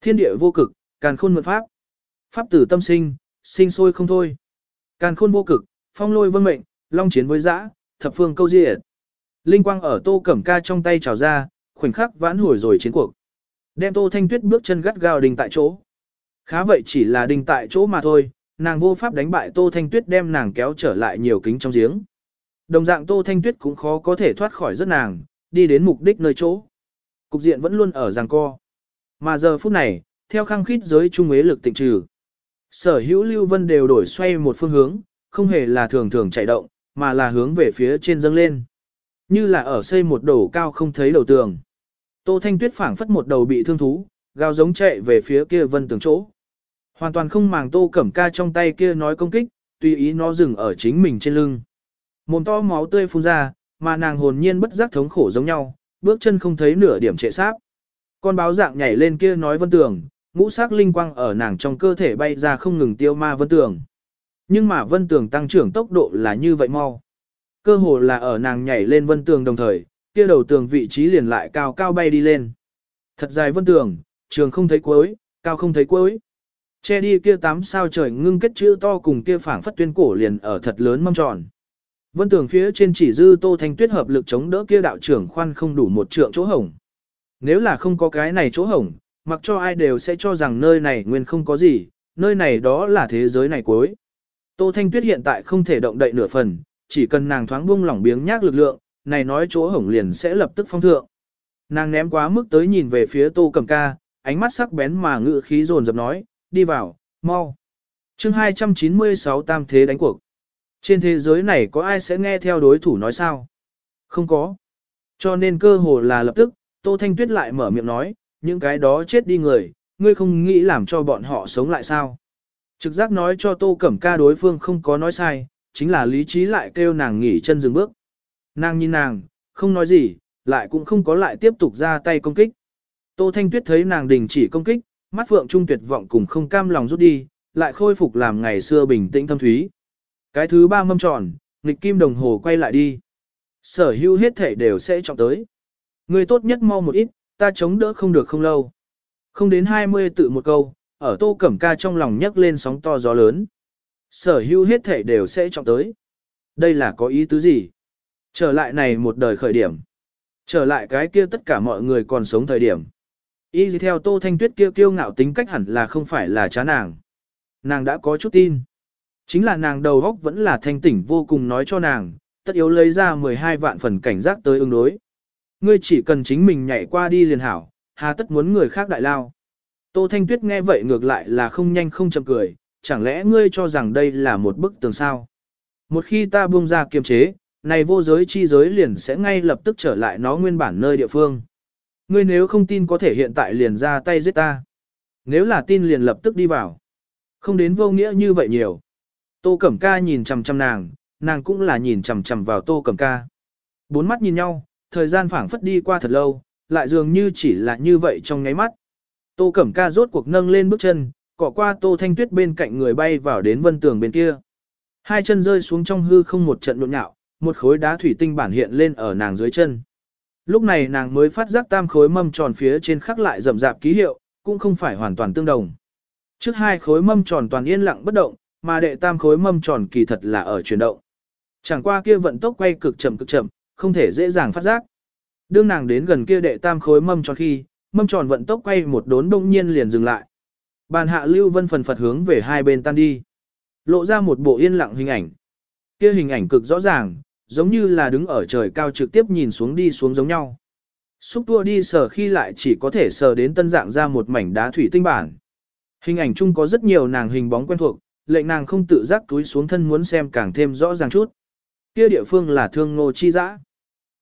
Thiên địa vô cực, càn khôn mượn pháp. Pháp tử tâm sinh, sinh sôi không thôi. Càn khôn vô cực, phong lôi vân mệnh, long chiến với dã, thập phương câu diệt. Linh quang ở tô cẩm ca trong tay trào ra, khoảnh khắc vãn hồi rồi chiến cuộc. Đem tô thanh tuyết bước chân gắt gao đình tại chỗ. Khá vậy chỉ là đình tại chỗ mà thôi, nàng vô pháp đánh bại tô thanh tuyết đem nàng kéo trở lại nhiều kính trong giếng. Đồng dạng tô thanh tuyết cũng khó có thể thoát khỏi rất nàng, đi đến mục đích nơi chỗ. Cục diện vẫn luôn ở giằng co. Mà giờ phút này, theo khăng khít giới trung ế lực tịnh trừ. Sở hữu Lưu Vân đều đổi xoay một phương hướng, không hề là thường thường chạy động, mà là hướng về phía trên dâng lên. Như là ở xây một đầu cao không thấy đầu tường. Tô Thanh Tuyết phảng phất một đầu bị thương thú, gào giống chạy về phía kia vân tường chỗ. Hoàn toàn không màng Tô Cẩm Ca trong tay kia nói công kích, tùy ý nó dừng ở chính mình trên lưng. Mồm to máu tươi phun ra, mà nàng hồn nhiên bất giác thống khổ giống nhau, bước chân không thấy nửa điểm trệ sáp. Con báo dạng nhảy lên kia nói vân tường, ngũ sắc linh quang ở nàng trong cơ thể bay ra không ngừng tiêu ma vân tường. Nhưng mà vân tường tăng trưởng tốc độ là như vậy mau. Cơ hồ là ở nàng nhảy lên vân tường đồng thời, kia đầu tường vị trí liền lại cao cao bay đi lên. Thật dài vân tường, trường không thấy cuối, cao không thấy cuối. Che đi kia tám sao trời ngưng kết chữ to cùng kia phảng phất tuyên cổ liền ở thật lớn mâm tròn. Vân tường phía trên chỉ dư tô thanh tuyết hợp lực chống đỡ kia đạo trưởng khoan không đủ một trượng chỗ hổng. Nếu là không có cái này chỗ hổng, mặc cho ai đều sẽ cho rằng nơi này nguyên không có gì, nơi này đó là thế giới này cuối. Tô Thanh Tuyết hiện tại không thể động đậy nửa phần, chỉ cần nàng thoáng buông lỏng biếng nhác lực lượng, này nói chỗ hổng liền sẽ lập tức phong thượng. Nàng ném quá mức tới nhìn về phía Tô Cẩm Ca, ánh mắt sắc bén mà ngự khí dồn dập nói, đi vào, mau. chương 296 tam thế đánh cuộc. Trên thế giới này có ai sẽ nghe theo đối thủ nói sao? Không có. Cho nên cơ hồ là lập tức, Tô Thanh Tuyết lại mở miệng nói, những cái đó chết đi người, ngươi không nghĩ làm cho bọn họ sống lại sao? Trực giác nói cho Tô Cẩm Ca đối phương không có nói sai, chính là lý trí lại kêu nàng nghỉ chân dừng bước. Nàng nhìn nàng, không nói gì, lại cũng không có lại tiếp tục ra tay công kích. Tô Thanh Tuyết thấy nàng đình chỉ công kích, mắt phượng trung tuyệt vọng cùng không cam lòng rút đi, lại khôi phục làm ngày xưa bình tĩnh thâm thúy. Cái thứ ba mâm tròn, nghịch kim đồng hồ quay lại đi. Sở hữu hết thể đều sẽ trọng tới. Người tốt nhất mau một ít, ta chống đỡ không được không lâu. Không đến 20 tự một câu, ở tô cẩm ca trong lòng nhấc lên sóng to gió lớn. Sở hữu hết thể đều sẽ trọng tới. Đây là có ý tứ gì? Trở lại này một đời khởi điểm. Trở lại cái kia tất cả mọi người còn sống thời điểm. Y gì theo Tô Thanh Tuyết kia kiêu ngạo tính cách hẳn là không phải là chán nàng. Nàng đã có chút tin. Chính là nàng đầu góc vẫn là thanh tỉnh vô cùng nói cho nàng, tất yếu lấy ra 12 vạn phần cảnh giác tới ứng đối. Ngươi chỉ cần chính mình nhảy qua đi liền hảo, hà tất muốn người khác đại lao. Tô Thanh Tuyết nghe vậy ngược lại là không nhanh không chậm cười, chẳng lẽ ngươi cho rằng đây là một bức tường sao? Một khi ta buông ra kiềm chế, này vô giới chi giới liền sẽ ngay lập tức trở lại nó nguyên bản nơi địa phương. Ngươi nếu không tin có thể hiện tại liền ra tay giết ta. Nếu là tin liền lập tức đi vào. Không đến vô nghĩa như vậy nhiều. Tô Cẩm Ca nhìn chằm chằm nàng, nàng cũng là nhìn chằm chằm vào Tô Cẩm Ca. Bốn mắt nhìn nhau, thời gian phảng phất đi qua thật lâu, lại dường như chỉ là như vậy trong nháy mắt. Tô Cẩm Ca rốt cuộc nâng lên bước chân, cọ qua Tô Thanh Tuyết bên cạnh người bay vào đến vân tường bên kia. Hai chân rơi xuống trong hư không một trận nhộn nhạo, một khối đá thủy tinh bản hiện lên ở nàng dưới chân. Lúc này nàng mới phát giác tam khối mâm tròn phía trên khắc lại rậm rạp ký hiệu, cũng không phải hoàn toàn tương đồng. Trước hai khối mâm tròn toàn yên lặng bất động, mà đệ tam khối mâm tròn kỳ thật là ở chuyển động. Chẳng qua kia vận tốc quay cực chậm cực chậm, không thể dễ dàng phát giác. Đương nàng đến gần kia đệ tam khối mâm tròn khi, mâm tròn vận tốc quay một đốn đông nhiên liền dừng lại. Bàn hạ lưu vân phần phật hướng về hai bên tan đi. Lộ ra một bộ yên lặng hình ảnh. Kia hình ảnh cực rõ ràng, giống như là đứng ở trời cao trực tiếp nhìn xuống đi xuống giống nhau. Xúc tua đi sờ khi lại chỉ có thể sờ đến tân dạng ra một mảnh đá thủy tinh bản. Hình ảnh chung có rất nhiều nàng hình bóng quen thuộc, lệnh nàng không tự giác túi xuống thân muốn xem càng thêm rõ ràng chút. Kia địa phương là thương ngô chi dã.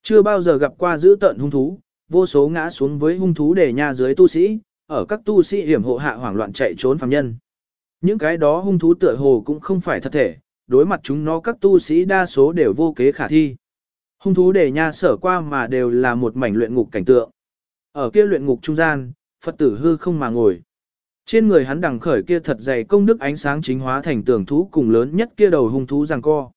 Chưa bao giờ gặp qua giữ tận hung thú, vô số ngã xuống với hung thú để nhà dưới tu sĩ, ở các tu sĩ hiểm hộ hạ hoảng loạn chạy trốn phàm nhân. Những cái đó hung thú tựa hồ cũng không phải thật thể, đối mặt chúng nó các tu sĩ đa số đều vô kế khả thi. Hung thú để nha sở qua mà đều là một mảnh luyện ngục cảnh tượng. Ở kia luyện ngục trung gian, Phật tử hư không mà ngồi. Trên người hắn đằng khởi kia thật dày công đức ánh sáng chính hóa thành tưởng thú cùng lớn nhất kia đầu hung thú giằng co.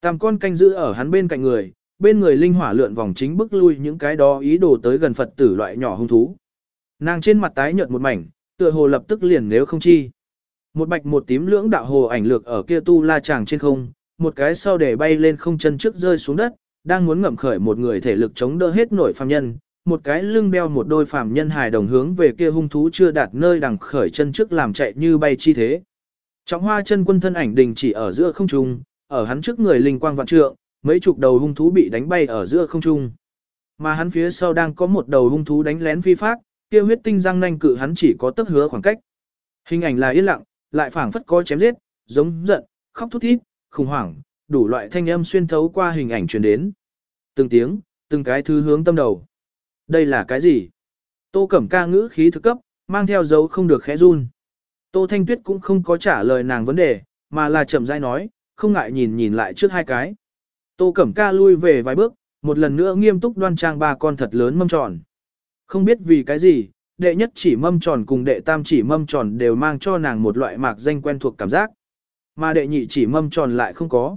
Tam con canh giữ ở hắn bên cạnh người, bên người linh hỏa lượn vòng chính bức lui những cái đó ý đồ tới gần Phật tử loại nhỏ hung thú. Nàng trên mặt tái nhợt một mảnh, tựa hồ lập tức liền nếu không chi. Một bạch một tím lưỡng đạo hồ ảnh lược ở kia tu la chàng trên không, một cái sau để bay lên không chân trước rơi xuống đất, đang muốn ngậm khởi một người thể lực chống đỡ hết nổi phàm nhân, một cái lưng đeo một đôi phàm nhân hài đồng hướng về kia hung thú chưa đạt nơi đằng khởi chân trước làm chạy như bay chi thế. Trọng hoa chân quân thân ảnh đình chỉ ở giữa không trung, ở hắn trước người linh quang vạn trượng, mấy chục đầu hung thú bị đánh bay ở giữa không trung. Mà hắn phía sau đang có một đầu hung thú đánh lén phi phát, kia huyết tinh răng nanh cự hắn chỉ có tất hứa khoảng cách. Hình ảnh là yên lặng, lại phảng phất có chém giết, giống giận, khóc thút thít, khủng hoảng, đủ loại thanh âm xuyên thấu qua hình ảnh truyền đến. Từng tiếng, từng cái thứ hướng tâm đầu. Đây là cái gì? Tô Cẩm Ca ngữ khí thực cấp, mang theo dấu không được khẽ run. Tô Thanh Tuyết cũng không có trả lời nàng vấn đề, mà là chậm rãi nói, không ngại nhìn nhìn lại trước hai cái. Tô Cẩm Ca lui về vài bước, một lần nữa nghiêm túc đoan trang ba con thật lớn mâm tròn. Không biết vì cái gì, đệ nhất chỉ mâm tròn cùng đệ tam chỉ mâm tròn đều mang cho nàng một loại mạc danh quen thuộc cảm giác. Mà đệ nhị chỉ mâm tròn lại không có.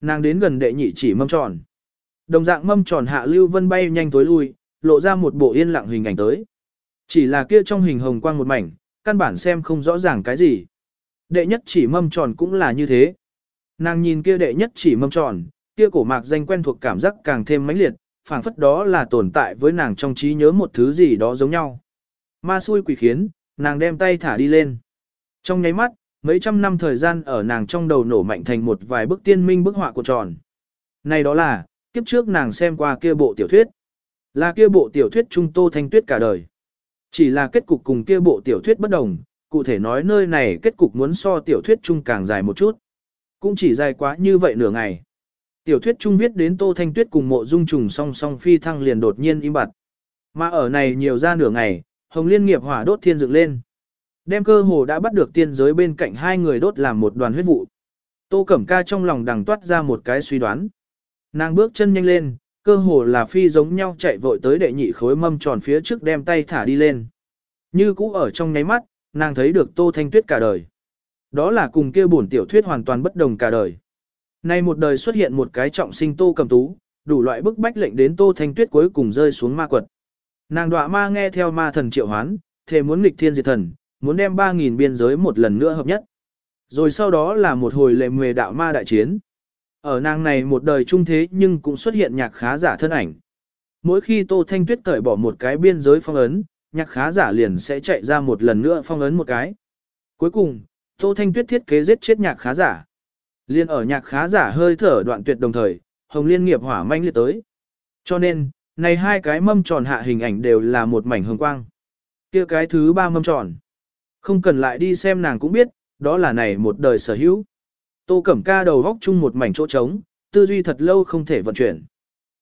Nàng đến gần đệ nhị chỉ mâm tròn. Đồng dạng mâm tròn hạ lưu vân bay nhanh tối lui, lộ ra một bộ yên lặng hình ảnh tới. Chỉ là kia trong hình hồng quang một mảnh, căn bản xem không rõ ràng cái gì. Đệ nhất chỉ mâm tròn cũng là như thế. Nàng nhìn kia đệ nhất chỉ mâm tròn, kia cổ mạc danh quen thuộc cảm giác càng thêm mãnh liệt, phảng phất đó là tồn tại với nàng trong trí nhớ một thứ gì đó giống nhau. Ma xui quỷ khiến, nàng đem tay thả đi lên. Trong nháy mắt, mấy trăm năm thời gian ở nàng trong đầu nổ mạnh thành một vài bức tiên minh bức họa của tròn. Này đó là, kiếp trước nàng xem qua kia bộ tiểu thuyết. Là kia bộ tiểu thuyết Trung Tô Thanh Tuyết cả đời. Chỉ là kết cục cùng kia bộ tiểu thuyết bất đồng, cụ thể nói nơi này kết cục muốn so tiểu thuyết Trung càng dài một chút. Cũng chỉ dài quá như vậy nửa ngày. Tiểu thuyết Trung viết đến Tô Thanh Tuyết cùng mộ dung trùng song song phi thăng liền đột nhiên im bặt. Mà ở này nhiều ra nửa ngày, Hồng Liên nghiệp hỏa đốt thiên dựng lên. Đem cơ hồ đã bắt được tiên giới bên cạnh hai người đốt làm một đoàn huyết vụ. Tô Cẩm Ca trong lòng đằng toát ra một cái suy đoán. Nàng bước chân nhanh lên, cơ hồ là phi giống nhau chạy vội tới đệ nhị khối mâm tròn phía trước đem tay thả đi lên. Như cũ ở trong nháy mắt, nàng thấy được Tô Thanh Tuyết cả đời. Đó là cùng kia bổn tiểu thuyết hoàn toàn bất đồng cả đời. Nay một đời xuất hiện một cái trọng sinh Tô Cầm Tú, đủ loại bức bách lệnh đến Tô Thanh Tuyết cuối cùng rơi xuống ma quật. Nàng đọa ma nghe theo ma thần triệu hoán, thề muốn nghịch thiên diệt thần, muốn đem 3.000 biên giới một lần nữa hợp nhất. Rồi sau đó là một hồi lệ mề đạo ma đại chiến. Ở nàng này một đời trung thế nhưng cũng xuất hiện nhạc khá giả thân ảnh. Mỗi khi Tô Thanh Tuyết cởi bỏ một cái biên giới phong ấn, nhạc khá giả liền sẽ chạy ra một lần nữa phong ấn một cái. Cuối cùng, Tô Thanh Tuyết thiết kế giết chết nhạc khá giả. Liên ở nhạc khá giả hơi thở đoạn tuyệt đồng thời, Hồng Liên nghiệp hỏa manh liệt tới. Cho nên, này hai cái mâm tròn hạ hình ảnh đều là một mảnh hồng quang. kia cái thứ ba mâm tròn. Không cần lại đi xem nàng cũng biết, đó là này một đời sở hữu. Tô Cẩm Ca đầu góc chung một mảnh chỗ trống, tư duy thật lâu không thể vận chuyển.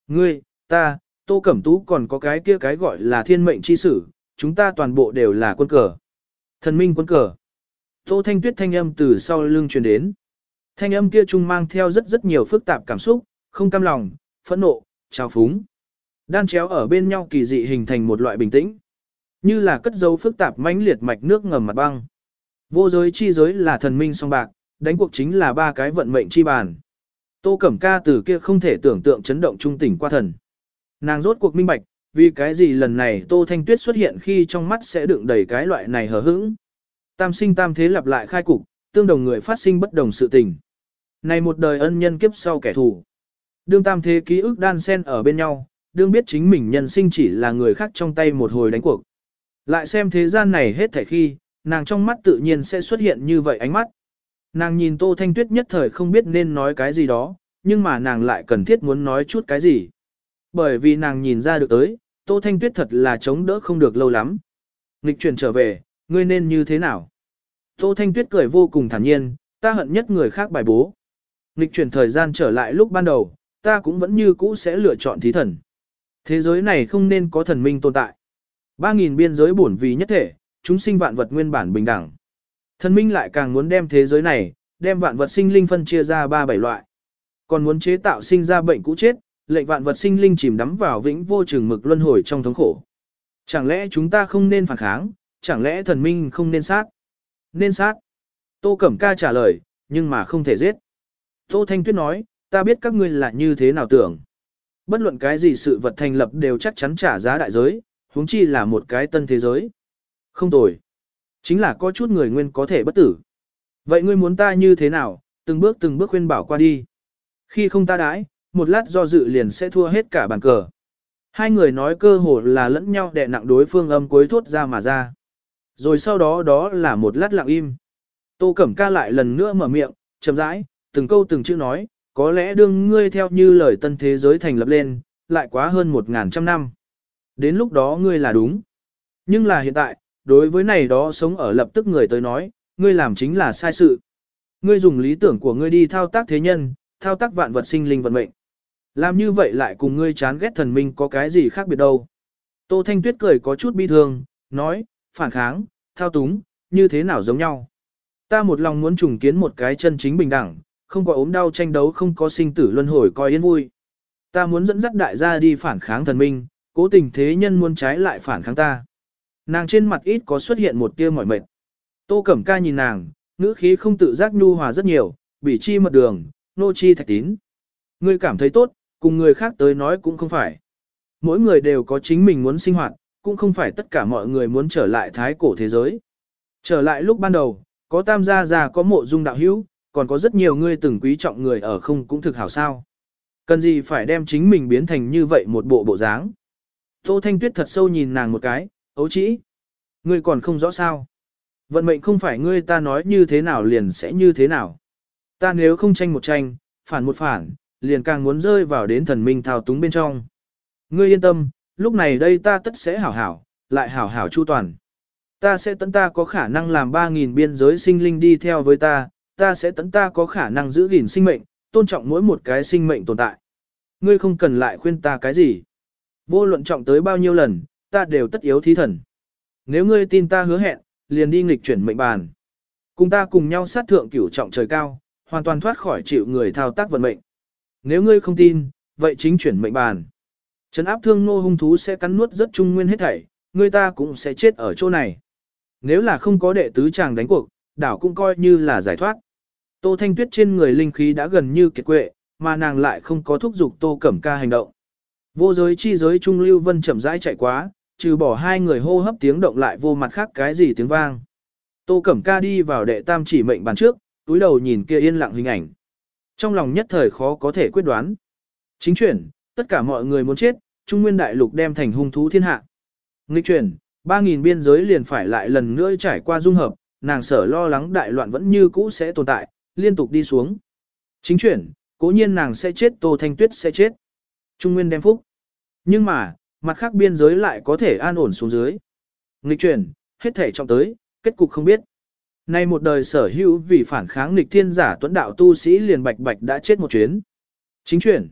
Ngươi, ta, Tô Cẩm Tú còn có cái kia cái gọi là thiên mệnh chi sử, chúng ta toàn bộ đều là quân cờ. Thần minh quân cờ. Tô Thanh Tuyết thanh âm từ sau lưng truyền đến. Thanh âm kia trung mang theo rất rất nhiều phức tạp cảm xúc, không cam lòng, phẫn nộ, trào phúng. Đan chéo ở bên nhau kỳ dị hình thành một loại bình tĩnh. Như là cất dấu phức tạp mãnh liệt mạch nước ngầm mặt băng. Vô giới chi giới là thần minh song bạc, đánh cuộc chính là ba cái vận mệnh chi bàn. Tô Cẩm Ca từ kia không thể tưởng tượng chấn động trung tỉnh qua thần. Nàng rốt cuộc minh bạch, vì cái gì lần này Tô Thanh Tuyết xuất hiện khi trong mắt sẽ đựng đầy cái loại này hờ hững. Tam sinh tam thế lặp lại khai cục, tương đồng người phát sinh bất đồng sự tình. Này một đời ân nhân kiếp sau kẻ thù. Đương tam thế ký ức đan sen ở bên nhau, đương biết chính mình nhân sinh chỉ là người khác trong tay một hồi đánh cuộc. Lại xem thế gian này hết thảy khi, nàng trong mắt tự nhiên sẽ xuất hiện như vậy ánh mắt. Nàng nhìn Tô Thanh Tuyết nhất thời không biết nên nói cái gì đó, nhưng mà nàng lại cần thiết muốn nói chút cái gì. Bởi vì nàng nhìn ra được tới, Tô Thanh Tuyết thật là chống đỡ không được lâu lắm. Nghịch chuyển trở về, ngươi nên như thế nào? Tô Thanh Tuyết cười vô cùng thản nhiên, ta hận nhất người khác bài bố. Nghịch chuyển thời gian trở lại lúc ban đầu, ta cũng vẫn như cũ sẽ lựa chọn thí thần. Thế giới này không nên có thần minh tồn tại. Ba nghìn biên giới bổn vì nhất thể, chúng sinh vạn vật nguyên bản bình đẳng. Thần minh lại càng muốn đem thế giới này, đem vạn vật sinh linh phân chia ra ba bảy loại. Còn muốn chế tạo sinh ra bệnh cũ chết, lệnh vạn vật sinh linh chìm đắm vào vĩnh vô trường mực luân hồi trong thống khổ. Chẳng lẽ chúng ta không nên phản kháng, chẳng lẽ thần minh không nên sát? Nên sát. Tô Cẩm Ca trả lời, nhưng mà không thể giết. Tô Thanh Tuyết nói, ta biết các ngươi là như thế nào tưởng. Bất luận cái gì sự vật thành lập đều chắc chắn trả giá đại giới, huống chi là một cái tân thế giới. Không tồi. Chính là có chút người nguyên có thể bất tử. Vậy ngươi muốn ta như thế nào, từng bước từng bước khuyên bảo qua đi. Khi không ta đãi, một lát do dự liền sẽ thua hết cả bàn cờ. Hai người nói cơ hồ là lẫn nhau đè nặng đối phương âm cuối thốt ra mà ra. Rồi sau đó đó là một lát lặng im. Tô Cẩm Ca lại lần nữa mở miệng, chậm rãi, từng câu từng chữ nói, có lẽ đương ngươi theo như lời tân thế giới thành lập lên, lại quá hơn một ngàn trăm năm. Đến lúc đó ngươi là đúng. Nhưng là hiện tại, đối với này đó sống ở lập tức người tới nói, ngươi làm chính là sai sự. Ngươi dùng lý tưởng của ngươi đi thao tác thế nhân, thao tác vạn vật sinh linh vận mệnh. Làm như vậy lại cùng ngươi chán ghét thần minh có cái gì khác biệt đâu. Tô Thanh Tuyết cười có chút bi thương, nói, phản kháng, thao túng, như thế nào giống nhau. Ta một lòng muốn trùng kiến một cái chân chính bình đẳng, không có ốm đau tranh đấu không có sinh tử luân hồi coi yên vui. Ta muốn dẫn dắt đại gia đi phản kháng thần minh, cố tình thế nhân muốn trái lại phản kháng ta. Nàng trên mặt ít có xuất hiện một tia mỏi mệt. Tô Cẩm Ca nhìn nàng, ngữ khí không tự giác nhu hòa rất nhiều, bỉ chi mật đường, nô chi thạch tín. Ngươi cảm thấy tốt, cùng người khác tới nói cũng không phải. Mỗi người đều có chính mình muốn sinh hoạt, cũng không phải tất cả mọi người muốn trở lại thái cổ thế giới. Trở lại lúc ban đầu, có tam gia già có mộ dung đạo hữu, còn có rất nhiều người từng quý trọng người ở không cũng thực hảo sao. Cần gì phải đem chính mình biến thành như vậy một bộ bộ dáng. Tô Thanh Tuyết thật sâu nhìn nàng một cái, ấu chỉ. Ngươi còn không rõ sao. Vận mệnh không phải ngươi ta nói như thế nào liền sẽ như thế nào. Ta nếu không tranh một tranh, phản một phản, liền càng muốn rơi vào đến thần minh thao túng bên trong. Ngươi yên tâm, lúc này đây ta tất sẽ hảo hảo, lại hảo hảo chu toàn. Ta sẽ tận ta có khả năng làm 3.000 biên giới sinh linh đi theo với ta, ta sẽ tận ta có khả năng giữ gìn sinh mệnh, tôn trọng mỗi một cái sinh mệnh tồn tại. Ngươi không cần lại khuyên ta cái gì. Vô luận trọng tới bao nhiêu lần, ta đều tất yếu thí thần. Nếu ngươi tin ta hứa hẹn, liền đi nghịch chuyển mệnh bàn. Cùng ta cùng nhau sát thượng cửu trọng trời cao, hoàn toàn thoát khỏi chịu người thao tác vận mệnh. Nếu ngươi không tin, vậy chính chuyển mệnh bàn. Trấn áp thương nô hung thú sẽ cắn nuốt rất trung nguyên hết thảy, người ta cũng sẽ chết ở chỗ này. Nếu là không có đệ tứ chàng đánh cuộc, đảo cũng coi như là giải thoát. Tô Thanh Tuyết trên người linh khí đã gần như kiệt quệ, mà nàng lại không có thúc giục Tô Cẩm Ca hành động. Vô giới chi giới Trung Lưu Vân chậm rãi chạy quá, trừ bỏ hai người hô hấp tiếng động lại vô mặt khác cái gì tiếng vang. Tô Cẩm Ca đi vào đệ tam chỉ mệnh bàn trước, túi đầu nhìn kia yên lặng hình ảnh. Trong lòng nhất thời khó có thể quyết đoán. Chính chuyển, tất cả mọi người muốn chết, Trung Nguyên Đại Lục đem thành hung thú thiên hạ. Nghịch chuyển, 3.000 biên giới liền phải lại lần nữa trải qua dung hợp, nàng sở lo lắng đại loạn vẫn như cũ sẽ tồn tại, liên tục đi xuống. Chính chuyển, cố nhiên nàng sẽ chết Tô Thanh Tuyết sẽ chết. Trung Nguyên đem phúc. Nhưng mà, mặt khác biên giới lại có thể an ổn xuống dưới. Nghịch chuyển, hết thể trọng tới, kết cục không biết. Nay một đời sở hữu vì phản kháng nghịch thiên giả tuấn đạo tu sĩ liền bạch bạch đã chết một chuyến. Chính chuyển.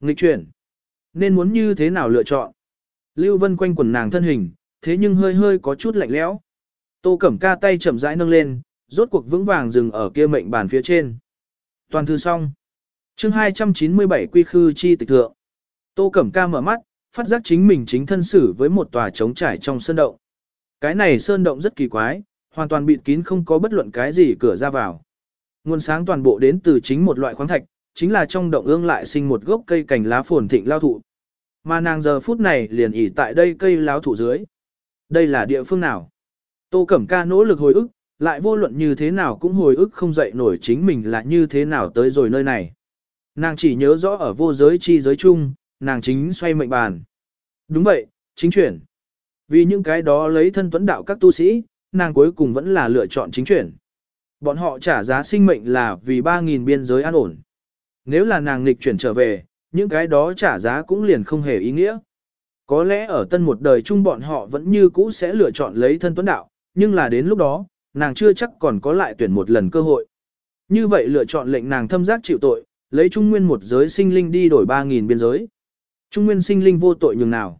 Nghịch chuyển. Nên muốn như thế nào lựa chọn? Lưu Vân quanh quần nàng thân hình, thế nhưng hơi hơi có chút lạnh lẽo. Tô Cẩm Ca tay chậm rãi nâng lên, rốt cuộc vững vàng dừng ở kia mệnh bàn phía trên. Toàn thư xong. Chương 297 Quy Khư Chi Tịch Thượng. Tô Cẩm Ca mở mắt, phát giác chính mình chính thân xử với một tòa trống trải trong sơn động. Cái này sơn động rất kỳ quái, hoàn toàn bịt kín không có bất luận cái gì cửa ra vào. Nguồn sáng toàn bộ đến từ chính một loại khoáng thạch, chính là trong động ương lại sinh một gốc cây cành lá phồn thịnh lao thụ. Mà nàng giờ phút này liền ỉ tại đây cây lao thụ dưới. Đây là địa phương nào? Tô Cẩm Ca nỗ lực hồi ức, lại vô luận như thế nào cũng hồi ức không dậy nổi chính mình là như thế nào tới rồi nơi này. Nàng chỉ nhớ rõ ở vô giới chi giới chung, nàng chính xoay mệnh bàn. Đúng vậy, chính chuyển. Vì những cái đó lấy thân tuấn đạo các tu sĩ, nàng cuối cùng vẫn là lựa chọn chính chuyển. Bọn họ trả giá sinh mệnh là vì 3.000 biên giới an ổn. Nếu là nàng nghịch chuyển trở về, những cái đó trả giá cũng liền không hề ý nghĩa. Có lẽ ở tân một đời chung bọn họ vẫn như cũ sẽ lựa chọn lấy thân tuấn đạo, nhưng là đến lúc đó, nàng chưa chắc còn có lại tuyển một lần cơ hội. Như vậy lựa chọn lệnh nàng thâm giác chịu tội, lấy trung nguyên một giới sinh linh đi đổi 3.000 biên giới. Trung nguyên sinh linh vô tội nhường nào.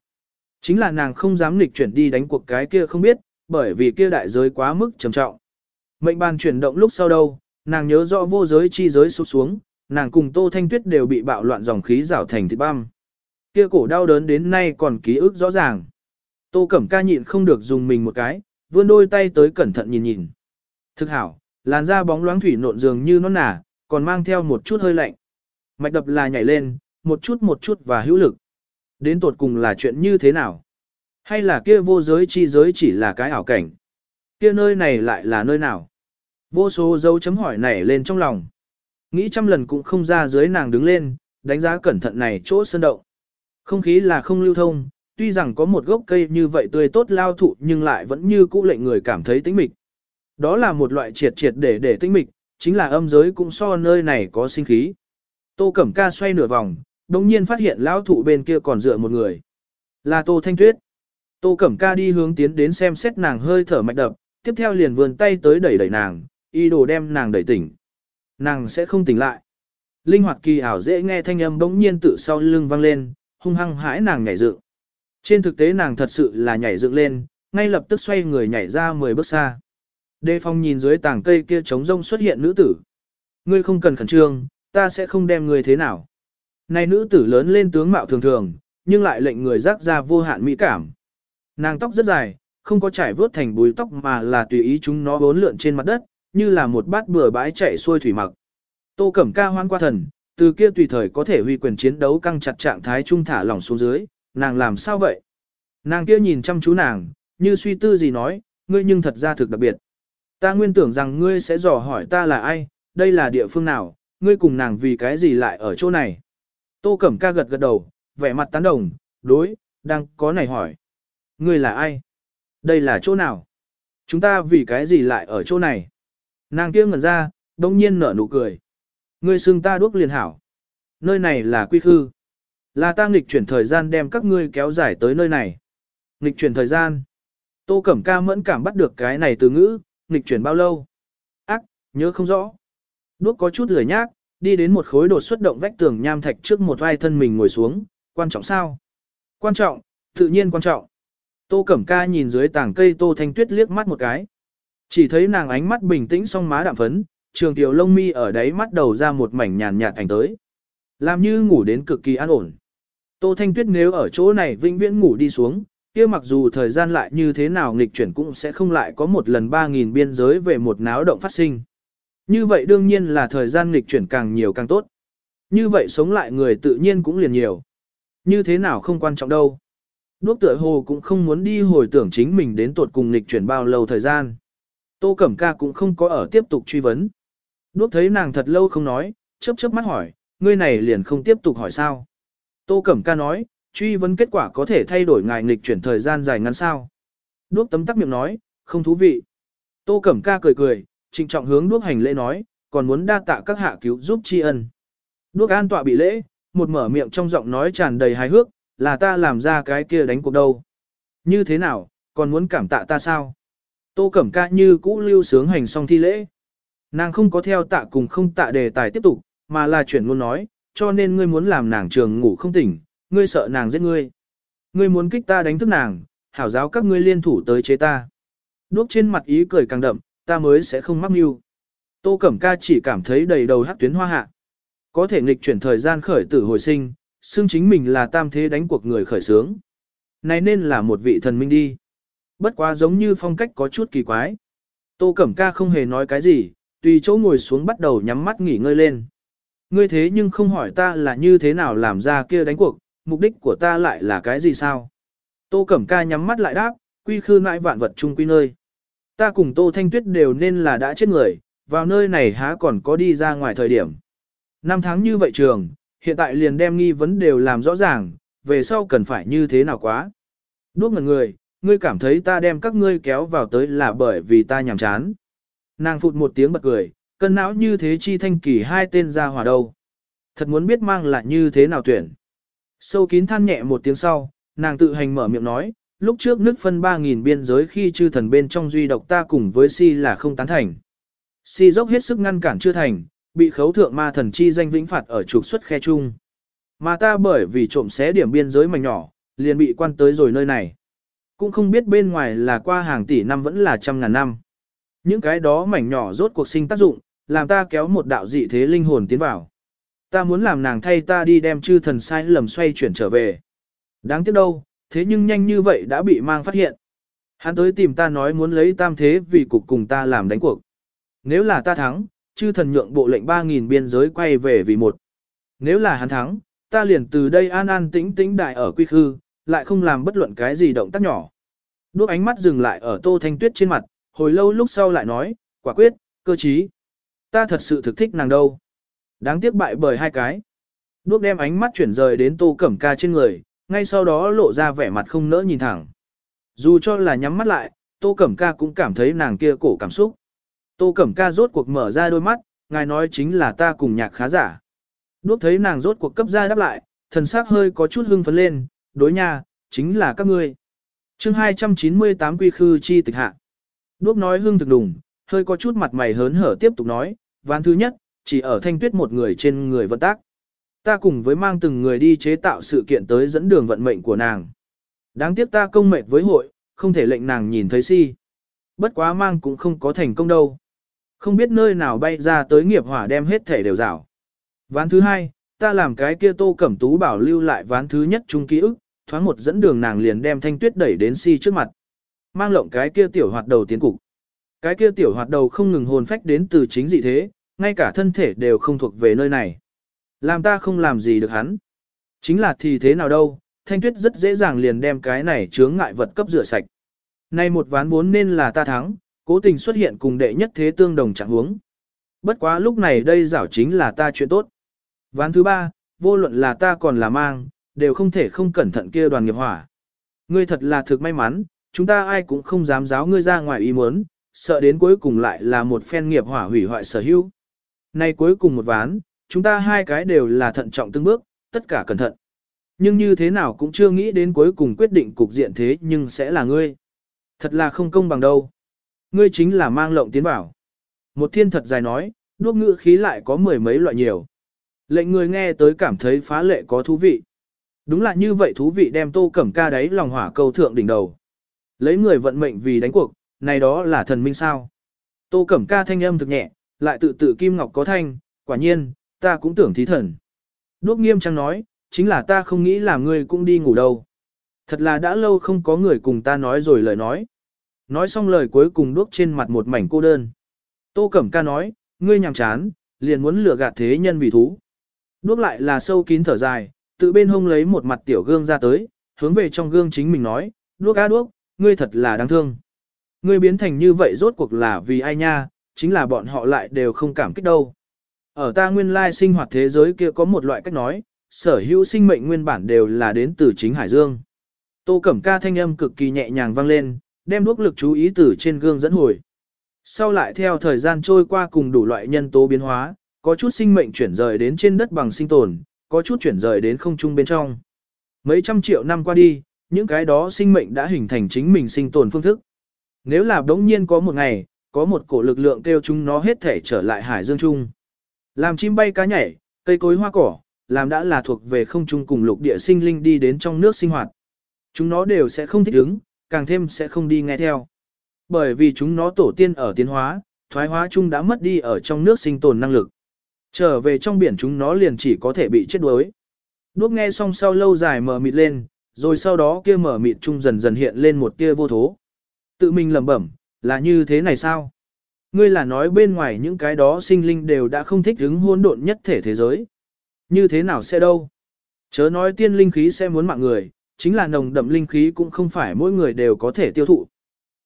Chính là nàng không dám nghịch chuyển đi đánh cuộc cái kia không biết, bởi vì kia đại giới quá mức trầm trọng. Mệnh bàn chuyển động lúc sau đâu, nàng nhớ rõ vô giới chi giới sụp xuống, nàng cùng Tô Thanh Tuyết đều bị bạo loạn dòng khí rảo thành thịt băm. Kia cổ đau đớn đến nay còn ký ức rõ ràng. Tô Cẩm Ca nhịn không được dùng mình một cái, vươn đôi tay tới cẩn thận nhìn nhìn. Thực hảo, làn da bóng loáng thủy nộn dường như nó nả, còn mang theo một chút hơi lạnh. Mạch đập là nhảy lên, một chút một chút và hữu lực. Đến tột cùng là chuyện như thế nào? Hay là kia vô giới chi giới chỉ là cái ảo cảnh? Kia nơi này lại là nơi nào? Vô số dấu chấm hỏi nảy lên trong lòng. Nghĩ trăm lần cũng không ra dưới nàng đứng lên, đánh giá cẩn thận này chỗ sơn động. Không khí là không lưu thông, tuy rằng có một gốc cây như vậy tươi tốt lao thụ nhưng lại vẫn như cũ lệnh người cảm thấy tĩnh mịch. Đó là một loại triệt triệt để để tĩnh mịch, chính là âm giới cũng so nơi này có sinh khí. Tô Cẩm Ca xoay nửa vòng, đồng nhiên phát hiện lao thụ bên kia còn dựa một người. Là Tô Thanh Tuyết. Tô Cẩm Ca đi hướng tiến đến xem xét nàng hơi thở mạch đập, tiếp theo liền vươn tay tới đẩy đẩy nàng, y đồ đem nàng đẩy tỉnh. Nàng sẽ không tỉnh lại. Linh hoạt kỳ ảo dễ nghe thanh âm bỗng nhiên tự sau lưng vang lên, hung hăng hãi nàng nhảy dựng. Trên thực tế nàng thật sự là nhảy dựng lên, ngay lập tức xoay người nhảy ra 10 bước xa. Đề phong nhìn dưới tảng cây kia trống rông xuất hiện nữ tử. Ngươi không cần khẩn trương, ta sẽ không đem ngươi thế nào. Này nữ tử lớn lên tướng mạo thường thường, nhưng lại lệnh người rác ra vô hạn mỹ cảm. Nàng tóc rất dài, không có trải vớt thành búi tóc mà là tùy ý chúng nó bốn lượn trên mặt đất, như là một bát bừa bãi chạy xuôi thủy mặc. Tô Cẩm Ca hoan qua thần, từ kia tùy thời có thể huy quyền chiến đấu căng chặt trạng thái trung thả lỏng xuống dưới, nàng làm sao vậy? Nàng kia nhìn chăm chú nàng, như suy tư gì nói, ngươi nhưng thật ra thực đặc biệt. Ta nguyên tưởng rằng ngươi sẽ dò hỏi ta là ai, đây là địa phương nào, ngươi cùng nàng vì cái gì lại ở chỗ này. Tô Cẩm Ca gật gật đầu, vẻ mặt tán đồng, đối, đang có này hỏi. Ngươi là ai? Đây là chỗ nào? Chúng ta vì cái gì lại ở chỗ này? Nàng kia ngẩn ra, đông nhiên nở nụ cười. Ngươi xưng ta đuốc liền hảo. Nơi này là quy khư. Là ta nghịch chuyển thời gian đem các ngươi kéo dài tới nơi này. Nghịch chuyển thời gian. Tô Cẩm Ca mẫn cảm bắt được cái này từ ngữ, nghịch chuyển bao lâu? Ác, nhớ không rõ. Đuốc có chút lười nhác, đi đến một khối đột xuất động vách tường nham thạch trước một vai thân mình ngồi xuống, quan trọng sao? Quan trọng, tự nhiên quan trọng. Tô Cẩm Ca nhìn dưới tảng cây Tô Thanh Tuyết liếc mắt một cái. Chỉ thấy nàng ánh mắt bình tĩnh song má đạm phấn, trường tiểu lông mi ở đấy mắt đầu ra một mảnh nhàn nhạt ảnh tới. Làm như ngủ đến cực kỳ an ổn. Tô Thanh Tuyết nếu ở chỗ này vĩnh viễn ngủ đi xuống, kia mặc dù thời gian lại như thế nào nghịch chuyển cũng sẽ không lại có một lần 3.000 biên giới về một náo động phát sinh. Như vậy đương nhiên là thời gian nghịch chuyển càng nhiều càng tốt. Như vậy sống lại người tự nhiên cũng liền nhiều. Như thế nào không quan trọng đâu. Đuốc tựa hồ cũng không muốn đi hồi tưởng chính mình đến tuột cùng nghịch chuyển bao lâu thời gian. Tô Cẩm Ca cũng không có ở tiếp tục truy vấn. Đuốc thấy nàng thật lâu không nói, chớp chớp mắt hỏi, ngươi này liền không tiếp tục hỏi sao. Tô Cẩm Ca nói, truy vấn kết quả có thể thay đổi ngài nghịch chuyển thời gian dài ngắn sao. Đuốc tấm tắc miệng nói, không thú vị. Tô Cẩm Ca cười cười, trịnh trọng hướng đuốc hành lễ nói, còn muốn đa tạ các hạ cứu giúp tri ân. Đuốc an tọa bị lễ, một mở miệng trong giọng nói tràn đầy hài hước, là ta làm ra cái kia đánh cuộc đâu. Như thế nào, còn muốn cảm tạ ta sao? Tô Cẩm Ca như cũ lưu sướng hành xong thi lễ. Nàng không có theo tạ cùng không tạ đề tài tiếp tục, mà là chuyển luôn nói, cho nên ngươi muốn làm nàng trường ngủ không tỉnh, ngươi sợ nàng giết ngươi. Ngươi muốn kích ta đánh thức nàng, hảo giáo các ngươi liên thủ tới chế ta. Đuốc trên mặt ý cười càng đậm, ta mới sẽ không mắc mưu. Tô Cẩm Ca chỉ cảm thấy đầy đầu hắc tuyến hoa hạ. Có thể nghịch chuyển thời gian khởi tử hồi sinh, xương chính mình là tam thế đánh cuộc người khởi sướng. Này nên là một vị thần minh đi. Bất quá giống như phong cách có chút kỳ quái. Tô Cẩm Ca không hề nói cái gì, tùy chỗ ngồi xuống bắt đầu nhắm mắt nghỉ ngơi lên. Ngươi thế nhưng không hỏi ta là như thế nào làm ra kia đánh cuộc, mục đích của ta lại là cái gì sao? Tô Cẩm Ca nhắm mắt lại đáp, quy khư mãi vạn vật chung quy nơi. Ta cùng Tô Thanh Tuyết đều nên là đã chết người, vào nơi này há còn có đi ra ngoài thời điểm. Năm tháng như vậy trường, hiện tại liền đem nghi vấn đều làm rõ ràng, về sau cần phải như thế nào quá. Đuốc ngần người, ngươi cảm thấy ta đem các ngươi kéo vào tới là bởi vì ta nhàm chán. Nàng phụt một tiếng bật cười, cân não như thế chi thanh kỳ hai tên ra hòa đâu. Thật muốn biết mang lại như thế nào tuyển. Sâu kín than nhẹ một tiếng sau, nàng tự hành mở miệng nói, lúc trước nước phân 3.000 biên giới khi chư thần bên trong duy độc ta cùng với si là không tán thành. Si dốc hết sức ngăn cản chưa thành, bị khấu thượng ma thần chi danh vĩnh phạt ở trục xuất khe chung. Mà ta bởi vì trộm xé điểm biên giới mảnh nhỏ, liền bị quan tới rồi nơi này. Cũng không biết bên ngoài là qua hàng tỷ năm vẫn là trăm ngàn năm. Những cái đó mảnh nhỏ rốt cuộc sinh tác dụng, làm ta kéo một đạo dị thế linh hồn tiến vào. Ta muốn làm nàng thay ta đi đem chư thần sai lầm xoay chuyển trở về. Đáng tiếc đâu, thế nhưng nhanh như vậy đã bị mang phát hiện. Hắn tới tìm ta nói muốn lấy tam thế vì cục cùng ta làm đánh cuộc. Nếu là ta thắng, chư thần nhượng bộ lệnh 3.000 biên giới quay về vì một. Nếu là hắn thắng, ta liền từ đây an an tĩnh tĩnh đại ở quy khư, lại không làm bất luận cái gì động tác nhỏ. Đuốc ánh mắt dừng lại ở tô thanh tuyết trên mặt, hồi lâu lúc sau lại nói, quả quyết, cơ trí. Ta thật sự thực thích nàng đâu. Đáng tiếc bại bởi hai cái. Đuốc đem ánh mắt chuyển rời đến tô cẩm ca trên người, ngay sau đó lộ ra vẻ mặt không nỡ nhìn thẳng. Dù cho là nhắm mắt lại, tô cẩm ca cũng cảm thấy nàng kia cổ cảm xúc. Tô Cẩm Ca rốt cuộc mở ra đôi mắt, ngài nói chính là ta cùng nhạc khá giả. Đuốc thấy nàng rốt cuộc cấp ra đáp lại, thần sắc hơi có chút hưng phấn lên, đối nha, chính là các ngươi. chương 298 quy khư chi tịch hạ. Đuốc nói hương thực đùng, hơi có chút mặt mày hớn hở tiếp tục nói, ván thứ nhất, chỉ ở thanh tuyết một người trên người vận tác. Ta cùng với mang từng người đi chế tạo sự kiện tới dẫn đường vận mệnh của nàng. Đáng tiếc ta công mệt với hội, không thể lệnh nàng nhìn thấy si. Bất quá mang cũng không có thành công đâu. Không biết nơi nào bay ra tới nghiệp hỏa đem hết thể đều rảo. Ván thứ hai, ta làm cái kia tô cẩm tú bảo lưu lại ván thứ nhất chung ký ức, thoáng một dẫn đường nàng liền đem thanh tuyết đẩy đến si trước mặt. Mang lộng cái kia tiểu hoạt đầu tiến cục. Cái kia tiểu hoạt đầu không ngừng hồn phách đến từ chính dị thế, ngay cả thân thể đều không thuộc về nơi này. Làm ta không làm gì được hắn. Chính là thì thế nào đâu, thanh tuyết rất dễ dàng liền đem cái này chướng ngại vật cấp rửa sạch. Nay một ván vốn nên là ta thắng, cố tình xuất hiện cùng đệ nhất thế tương đồng chẳng huống. Bất quá lúc này đây giảo chính là ta chuyện tốt. Ván thứ ba, vô luận là ta còn là mang, đều không thể không cẩn thận kia đoàn nghiệp hỏa. Ngươi thật là thực may mắn, chúng ta ai cũng không dám giáo ngươi ra ngoài ý muốn, sợ đến cuối cùng lại là một phen nghiệp hỏa hủy hoại sở hữu. Nay cuối cùng một ván, chúng ta hai cái đều là thận trọng từng bước, tất cả cẩn thận. Nhưng như thế nào cũng chưa nghĩ đến cuối cùng quyết định cục diện thế nhưng sẽ là ngươi. Thật là không công bằng đâu. Ngươi chính là mang lộng tiến bảo. Một thiên thật dài nói, đuốc ngữ khí lại có mười mấy loại nhiều. Lệnh người nghe tới cảm thấy phá lệ có thú vị. Đúng là như vậy thú vị đem tô cẩm ca đáy lòng hỏa cầu thượng đỉnh đầu. Lấy người vận mệnh vì đánh cuộc, này đó là thần minh sao. Tô cẩm ca thanh âm thực nhẹ, lại tự tự kim ngọc có thanh, quả nhiên, ta cũng tưởng thí thần. Đuốc nghiêm trang nói, chính là ta không nghĩ là ngươi cũng đi ngủ đâu. Thật là đã lâu không có người cùng ta nói rồi lời nói. Nói xong lời cuối cùng đuốc trên mặt một mảnh cô đơn. Tô Cẩm Ca nói, ngươi nhàm chán, liền muốn lừa gạt thế nhân vì thú. Đuốc lại là sâu kín thở dài, tự bên hông lấy một mặt tiểu gương ra tới, hướng về trong gương chính mình nói, đuốc á đuốc, ngươi thật là đáng thương. Ngươi biến thành như vậy rốt cuộc là vì ai nha, chính là bọn họ lại đều không cảm kích đâu. Ở ta nguyên lai sinh hoạt thế giới kia có một loại cách nói, sở hữu sinh mệnh nguyên bản đều là đến từ chính Hải Dương. Tô Cẩm Ca thanh âm cực kỳ nhẹ nhàng vang lên, đem đuốc lực chú ý từ trên gương dẫn hồi. Sau lại theo thời gian trôi qua cùng đủ loại nhân tố biến hóa, có chút sinh mệnh chuyển rời đến trên đất bằng sinh tồn, có chút chuyển rời đến không trung bên trong. Mấy trăm triệu năm qua đi, những cái đó sinh mệnh đã hình thành chính mình sinh tồn phương thức. Nếu là đống nhiên có một ngày, có một cổ lực lượng kêu chúng nó hết thể trở lại hải dương trung. Làm chim bay cá nhảy, cây cối hoa cỏ, làm đã là thuộc về không trung cùng lục địa sinh linh đi đến trong nước sinh hoạt. Chúng nó đều sẽ không thích ứng, càng thêm sẽ không đi nghe theo. Bởi vì chúng nó tổ tiên ở tiến hóa, thoái hóa chung đã mất đi ở trong nước sinh tồn năng lực. Trở về trong biển chúng nó liền chỉ có thể bị chết đuối. Đuốc nghe xong sau lâu dài mở mịt lên, rồi sau đó kia mở mịt chung dần dần hiện lên một tia vô thố. Tự mình lẩm bẩm, là như thế này sao? Ngươi là nói bên ngoài những cái đó sinh linh đều đã không thích ứng hỗn độn nhất thể thế giới. Như thế nào sẽ đâu? Chớ nói tiên linh khí sẽ muốn mạng người, chính là nồng đậm linh khí cũng không phải mỗi người đều có thể tiêu thụ.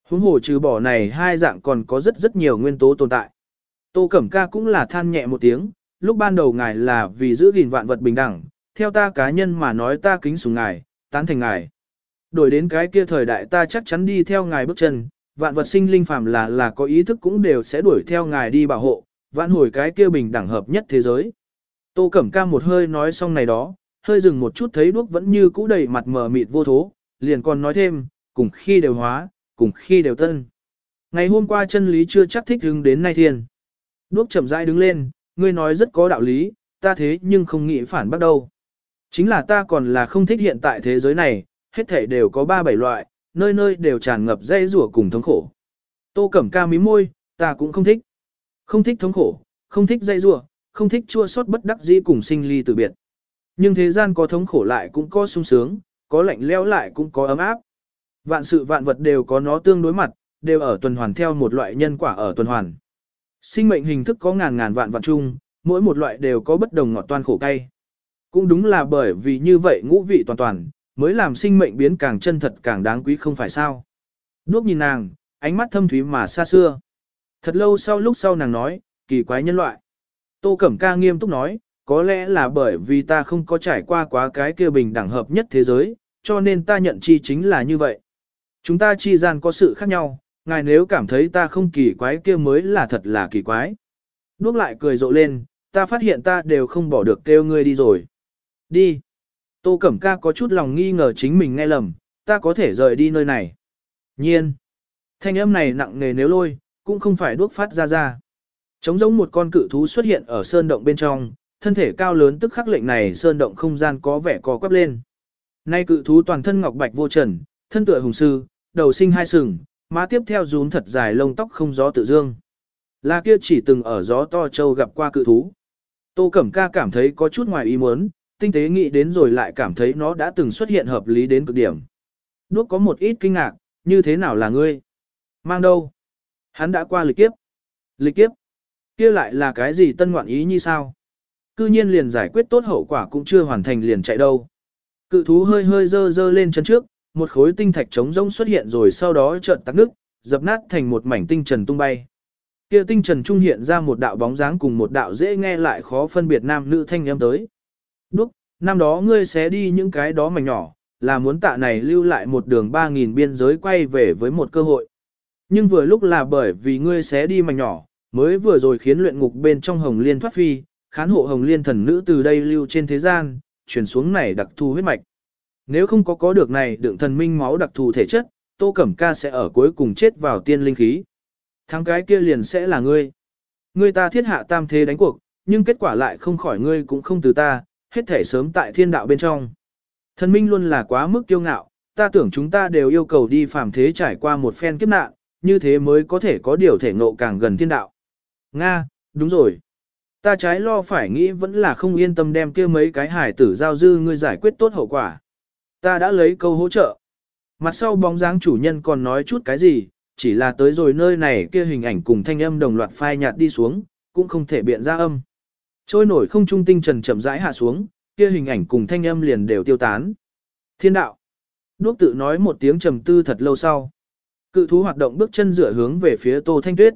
Huống hồ trừ bỏ này hai dạng còn có rất rất nhiều nguyên tố tồn tại. Tô Cẩm Ca cũng là than nhẹ một tiếng, lúc ban đầu ngài là vì giữ gìn vạn vật bình đẳng, theo ta cá nhân mà nói ta kính sùng ngài, tán thành ngài. Đổi đến cái kia thời đại ta chắc chắn đi theo ngài bước chân, vạn vật sinh linh phàm là là có ý thức cũng đều sẽ đuổi theo ngài đi bảo hộ, vạn hồi cái kia bình đẳng hợp nhất thế giới. Tô Cẩm Ca một hơi nói xong này đó, hơi dừng một chút thấy đuốc vẫn như cũ đầy mặt mờ mịt vô thố, liền còn nói thêm, cùng khi đều hóa, cùng khi đều tân. Ngày hôm qua chân lý chưa chắc thích hứng đến nay thiên. Đuốc chậm rãi đứng lên, ngươi nói rất có đạo lý, ta thế nhưng không nghĩ phản bắt đâu. Chính là ta còn là không thích hiện tại thế giới này, hết thể đều có ba bảy loại, nơi nơi đều tràn ngập dây rủa cùng thống khổ. Tô Cẩm Ca mí môi, ta cũng không thích. Không thích thống khổ, không thích dây rủa, không thích chua xót bất đắc dĩ cùng sinh ly từ biệt. Nhưng thế gian có thống khổ lại cũng có sung sướng, có lạnh lẽo lại cũng có ấm áp. Vạn sự vạn vật đều có nó tương đối mặt, đều ở tuần hoàn theo một loại nhân quả ở tuần hoàn. Sinh mệnh hình thức có ngàn ngàn vạn vạn chung, mỗi một loại đều có bất đồng ngọt toan khổ cay. Cũng đúng là bởi vì như vậy ngũ vị toàn toàn, mới làm sinh mệnh biến càng chân thật càng đáng quý không phải sao. Đuốc nhìn nàng, ánh mắt thâm thúy mà xa xưa. Thật lâu sau lúc sau nàng nói, kỳ quái nhân loại. Tô Cẩm Ca nghiêm túc nói, có lẽ là bởi vì ta không có trải qua quá cái kia bình đẳng hợp nhất thế giới, cho nên ta nhận chi chính là như vậy. Chúng ta chi gian có sự khác nhau, ngài nếu cảm thấy ta không kỳ quái kia mới là thật là kỳ quái. Đuốc lại cười rộ lên, ta phát hiện ta đều không bỏ được kêu ngươi đi rồi. Đi. Tô Cẩm Ca có chút lòng nghi ngờ chính mình nghe lầm, ta có thể rời đi nơi này. Nhiên, thanh âm này nặng nề nếu lôi, cũng không phải đuốc phát ra ra. Trống giống một con cự thú xuất hiện ở sơn động bên trong, thân thể cao lớn tức khắc lệnh này sơn động không gian có vẻ co quắp lên. Nay cự thú toàn thân ngọc bạch vô trần, thân tựa hùng sư, đầu sinh hai sừng, má tiếp theo rún thật dài lông tóc không gió tự dương. Là kia chỉ từng ở gió to châu gặp qua cự thú. Tô Cẩm Ca cảm thấy có chút ngoài ý muốn, tinh tế nghĩ đến rồi lại cảm thấy nó đã từng xuất hiện hợp lý đến cực điểm. Đuốc có một ít kinh ngạc, như thế nào là ngươi? Mang đâu? Hắn đã qua lịch kiếp. Lịch kiếp? kia lại là cái gì tân ngoạn ý như sao? Cư nhiên liền giải quyết tốt hậu quả cũng chưa hoàn thành liền chạy đâu. Cự thú hơi hơi dơ dơ lên chân trước, một khối tinh thạch trống rỗng xuất hiện rồi sau đó chợt tắc nước, dập nát thành một mảnh tinh trần tung bay. Kia tinh trần trung hiện ra một đạo bóng dáng cùng một đạo dễ nghe lại khó phân biệt nam nữ thanh âm tới. Đúc, năm đó ngươi sẽ đi những cái đó mảnh nhỏ, là muốn tạ này lưu lại một đường 3.000 biên giới quay về với một cơ hội. Nhưng vừa lúc là bởi vì ngươi sẽ đi mảnh nhỏ, mới vừa rồi khiến luyện ngục bên trong hồng liên thoát phi, khán hộ hồng liên thần nữ từ đây lưu trên thế gian, chuyển xuống này đặc thù huyết mạch. Nếu không có có được này đựng thần minh máu đặc thù thể chất, Tô Cẩm Ca sẽ ở cuối cùng chết vào tiên linh khí. Thắng cái kia liền sẽ là ngươi. Ngươi ta thiết hạ tam thế đánh cuộc, nhưng kết quả lại không khỏi ngươi cũng không từ ta, hết thể sớm tại thiên đạo bên trong. Thần minh luôn là quá mức kiêu ngạo, ta tưởng chúng ta đều yêu cầu đi phàm thế trải qua một phen kiếp nạn, như thế mới có thể có điều thể ngộ càng gần thiên đạo. Nga, đúng rồi. Ta trái lo phải nghĩ vẫn là không yên tâm đem kia mấy cái hải tử giao dư ngươi giải quyết tốt hậu quả. Ta đã lấy câu hỗ trợ. Mặt sau bóng dáng chủ nhân còn nói chút cái gì, chỉ là tới rồi nơi này kia hình ảnh cùng thanh âm đồng loạt phai nhạt đi xuống, cũng không thể biện ra âm. Trôi nổi không trung tinh trần chậm rãi hạ xuống, kia hình ảnh cùng thanh âm liền đều tiêu tán. Thiên đạo. Đuốc tự nói một tiếng trầm tư thật lâu sau. Cự thú hoạt động bước chân dựa hướng về phía Tô Thanh Tuyết.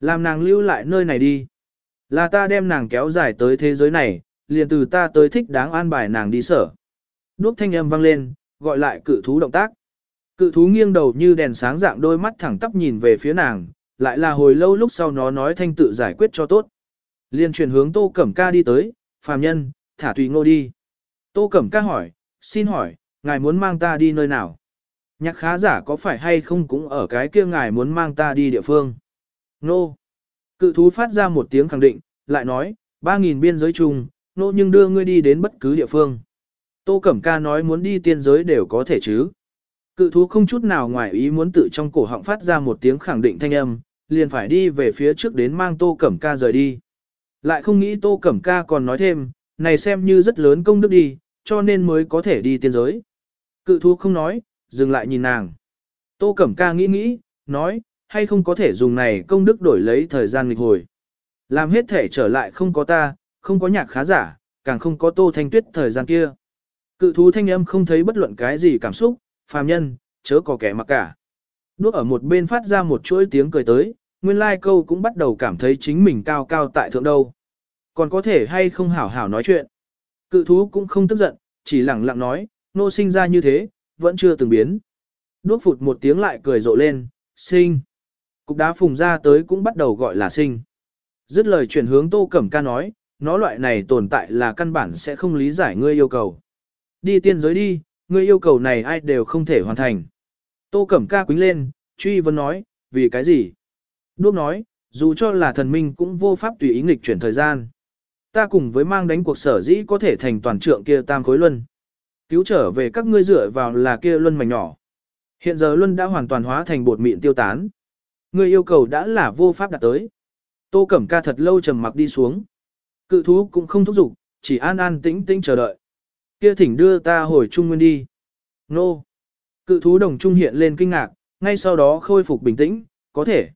Làm nàng lưu lại nơi này đi. Là ta đem nàng kéo dài tới thế giới này, liền từ ta tới thích đáng an bài nàng đi sở. Đuốc thanh âm vang lên, gọi lại cự thú động tác. Cự thú nghiêng đầu như đèn sáng dạng đôi mắt thẳng tắp nhìn về phía nàng, lại là hồi lâu lúc sau nó nói thanh tự giải quyết cho tốt. Liên chuyển hướng Tô Cẩm Ca đi tới, phàm nhân, thả tùy ngô đi. Tô Cẩm Ca hỏi, xin hỏi, ngài muốn mang ta đi nơi nào? Nhạc khá giả có phải hay không cũng ở cái kia ngài muốn mang ta đi địa phương? Nô. Cự thú phát ra một tiếng khẳng định, lại nói, ba nghìn biên giới chung, nô nhưng đưa ngươi đi đến bất cứ địa phương. Tô Cẩm Ca nói muốn đi tiên giới đều có thể chứ. Cự thú không chút nào ngoài ý muốn tự trong cổ họng phát ra một tiếng khẳng định thanh âm, liền phải đi về phía trước đến mang Tô Cẩm Ca rời đi. Lại không nghĩ Tô Cẩm Ca còn nói thêm, này xem như rất lớn công đức đi, cho nên mới có thể đi tiên giới. Cự thú không nói, dừng lại nhìn nàng. Tô Cẩm Ca nghĩ nghĩ, nói, hay không có thể dùng này công đức đổi lấy thời gian nghịch hồi. Làm hết thể trở lại không có ta, không có nhạc khá giả, càng không có Tô Thanh Tuyết thời gian kia. Cự thú thanh âm không thấy bất luận cái gì cảm xúc, phàm nhân, chớ có kẻ mặc cả. Đuốc ở một bên phát ra một chuỗi tiếng cười tới, nguyên lai câu cũng bắt đầu cảm thấy chính mình cao cao tại thượng đâu. Còn có thể hay không hảo hảo nói chuyện. Cự thú cũng không tức giận, chỉ lẳng lặng nói, nô sinh ra như thế, vẫn chưa từng biến. Đuốc phụt một tiếng lại cười rộ lên, sinh. Cục đá phùng ra tới cũng bắt đầu gọi là sinh. Dứt lời chuyển hướng tô cẩm ca nói, nó loại này tồn tại là căn bản sẽ không lý giải ngươi yêu cầu. Đi tiên giới đi, ngươi yêu cầu này ai đều không thể hoàn thành. Tô Cẩm Ca quính lên, truy vấn nói, vì cái gì? Đuốc nói, dù cho là thần minh cũng vô pháp tùy ý nghịch chuyển thời gian. Ta cùng với mang đánh cuộc sở dĩ có thể thành toàn trượng kia tam khối luân. Cứu trở về các ngươi dựa vào là kia luân mảnh nhỏ. Hiện giờ luân đã hoàn toàn hóa thành bột mịn tiêu tán. Ngươi yêu cầu đã là vô pháp đạt tới. Tô Cẩm Ca thật lâu trầm mặc đi xuống. Cự thú cũng không thúc giục, chỉ an an tĩnh tĩnh chờ đợi. Kia thỉnh đưa ta hồi trung nguyên đi. Nô. Cự thú đồng trung hiện lên kinh ngạc, ngay sau đó khôi phục bình tĩnh, có thể.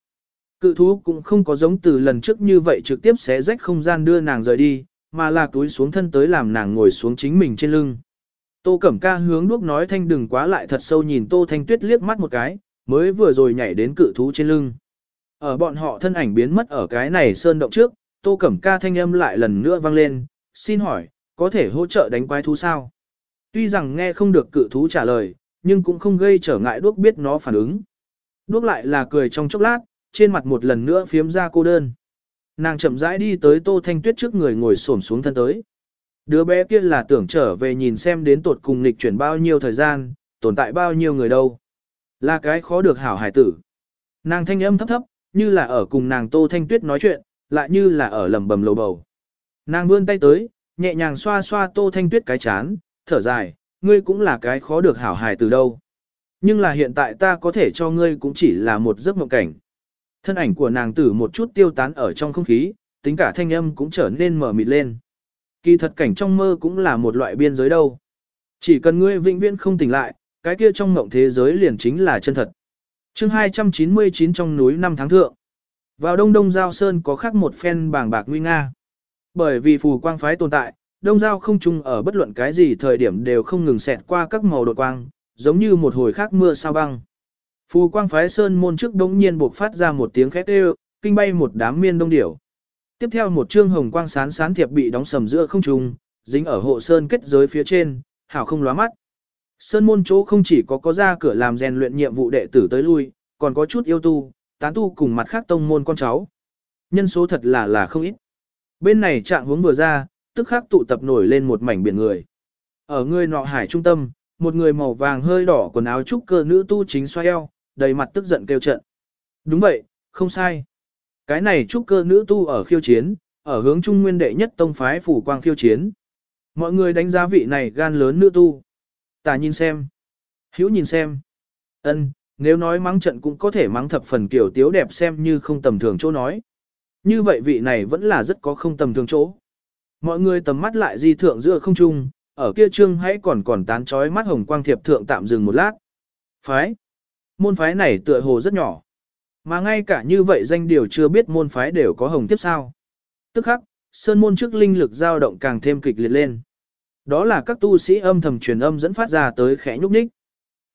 Cự thú cũng không có giống từ lần trước như vậy trực tiếp xé rách không gian đưa nàng rời đi, mà là túi xuống thân tới làm nàng ngồi xuống chính mình trên lưng. Tô Cẩm Ca hướng đuốc nói thanh đừng quá lại thật sâu nhìn Tô Thanh Tuyết liếc mắt một cái, mới vừa rồi nhảy đến cự thú trên lưng. Ở bọn họ thân ảnh biến mất ở cái này sơn động trước, Tô Cẩm Ca thanh âm lại lần nữa vang lên, xin hỏi, có thể hỗ trợ đánh quái thú sao? Tuy rằng nghe không được cự thú trả lời, nhưng cũng không gây trở ngại đuốc biết nó phản ứng. Đuốc lại là cười trong chốc lát, trên mặt một lần nữa phiếm ra cô đơn. Nàng chậm rãi đi tới Tô Thanh Tuyết trước người ngồi xổm xuống thân tới. Đứa bé kia là tưởng trở về nhìn xem đến tột cùng lịch chuyển bao nhiêu thời gian, tồn tại bao nhiêu người đâu. Là cái khó được hảo hải tử. Nàng thanh âm thấp thấp, như là ở cùng nàng Tô Thanh Tuyết nói chuyện, lại như là ở lầm bầm lầu bầu. Nàng vươn tay tới, nhẹ nhàng xoa xoa Tô Thanh Tuyết cái chán, thở dài, ngươi cũng là cái khó được hảo hài từ đâu. Nhưng là hiện tại ta có thể cho ngươi cũng chỉ là một giấc mộng cảnh. Thân ảnh của nàng tử một chút tiêu tán ở trong không khí, tính cả thanh âm cũng trở nên mở mịt lên. Kỳ thật cảnh trong mơ cũng là một loại biên giới đâu. Chỉ cần ngươi vĩnh viễn không tỉnh lại, cái kia trong mộng thế giới liền chính là chân thật. chương 299 trong núi năm tháng thượng. Vào đông đông giao sơn có khác một phen bảng bạc nguy nga. Bởi vì phù quang phái tồn tại, đông giao không chung ở bất luận cái gì thời điểm đều không ngừng xẹt qua các màu đột quang, giống như một hồi khác mưa sao băng. Phù quang phái sơn môn trước đống nhiên buộc phát ra một tiếng khét đều, kinh bay một đám miên đông điểu. Tiếp theo một trương hồng quang sán sán thiệp bị đóng sầm giữa không trung, dính ở hộ sơn kết giới phía trên, hảo không lóa mắt. Sơn môn chỗ không chỉ có có ra cửa làm rèn luyện nhiệm vụ đệ tử tới lui, còn có chút yêu tu, tán tu cùng mặt khác tông môn con cháu. Nhân số thật là là không ít. Bên này trạng hướng vừa ra, tức khắc tụ tập nổi lên một mảnh biển người. Ở người nọ hải trung tâm, một người màu vàng hơi đỏ quần áo trúc cơ nữ tu chính xoay eo, đầy mặt tức giận kêu trận. Đúng vậy, không sai. Cái này trúc cơ nữ tu ở khiêu chiến, ở hướng trung nguyên đệ nhất tông phái phủ quang khiêu chiến. Mọi người đánh giá vị này gan lớn nữ tu. ta nhìn xem. Hữu nhìn xem. ân nếu nói mắng trận cũng có thể mắng thập phần kiểu tiếu đẹp xem như không tầm thường chỗ nói. Như vậy vị này vẫn là rất có không tầm thường chỗ. Mọi người tầm mắt lại di thượng giữa không trung, ở kia trương hãy còn còn tán trói mắt hồng quang thiệp thượng tạm dừng một lát. Phái. Môn phái này tựa hồ rất nhỏ. Mà ngay cả như vậy danh điều chưa biết môn phái đều có hồng tiếp sao. Tức khắc, sơn môn trước linh lực dao động càng thêm kịch liệt lên. Đó là các tu sĩ âm thầm truyền âm dẫn phát ra tới khẽ nhúc nhích.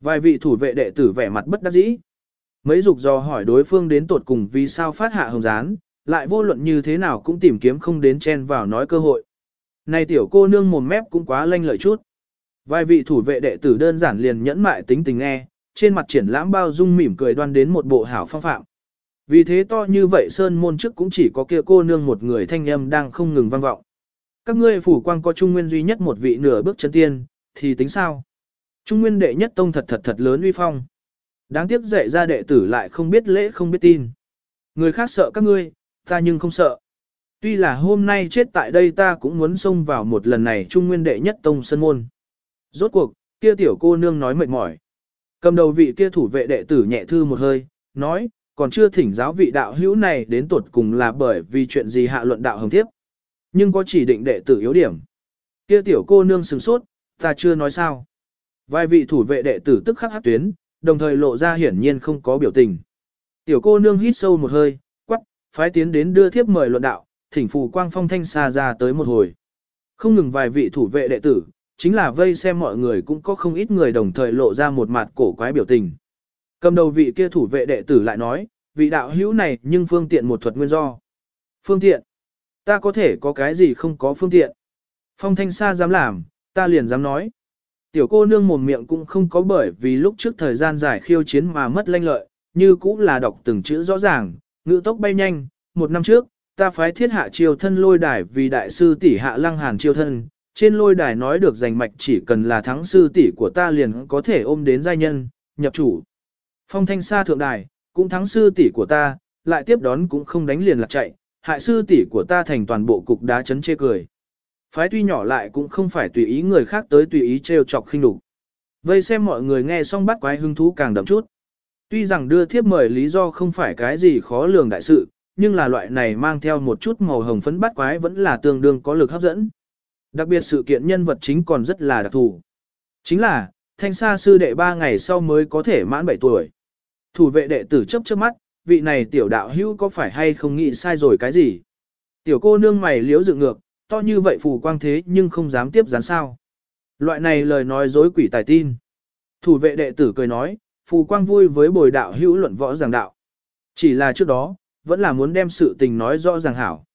Vài vị thủ vệ đệ tử vẻ mặt bất đắc dĩ. Mấy dục dò hỏi đối phương đến tột cùng vì sao phát hạ hồng gián, lại vô luận như thế nào cũng tìm kiếm không đến chen vào nói cơ hội. Này tiểu cô nương mồm mép cũng quá lanh lợi chút. Vài vị thủ vệ đệ tử đơn giản liền nhẫn mại tính tình nghe, trên mặt triển lãm bao dung mỉm cười đoan đến một bộ hảo phong phạm. Vì thế to như vậy sơn môn trước cũng chỉ có kia cô nương một người thanh âm đang không ngừng vang vọng. Các ngươi phủ quang có trung nguyên duy nhất một vị nửa bước chân tiên, thì tính sao? Trung nguyên đệ nhất tông thật thật thật lớn uy phong. Đáng tiếc dạy ra đệ tử lại không biết lễ không biết tin. Người khác sợ các ngươi, ta nhưng không sợ. Tuy là hôm nay chết tại đây ta cũng muốn xông vào một lần này trung nguyên đệ nhất tông sơn môn. Rốt cuộc, kia tiểu cô nương nói mệt mỏi. Cầm đầu vị kia thủ vệ đệ tử nhẹ thư một hơi, nói, còn chưa thỉnh giáo vị đạo hữu này đến tuột cùng là bởi vì chuyện gì hạ luận đạo hồng tiếp. Nhưng có chỉ định đệ tử yếu điểm. Kia tiểu cô nương sừng sốt, ta chưa nói sao. Vài vị thủ vệ đệ tử tức khắc hát tuyến, đồng thời lộ ra hiển nhiên không có biểu tình. Tiểu cô nương hít sâu một hơi, quắc, phái tiến đến đưa thiếp mời luận đạo, thỉnh phù quang phong thanh xa ra tới một hồi. Không ngừng vài vị thủ vệ đệ tử, chính là vây xem mọi người cũng có không ít người đồng thời lộ ra một mặt cổ quái biểu tình. Cầm đầu vị kia thủ vệ đệ tử lại nói, vị đạo hữu này nhưng phương tiện một thuật nguyên do. Phương tiện. Ta có thể có cái gì không có phương tiện. Phong thanh xa dám làm, ta liền dám nói. Tiểu cô nương mồm miệng cũng không có bởi vì lúc trước thời gian dài khiêu chiến mà mất lanh lợi, như cũng là đọc từng chữ rõ ràng, ngữ tốc bay nhanh. Một năm trước, ta phái thiết hạ triều thân lôi đài vì đại sư tỷ hạ lăng hàn triều thân. Trên lôi đài nói được giành mạch chỉ cần là thắng sư tỷ của ta liền có thể ôm đến giai nhân, nhập chủ. Phong thanh xa thượng đài, cũng thắng sư tỷ của ta, lại tiếp đón cũng không đánh liền lạc chạy, hại sư tỷ của ta thành toàn bộ cục đá chấn chê cười. Phái tuy nhỏ lại cũng không phải tùy ý người khác tới tùy ý trêu chọc khinh đục. Vây xem mọi người nghe xong bắt quái hứng thú càng đậm chút. Tuy rằng đưa thiếp mời lý do không phải cái gì khó lường đại sự, nhưng là loại này mang theo một chút màu hồng phấn bắt quái vẫn là tương đương có lực hấp dẫn. Đặc biệt sự kiện nhân vật chính còn rất là đặc thù. Chính là, thanh sa sư đệ ba ngày sau mới có thể mãn 7 tuổi. Thủ vệ đệ tử chấp chớp mắt, vị này tiểu đạo hữu có phải hay không nghĩ sai rồi cái gì? Tiểu cô nương mày liếu dựng ngược, to như vậy phù quang thế nhưng không dám tiếp gián sao. Loại này lời nói dối quỷ tài tin. Thủ vệ đệ tử cười nói, phù quang vui với bồi đạo hữu luận võ giảng đạo. Chỉ là trước đó, vẫn là muốn đem sự tình nói rõ ràng hảo.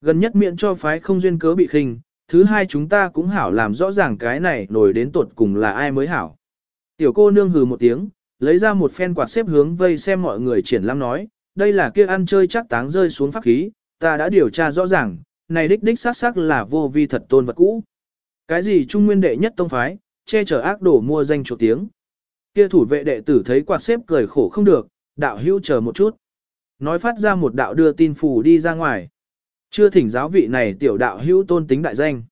Gần nhất miệng cho phái không duyên cớ bị khinh, thứ hai chúng ta cũng hảo làm rõ ràng cái này nổi đến tột cùng là ai mới hảo. Tiểu cô nương hừ một tiếng, lấy ra một phen quạt xếp hướng vây xem mọi người triển lãm nói, đây là kia ăn chơi chắc táng rơi xuống pháp khí, ta đã điều tra rõ ràng, này đích đích xác xác là vô vi thật tôn vật cũ. Cái gì trung nguyên đệ nhất tông phái, che chở ác đổ mua danh chỗ tiếng. Kia thủ vệ đệ tử thấy quạt xếp cười khổ không được, đạo hữu chờ một chút. Nói phát ra một đạo đưa tin phù đi ra ngoài. Chưa thỉnh giáo vị này tiểu đạo hữu tôn tính đại danh.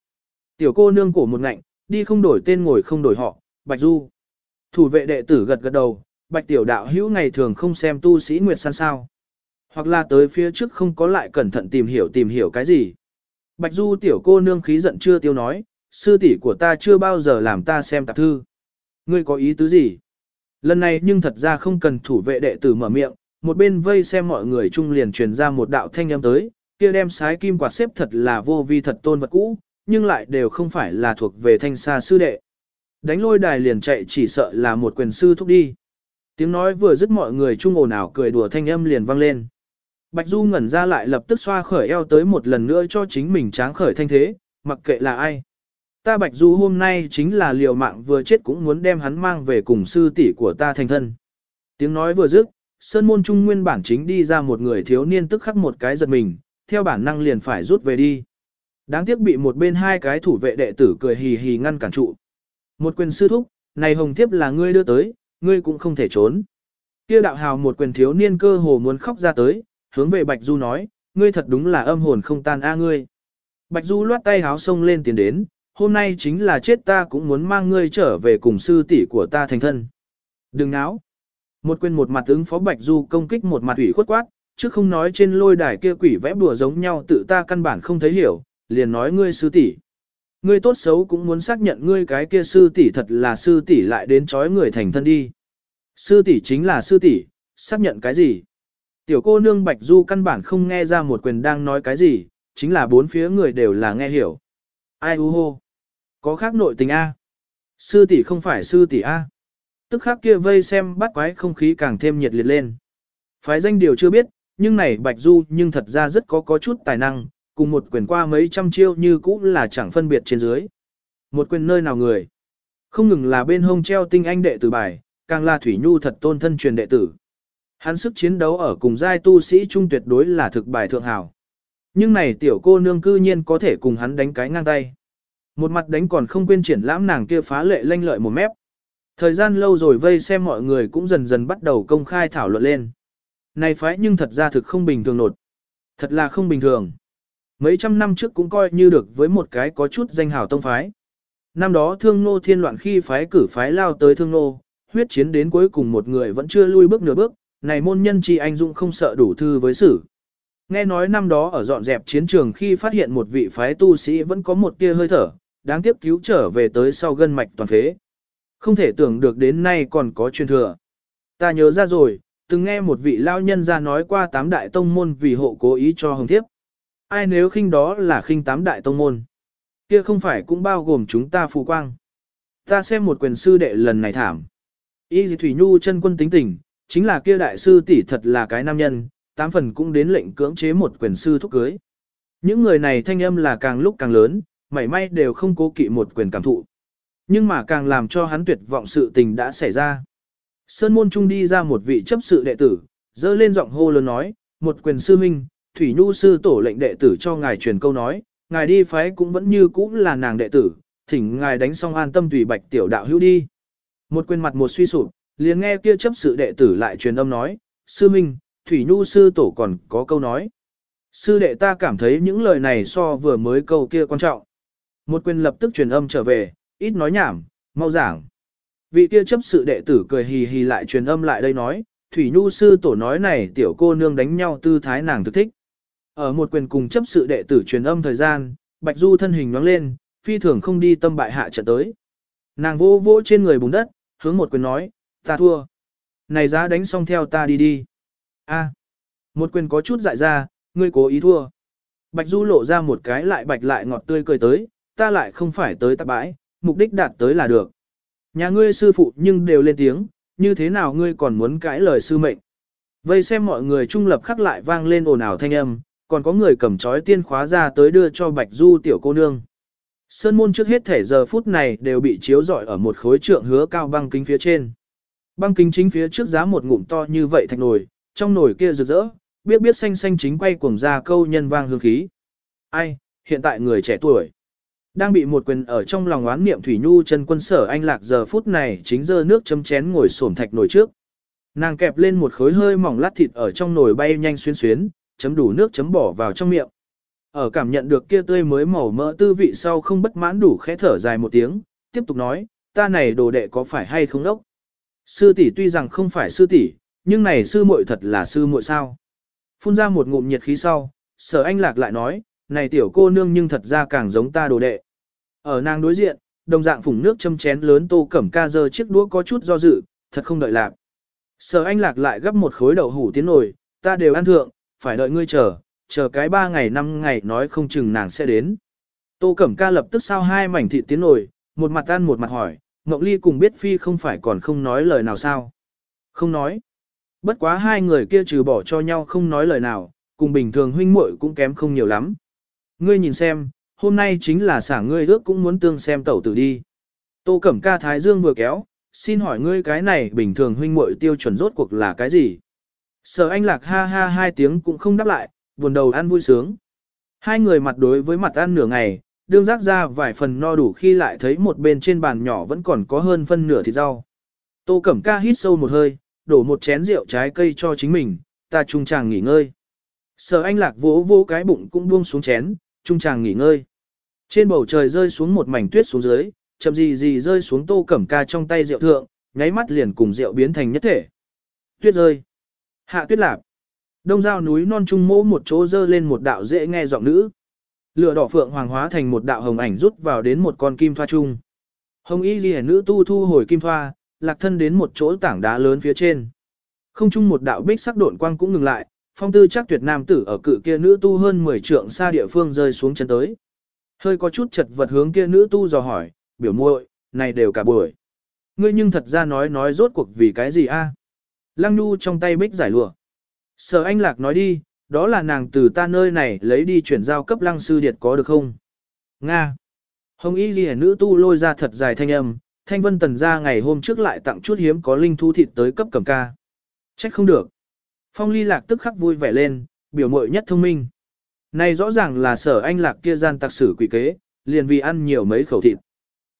Tiểu cô nương cổ một ngạnh, đi không đổi tên ngồi không đổi họ, Bạch Du. Thủ vệ đệ tử gật gật đầu, Bạch tiểu đạo hữu ngày thường không xem tu sĩ Nguyệt San sao. Hoặc là tới phía trước không có lại cẩn thận tìm hiểu tìm hiểu cái gì. Bạch Du tiểu cô nương khí giận chưa tiêu nói, sư tỷ của ta chưa bao giờ làm ta xem tạp thư. Ngươi có ý tứ gì? Lần này nhưng thật ra không cần thủ vệ đệ tử mở miệng, một bên vây xem mọi người chung liền truyền ra một đạo thanh âm tới, kia đem sái kim quạt xếp thật là vô vi thật tôn vật cũ, nhưng lại đều không phải là thuộc về thanh xa sư đệ. Đánh lôi đài liền chạy chỉ sợ là một quyền sư thúc đi. Tiếng nói vừa dứt mọi người chung ồn ào cười đùa thanh âm liền vang lên. Bạch Du ngẩn ra lại lập tức xoa khởi eo tới một lần nữa cho chính mình tráng khởi thanh thế, mặc kệ là ai. Ta Bạch Du hôm nay chính là liều mạng vừa chết cũng muốn đem hắn mang về cùng sư tỷ của ta thành thân. Tiếng nói vừa dứt, Sơn Môn Trung nguyên bản chính đi ra một người thiếu niên tức khắc một cái giật mình, theo bản năng liền phải rút về đi. Đáng tiếc bị một bên hai cái thủ vệ đệ tử cười hì hì ngăn cản trụ. Một quyền sư thúc, này hồng thiếp là ngươi đưa tới, ngươi cũng không thể trốn. Kia đạo hào một quyền thiếu niên cơ hồ muốn khóc ra tới, hướng về Bạch Du nói, ngươi thật đúng là âm hồn không tan a ngươi. Bạch Du loát tay háo sông lên tiến đến, hôm nay chính là chết ta cũng muốn mang ngươi trở về cùng sư tỷ của ta thành thân. Đừng náo. Một quyền một mặt ứng phó Bạch Du công kích một mặt ủy khuất quát, chứ không nói trên lôi đài kia quỷ vẽ bùa giống nhau tự ta căn bản không thấy hiểu, liền nói ngươi sư tỷ. Ngươi tốt xấu cũng muốn xác nhận ngươi cái kia sư tỷ thật là sư tỷ lại đến chói người thành thân đi. Sư tỷ chính là sư tỷ, xác nhận cái gì? Tiểu cô nương Bạch Du căn bản không nghe ra một quyền đang nói cái gì, chính là bốn phía người đều là nghe hiểu. Ai u hô? Có khác nội tình A. Sư tỷ không phải sư tỷ A. Tức khắc kia vây xem bắt quái không khí càng thêm nhiệt liệt lên. Phái danh điều chưa biết, nhưng này Bạch Du nhưng thật ra rất có có chút tài năng, cùng một quyền qua mấy trăm chiêu như cũ là chẳng phân biệt trên dưới. Một quyền nơi nào người. Không ngừng là bên hông treo tinh anh đệ tử bài, càng là Thủy Nhu thật tôn thân truyền đệ tử. Hắn sức chiến đấu ở cùng giai tu sĩ trung tuyệt đối là thực bài thượng hảo. Nhưng này tiểu cô nương cư nhiên có thể cùng hắn đánh cái ngang tay. Một mặt đánh còn không quên triển lãm nàng kia phá lệ lanh lợi một mép. Thời gian lâu rồi vây xem mọi người cũng dần dần bắt đầu công khai thảo luận lên. Này phái nhưng thật ra thực không bình thường nột. Thật là không bình thường. Mấy trăm năm trước cũng coi như được với một cái có chút danh hào tông phái. Năm đó thương nô thiên loạn khi phái cử phái lao tới thương nô, huyết chiến đến cuối cùng một người vẫn chưa lui bước nửa bước, này môn nhân chi anh dũng không sợ đủ thư với sử. Nghe nói năm đó ở dọn dẹp chiến trường khi phát hiện một vị phái tu sĩ vẫn có một tia hơi thở, đáng tiếc cứu trở về tới sau gân mạch toàn phế. Không thể tưởng được đến nay còn có truyền thừa. Ta nhớ ra rồi, từng nghe một vị lao nhân ra nói qua tám đại tông môn vì hộ cố ý cho hồng thiếp. Ai nếu khinh đó là khinh tám đại tông môn. Kia không phải cũng bao gồm chúng ta phù quang. Ta xem một quyền sư đệ lần này thảm. Y Thủy Nhu chân quân tính tình, chính là kia đại sư tỷ thật là cái nam nhân, tám phần cũng đến lệnh cưỡng chế một quyền sư thúc cưới. Những người này thanh âm là càng lúc càng lớn, mảy may đều không cố kỵ một quyền cảm thụ. Nhưng mà càng làm cho hắn tuyệt vọng sự tình đã xảy ra. Sơn môn trung đi ra một vị chấp sự đệ tử, dơ lên giọng hô lớn nói, một quyền sư minh, Thủy Nhu sư tổ lệnh đệ tử cho ngài truyền câu nói, ngài đi phái cũng vẫn như cũ là nàng đệ tử, thỉnh ngài đánh xong an tâm tùy bạch tiểu đạo hữu đi. Một quyền mặt một suy sụp, liền nghe kia chấp sự đệ tử lại truyền âm nói, sư minh, Thủy Nhu sư tổ còn có câu nói. Sư đệ ta cảm thấy những lời này so vừa mới câu kia quan trọng. Một quyền lập tức truyền âm trở về, ít nói nhảm, mau giảng. Vị kia chấp sự đệ tử cười hì hì lại truyền âm lại đây nói, Thủy Nhu sư tổ nói này tiểu cô nương đánh nhau tư thái nàng thực thích. Ở một quyền cùng chấp sự đệ tử truyền âm thời gian, Bạch Du thân hình nhoáng lên, phi thường không đi tâm bại hạ trận tới. Nàng vô vô trên người bùn đất, hướng một quyền nói, ta thua. Này giá đánh xong theo ta đi đi. A, một quyền có chút dại ra, ngươi cố ý thua. Bạch Du lộ ra một cái lại bạch lại ngọt tươi cười tới, ta lại không phải tới tạp bãi, mục đích đạt tới là được. Nhà ngươi sư phụ nhưng đều lên tiếng, như thế nào ngươi còn muốn cãi lời sư mệnh. Vây xem mọi người trung lập khắc lại vang lên ồn ào thanh âm, còn có người cầm chói tiên khóa ra tới đưa cho Bạch Du tiểu cô nương. Sơn môn trước hết thể giờ phút này đều bị chiếu rọi ở một khối trượng hứa cao băng kính phía trên. Băng kính chính phía trước giá một ngụm to như vậy thạch nồi, trong nồi kia rực rỡ, biết biết xanh xanh chính quay cuồng ra câu nhân vang hương khí. Ai, hiện tại người trẻ tuổi. Đang bị một quyền ở trong lòng oán niệm Thủy Nhu chân quân sở anh lạc giờ phút này chính giờ nước chấm chén ngồi sổm thạch nồi trước. Nàng kẹp lên một khối hơi mỏng lát thịt ở trong nồi bay nhanh xuyên xuyến, chấm đủ nước chấm bỏ vào trong miệng. Ở cảm nhận được kia tươi mới màu mỡ tư vị sau không bất mãn đủ khẽ thở dài một tiếng, tiếp tục nói, ta này đồ đệ có phải hay không đốc? Sư tỷ tuy rằng không phải sư tỷ, nhưng này sư muội thật là sư muội sao? Phun ra một ngụm nhiệt khí sau, sở anh lạc lại nói, này tiểu cô nương nhưng thật ra càng giống ta đồ đệ. Ở nàng đối diện, đồng dạng phủng nước châm chén lớn tô cẩm ca giờ chiếc đũa có chút do dự, thật không đợi lạc. Sở anh lạc lại gấp một khối đậu hủ tiến nồi, ta đều ăn thượng, phải đợi ngươi chờ, chờ cái ba ngày năm ngày nói không chừng nàng sẽ đến. Tô cẩm ca lập tức sao hai mảnh thịt tiến nồi, một mặt ăn một mặt hỏi, Ngọc Ly cùng biết phi không phải còn không nói lời nào sao. Không nói. Bất quá hai người kia trừ bỏ cho nhau không nói lời nào, cùng bình thường huynh muội cũng kém không nhiều lắm. Ngươi nhìn xem, hôm nay chính là xả ngươi ước cũng muốn tương xem tẩu tử đi. Tô Cẩm Ca Thái Dương vừa kéo, xin hỏi ngươi cái này bình thường huynh muội tiêu chuẩn rốt cuộc là cái gì? Sở anh lạc ha ha hai tiếng cũng không đáp lại, buồn đầu ăn vui sướng. Hai người mặt đối với mặt ăn nửa ngày, đương rác ra vài phần no đủ khi lại thấy một bên trên bàn nhỏ vẫn còn có hơn phân nửa thịt rau. Tô Cẩm Ca hít sâu một hơi, đổ một chén rượu trái cây cho chính mình, ta trung chàng nghỉ ngơi. Sở anh lạc vỗ vỗ cái bụng cũng buông xuống chén, trung chàng nghỉ ngơi. Trên bầu trời rơi xuống một mảnh tuyết xuống dưới, chậm gì gì rơi xuống tô cẩm ca trong tay rượu thượng, nháy mắt liền cùng rượu biến thành nhất thể. Tuyết rơi. Hạ tuyết lạp. Đông giao núi non trung mỗ một chỗ dơ lên một đạo dễ nghe giọng nữ. Lửa đỏ phượng hoàng hóa thành một đạo hồng ảnh rút vào đến một con kim thoa trung. Hồng y ghi nữ tu thu hồi kim thoa, lạc thân đến một chỗ tảng đá lớn phía trên. Không chung một đạo bích sắc độn quang cũng ngừng lại, phong tư chắc tuyệt nam tử ở cự kia nữ tu hơn 10 trượng xa địa phương rơi xuống chân tới. Hơi có chút chật vật hướng kia nữ tu dò hỏi, biểu muội, này đều cả buổi. Ngươi nhưng thật ra nói nói rốt cuộc vì cái gì a? Lăng Nu trong tay bích giải lụa. Sở anh lạc nói đi, đó là nàng từ ta nơi này lấy đi chuyển giao cấp lăng sư điệt có được không? Nga. Hồng y ghi nữ tu lôi ra thật dài thanh âm, thanh vân tần ra ngày hôm trước lại tặng chút hiếm có linh thú thịt tới cấp cầm ca. Trách không được. Phong ly lạc tức khắc vui vẻ lên, biểu mội nhất thông minh. Này rõ ràng là sở anh lạc kia gian tặc sử quỷ kế, liền vì ăn nhiều mấy khẩu thịt.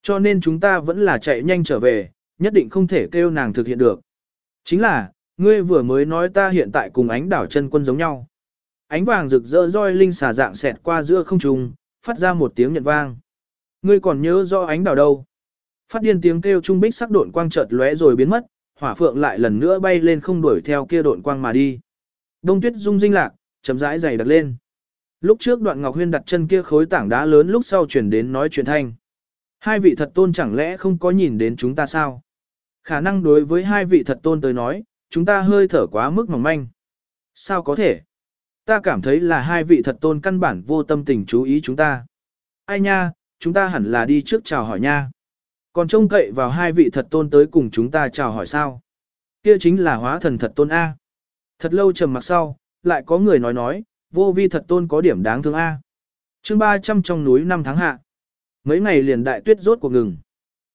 Cho nên chúng ta vẫn là chạy nhanh trở về, nhất định không thể kêu nàng thực hiện được. Chính là, ngươi vừa mới nói ta hiện tại cùng ánh đảo chân quân giống nhau. Ánh vàng rực rỡ roi linh xà dạng xẹt qua giữa không trung, phát ra một tiếng nhận vang. Ngươi còn nhớ rõ ánh đảo đâu? Phát điên tiếng kêu trung bích sắc độn quang chợt lóe rồi biến mất, hỏa phượng lại lần nữa bay lên không đuổi theo kia độn quang mà đi. Đông tuyết rung rinh lạc, chấm rãi dày đặt lên. Lúc trước đoạn Ngọc Huyên đặt chân kia khối tảng đá lớn lúc sau chuyển đến nói chuyện thanh. Hai vị thật tôn chẳng lẽ không có nhìn đến chúng ta sao? Khả năng đối với hai vị thật tôn tới nói, chúng ta hơi thở quá mức mỏng manh. Sao có thể? Ta cảm thấy là hai vị thật tôn căn bản vô tâm tình chú ý chúng ta. Ai nha, chúng ta hẳn là đi trước chào hỏi nha. Còn trông cậy vào hai vị thật tôn tới cùng chúng ta chào hỏi sao. Kia chính là hóa thần thật tôn A. Thật lâu trầm mặc sau, lại có người nói nói, vô vi thật tôn có điểm đáng thương A. chương 300 trong núi năm tháng hạ. Mấy ngày liền đại tuyết rốt cuộc ngừng.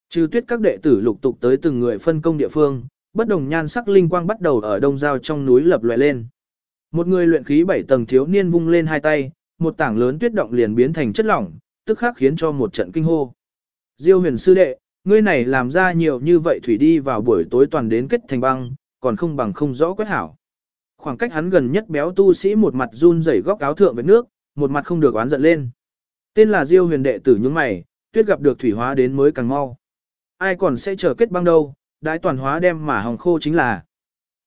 Trừ tuyết các đệ tử lục tục tới từng người phân công địa phương, bất đồng nhan sắc linh quang bắt đầu ở đông giao trong núi lập loè lên. Một người luyện khí bảy tầng thiếu niên vung lên hai tay, một tảng lớn tuyết động liền biến thành chất lỏng, tức khắc khiến cho một trận kinh hô. Diêu huyền sư đệ, ngươi này làm ra nhiều như vậy thủy đi vào buổi tối toàn đến kết thành băng, còn không bằng không rõ quét hảo. Khoảng cách hắn gần nhất béo tu sĩ một mặt run rẩy góc áo thượng với nước, một mặt không được oán giận lên. Tên là Diêu huyền đệ tử những mày, tuyết gặp được thủy hóa đến mới càng mau. Ai còn sẽ chờ kết băng đâu, đái toàn hóa đem mà hồng khô chính là.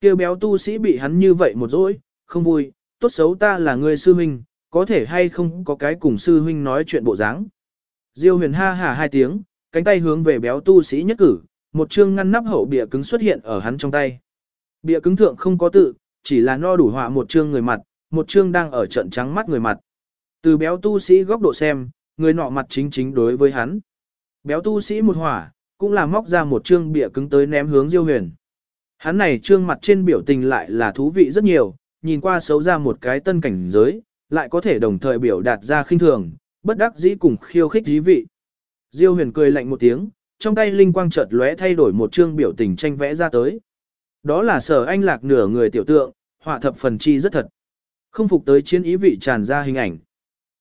Kêu béo tu sĩ bị hắn như vậy một dỗi, không vui, tốt xấu ta là người sư huynh, có thể hay không có cái cùng sư huynh nói chuyện bộ dáng. Diêu huyền ha hà hai tiếng, cánh tay hướng về béo tu sĩ nhất cử, một chương ngăn nắp hậu bìa cứng xuất hiện ở hắn trong tay. Bìa cứng thượng không có tự, chỉ là no đủ họa một chương người mặt, một chương đang ở trận trắng mắt người mặt. Từ béo tu sĩ góc độ xem, người nọ mặt chính chính đối với hắn. Béo tu sĩ một hỏa, cũng là móc ra một chương bìa cứng tới ném hướng Diêu Huyền. Hắn này trương mặt trên biểu tình lại là thú vị rất nhiều, nhìn qua xấu ra một cái tân cảnh giới, lại có thể đồng thời biểu đạt ra khinh thường, bất đắc dĩ cùng khiêu khích dí vị. Diêu huyền cười lạnh một tiếng, trong tay linh quang chợt lóe thay đổi một chương biểu tình tranh vẽ ra tới. Đó là sở anh lạc nửa người tiểu tượng, họa thập phần chi rất thật. Không phục tới chiến ý vị tràn ra hình ảnh.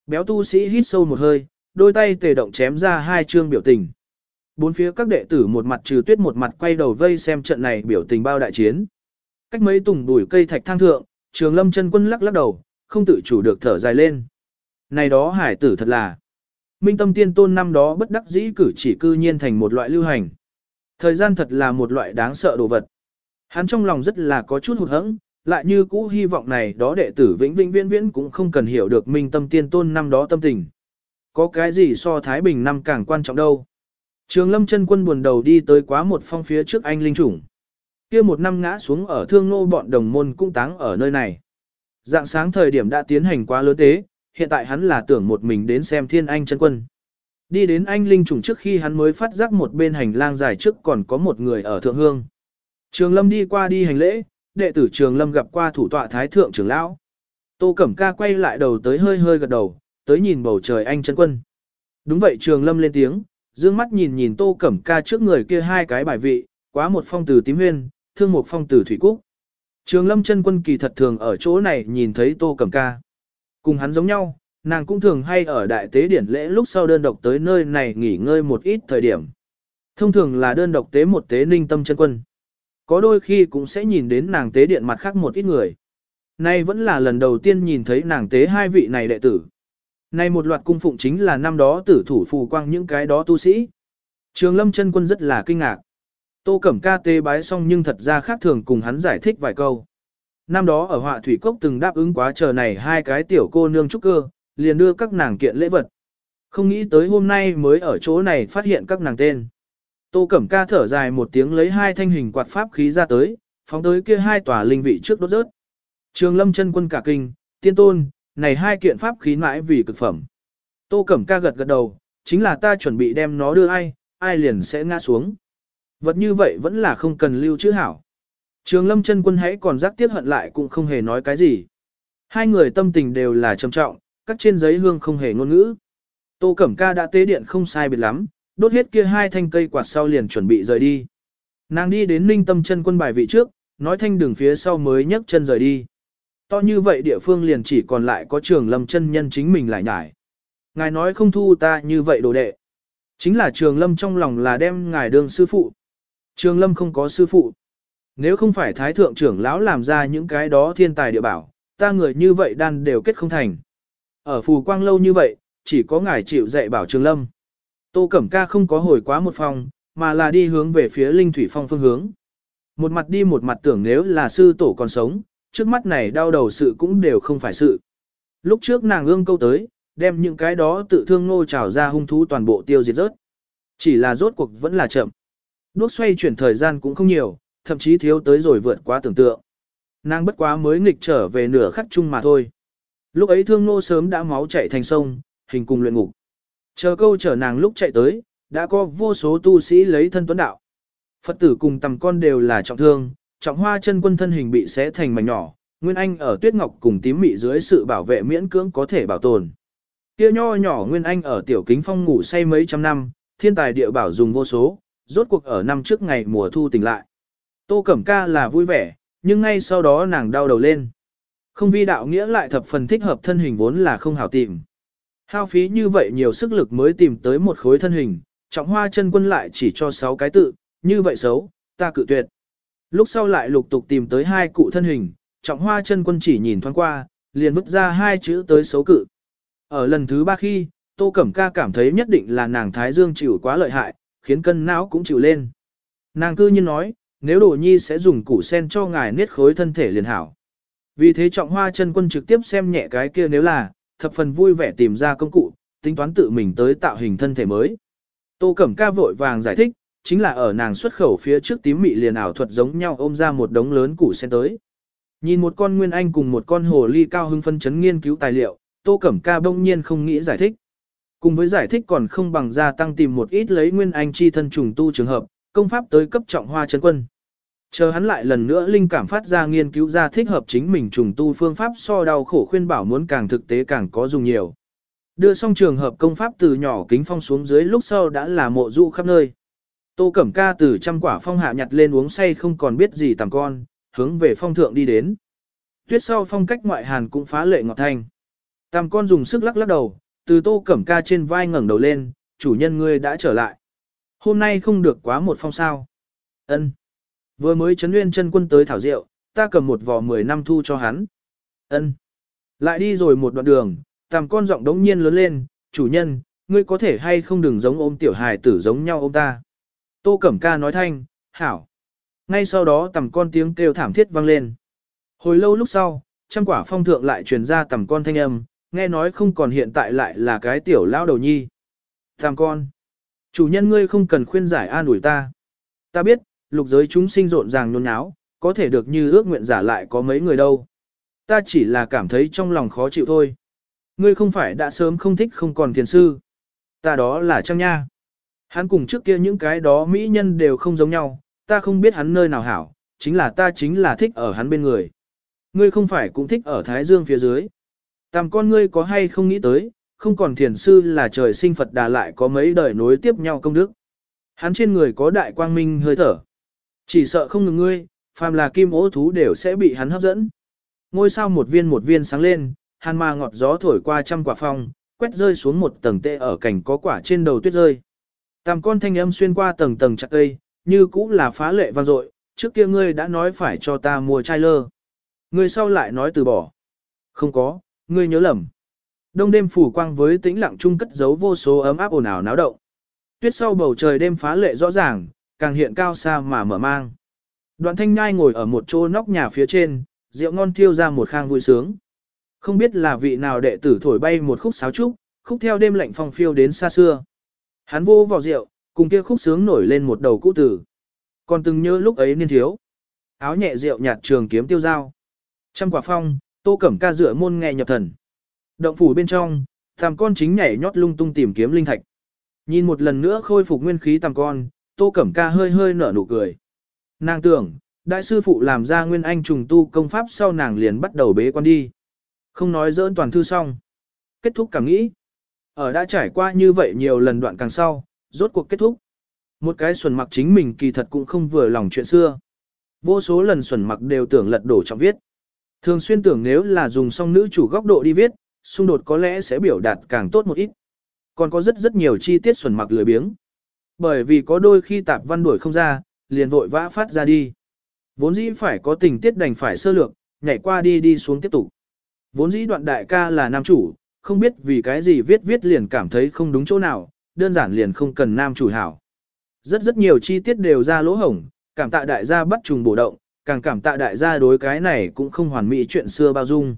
Béo tu sĩ hít sâu một hơi, đôi tay tề động chém ra hai chương biểu tình. Bốn phía các đệ tử một mặt trừ tuyết một mặt quay đầu vây xem trận này biểu tình bao đại chiến. Cách mấy tùng đùi cây thạch thang thượng, trường lâm chân quân lắc lắc đầu, không tự chủ được thở dài lên. Này đó hải tử thật là. Minh tâm tiên tôn năm đó bất đắc dĩ cử chỉ cư nhiên thành một loại lưu hành. Thời gian thật là một loại đáng sợ đồ vật. Hắn trong lòng rất là có chút hụt hẫng, lại như cũ hy vọng này đó đệ tử vĩnh vĩnh viễn viễn cũng không cần hiểu được minh tâm tiên tôn năm đó tâm tình. Có cái gì so Thái Bình năm càng quan trọng đâu. Trường lâm chân quân buồn đầu đi tới quá một phong phía trước anh linh chủng. kia một năm ngã xuống ở thương nô bọn đồng môn cũng táng ở nơi này. Dạng sáng thời điểm đã tiến hành quá lớn tế, hiện tại hắn là tưởng một mình đến xem thiên anh chân quân. Đi đến anh linh trùng trước khi hắn mới phát giác một bên hành lang dài trước còn có một người ở thượng hương. Trường lâm đi qua đi hành lễ, đệ tử trường lâm gặp qua thủ tọa thái thượng trưởng lão. Tô Cẩm Ca quay lại đầu tới hơi hơi gật đầu, tới nhìn bầu trời anh chân quân. Đúng vậy trường lâm lên tiếng, dương mắt nhìn nhìn Tô Cẩm Ca trước người kia hai cái bài vị, quá một phong từ tím huyên, thương một phong từ thủy cúc. Trường lâm chân quân kỳ thật thường ở chỗ này nhìn thấy Tô Cẩm Ca. Cùng hắn giống nhau, nàng cũng thường hay ở đại tế điển lễ lúc sau đơn độc tới nơi này nghỉ ngơi một ít thời điểm. Thông thường là đơn độc tế một tế ninh tâm chân quân. Có đôi khi cũng sẽ nhìn đến nàng tế điện mặt khác một ít người. Nay vẫn là lần đầu tiên nhìn thấy nàng tế hai vị này đệ tử. Nay một loạt cung phụng chính là năm đó tử thủ phù quang những cái đó tu sĩ. Trường lâm chân quân rất là kinh ngạc. Tô Cẩm ca tế bái xong nhưng thật ra khác thường cùng hắn giải thích vài câu. Năm đó ở họa thủy cốc từng đáp ứng quá chờ này hai cái tiểu cô nương trúc cơ, liền đưa các nàng kiện lễ vật. Không nghĩ tới hôm nay mới ở chỗ này phát hiện các nàng tên. Tô Cẩm ca thở dài một tiếng lấy hai thanh hình quạt pháp khí ra tới, phóng tới kia hai tòa linh vị trước đốt rớt. Trường lâm chân quân cả kinh, tiên tôn, này hai kiện pháp khí mãi vì cực phẩm. Tô Cẩm ca gật gật đầu, chính là ta chuẩn bị đem nó đưa ai, ai liền sẽ ngã xuống. Vật như vậy vẫn là không cần lưu chữ hảo. Trường lâm chân quân hãy còn giác tiếc hận lại cũng không hề nói cái gì. Hai người tâm tình đều là trầm trọng, cắt trên giấy hương không hề ngôn ngữ. Tô Cẩm ca đã tế điện không sai biệt lắm, đốt hết kia hai thanh cây quạt sau liền chuẩn bị rời đi. Nàng đi đến ninh tâm chân quân bài vị trước, nói thanh đường phía sau mới nhấc chân rời đi. To như vậy địa phương liền chỉ còn lại có trường lâm chân nhân chính mình lại nhải. Ngài nói không thu ta như vậy đồ đệ. Chính là trường lâm trong lòng là đem ngài đương sư phụ. Trường lâm không có sư phụ. Nếu không phải thái thượng trưởng lão làm ra những cái đó thiên tài địa bảo, ta người như vậy đan đều kết không thành. Ở phù quang lâu như vậy, chỉ có ngài chịu dạy bảo trường lâm. Tô Cẩm Ca không có hồi quá một phòng, mà là đi hướng về phía Linh Thủy Phong phương hướng. Một mặt đi một mặt tưởng nếu là sư tổ còn sống, trước mắt này đau đầu sự cũng đều không phải sự. Lúc trước nàng ương câu tới, đem những cái đó tự thương nô trào ra hung thú toàn bộ tiêu diệt rớt. Chỉ là rốt cuộc vẫn là chậm. Đốt xoay chuyển thời gian cũng không nhiều, thậm chí thiếu tới rồi vượt quá tưởng tượng. Nàng bất quá mới nghịch trở về nửa khắc chung mà thôi. Lúc ấy thương nô sớm đã máu chảy thành sông, hình cùng luyện ngục. Chờ câu chở nàng lúc chạy tới, đã có vô số tu sĩ lấy thân tuấn đạo. Phật tử cùng tầm con đều là trọng thương, trọng hoa chân quân thân hình bị xé thành mảnh nhỏ, Nguyên Anh ở tuyết ngọc cùng tím mị dưới sự bảo vệ miễn cưỡng có thể bảo tồn. Kia nho nhỏ Nguyên Anh ở tiểu kính phong ngủ say mấy trăm năm, thiên tài địa bảo dùng vô số, rốt cuộc ở năm trước ngày mùa thu tỉnh lại. Tô Cẩm Ca là vui vẻ, nhưng ngay sau đó nàng đau đầu lên. Không vi đạo nghĩa lại thập phần thích hợp thân hình vốn là không hảo tìm. Hao phí như vậy nhiều sức lực mới tìm tới một khối thân hình, trọng hoa chân quân lại chỉ cho 6 cái tự, như vậy xấu, ta cự tuyệt. Lúc sau lại lục tục tìm tới hai cụ thân hình, trọng hoa chân quân chỉ nhìn thoáng qua, liền vứt ra hai chữ tới xấu cự. Ở lần thứ ba khi, Tô Cẩm Ca cảm thấy nhất định là nàng Thái Dương chịu quá lợi hại, khiến cân não cũng chịu lên. Nàng cư nhiên nói, nếu đồ nhi sẽ dùng củ sen cho ngài niết khối thân thể liền hảo. Vì thế trọng hoa chân quân trực tiếp xem nhẹ cái kia nếu là, thập phần vui vẻ tìm ra công cụ, tính toán tự mình tới tạo hình thân thể mới. Tô Cẩm Ca vội vàng giải thích, chính là ở nàng xuất khẩu phía trước tím mị liền ảo thuật giống nhau ôm ra một đống lớn củ sen tới. Nhìn một con nguyên anh cùng một con hồ ly cao hưng phân chấn nghiên cứu tài liệu, Tô Cẩm Ca bỗng nhiên không nghĩ giải thích. Cùng với giải thích còn không bằng gia tăng tìm một ít lấy nguyên anh chi thân trùng tu trường hợp, công pháp tới cấp trọng hoa chân quân. Chờ hắn lại lần nữa linh cảm phát ra nghiên cứu ra thích hợp chính mình trùng tu phương pháp so đau khổ khuyên bảo muốn càng thực tế càng có dùng nhiều. Đưa xong trường hợp công pháp từ nhỏ kính phong xuống dưới lúc sau đã là mộ dụ khắp nơi. Tô Cẩm Ca từ trăm quả phong hạ nhặt lên uống say không còn biết gì tầm con, hướng về phong thượng đi đến. Tuyết sau phong cách ngoại hàn cũng phá lệ ngọt thanh. tầm con dùng sức lắc lắc đầu, từ tô cẩm ca trên vai ngẩng đầu lên, chủ nhân ngươi đã trở lại. Hôm nay không được quá một phong sao. ân Vừa mới chấn nguyên chân quân tới thảo rượu, ta cầm một vò 10 năm thu cho hắn. ân Lại đi rồi một đoạn đường, tàm con giọng đống nhiên lớn lên, chủ nhân, ngươi có thể hay không đừng giống ôm tiểu hài tử giống nhau ôm ta. Tô Cẩm Ca nói thanh, hảo. Ngay sau đó tầm con tiếng kêu thảm thiết vang lên. Hồi lâu lúc sau, trăm quả phong thượng lại truyền ra tầm con thanh âm, nghe nói không còn hiện tại lại là cái tiểu lao đầu nhi. Tầm con, chủ nhân ngươi không cần khuyên giải an ủi ta. Ta biết, lục giới chúng sinh rộn ràng nhôn nháo, có thể được như ước nguyện giả lại có mấy người đâu. Ta chỉ là cảm thấy trong lòng khó chịu thôi. Ngươi không phải đã sớm không thích không còn thiền sư. Ta đó là Trang Nha. Hắn cùng trước kia những cái đó mỹ nhân đều không giống nhau, ta không biết hắn nơi nào hảo, chính là ta chính là thích ở hắn bên người. Ngươi không phải cũng thích ở Thái Dương phía dưới. Tàm con ngươi có hay không nghĩ tới, không còn thiền sư là trời sinh Phật đà lại có mấy đời nối tiếp nhau công đức. Hắn trên người có đại quang minh hơi thở. Chỉ sợ không ngừng ngươi, phàm là kim ố thú đều sẽ bị hắn hấp dẫn. Ngôi sao một viên một viên sáng lên, hàn ma ngọt gió thổi qua trăm quả phong, quét rơi xuống một tầng tệ ở cảnh có quả trên đầu tuyết rơi. Tam con thanh âm xuyên qua tầng tầng chặt cây, như cũ là phá lệ vang dội, trước kia ngươi đã nói phải cho ta mua chai lơ. Ngươi sau lại nói từ bỏ. Không có, ngươi nhớ lầm. Đông đêm phủ quang với tĩnh lặng chung cất giấu vô số ấm áp ồn ào náo động. Tuyết sau bầu trời đêm phá lệ rõ ràng, càng hiện cao xa mà mở mang. Đoạn thanh nhai ngồi ở một chỗ nóc nhà phía trên, rượu ngon thiêu ra một khang vui sướng. Không biết là vị nào đệ tử thổi bay một khúc sáo trúc, khúc theo đêm lạnh phong phiêu đến xa xưa. Hắn vô vào rượu, cùng kia khúc sướng nổi lên một đầu cũ tử. Còn từng nhớ lúc ấy niên thiếu. Áo nhẹ rượu nhạt trường kiếm tiêu dao. Trăm quả phong, tô cẩm ca dựa môn nghe nhập thần. Động phủ bên trong, tam con chính nhảy nhót lung tung tìm kiếm linh thạch. Nhìn một lần nữa khôi phục nguyên khí tam con, tô cẩm ca hơi hơi nở nụ cười. Nàng tưởng, đại sư phụ làm ra nguyên anh trùng tu công pháp sau nàng liền bắt đầu bế quan đi. Không nói dỡn toàn thư xong. Kết thúc càng nghĩ. Ở đã trải qua như vậy nhiều lần đoạn càng sau, rốt cuộc kết thúc. Một cái xuẩn mặc chính mình kỳ thật cũng không vừa lòng chuyện xưa. Vô số lần xuẩn mặc đều tưởng lật đổ trọng viết. Thường xuyên tưởng nếu là dùng song nữ chủ góc độ đi viết, xung đột có lẽ sẽ biểu đạt càng tốt một ít. Còn có rất rất nhiều chi tiết xuẩn mặc lười biếng. Bởi vì có đôi khi tạp văn đuổi không ra, liền vội vã phát ra đi. Vốn dĩ phải có tình tiết đành phải sơ lược, nhảy qua đi đi xuống tiếp tục. Vốn dĩ đoạn đại ca là nam chủ, không biết vì cái gì viết viết liền cảm thấy không đúng chỗ nào, đơn giản liền không cần nam chủ hảo. Rất rất nhiều chi tiết đều ra lỗ hổng, cảm tạ đại gia bắt trùng bổ động, càng cảm tạ đại gia đối cái này cũng không hoàn mỹ chuyện xưa bao dung.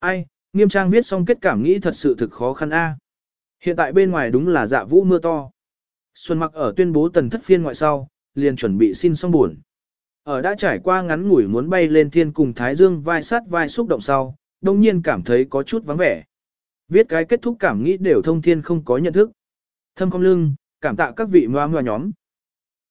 Ai, nghiêm trang viết xong kết cảm nghĩ thật sự thực khó khăn a. Hiện tại bên ngoài đúng là dạ vũ mưa to. Xuân mặc ở tuyên bố tần thất phiên ngoại sau, liền chuẩn bị xin xong buồn. Ở đã trải qua ngắn ngủi muốn bay lên thiên cùng Thái Dương vai sát vai xúc động sau, đông nhiên cảm thấy có chút vắng vẻ. Viết cái kết thúc cảm nghĩ đều thông thiên không có nhận thức. Thâm không lưng, cảm tạ các vị ngoa ngoa nhóm,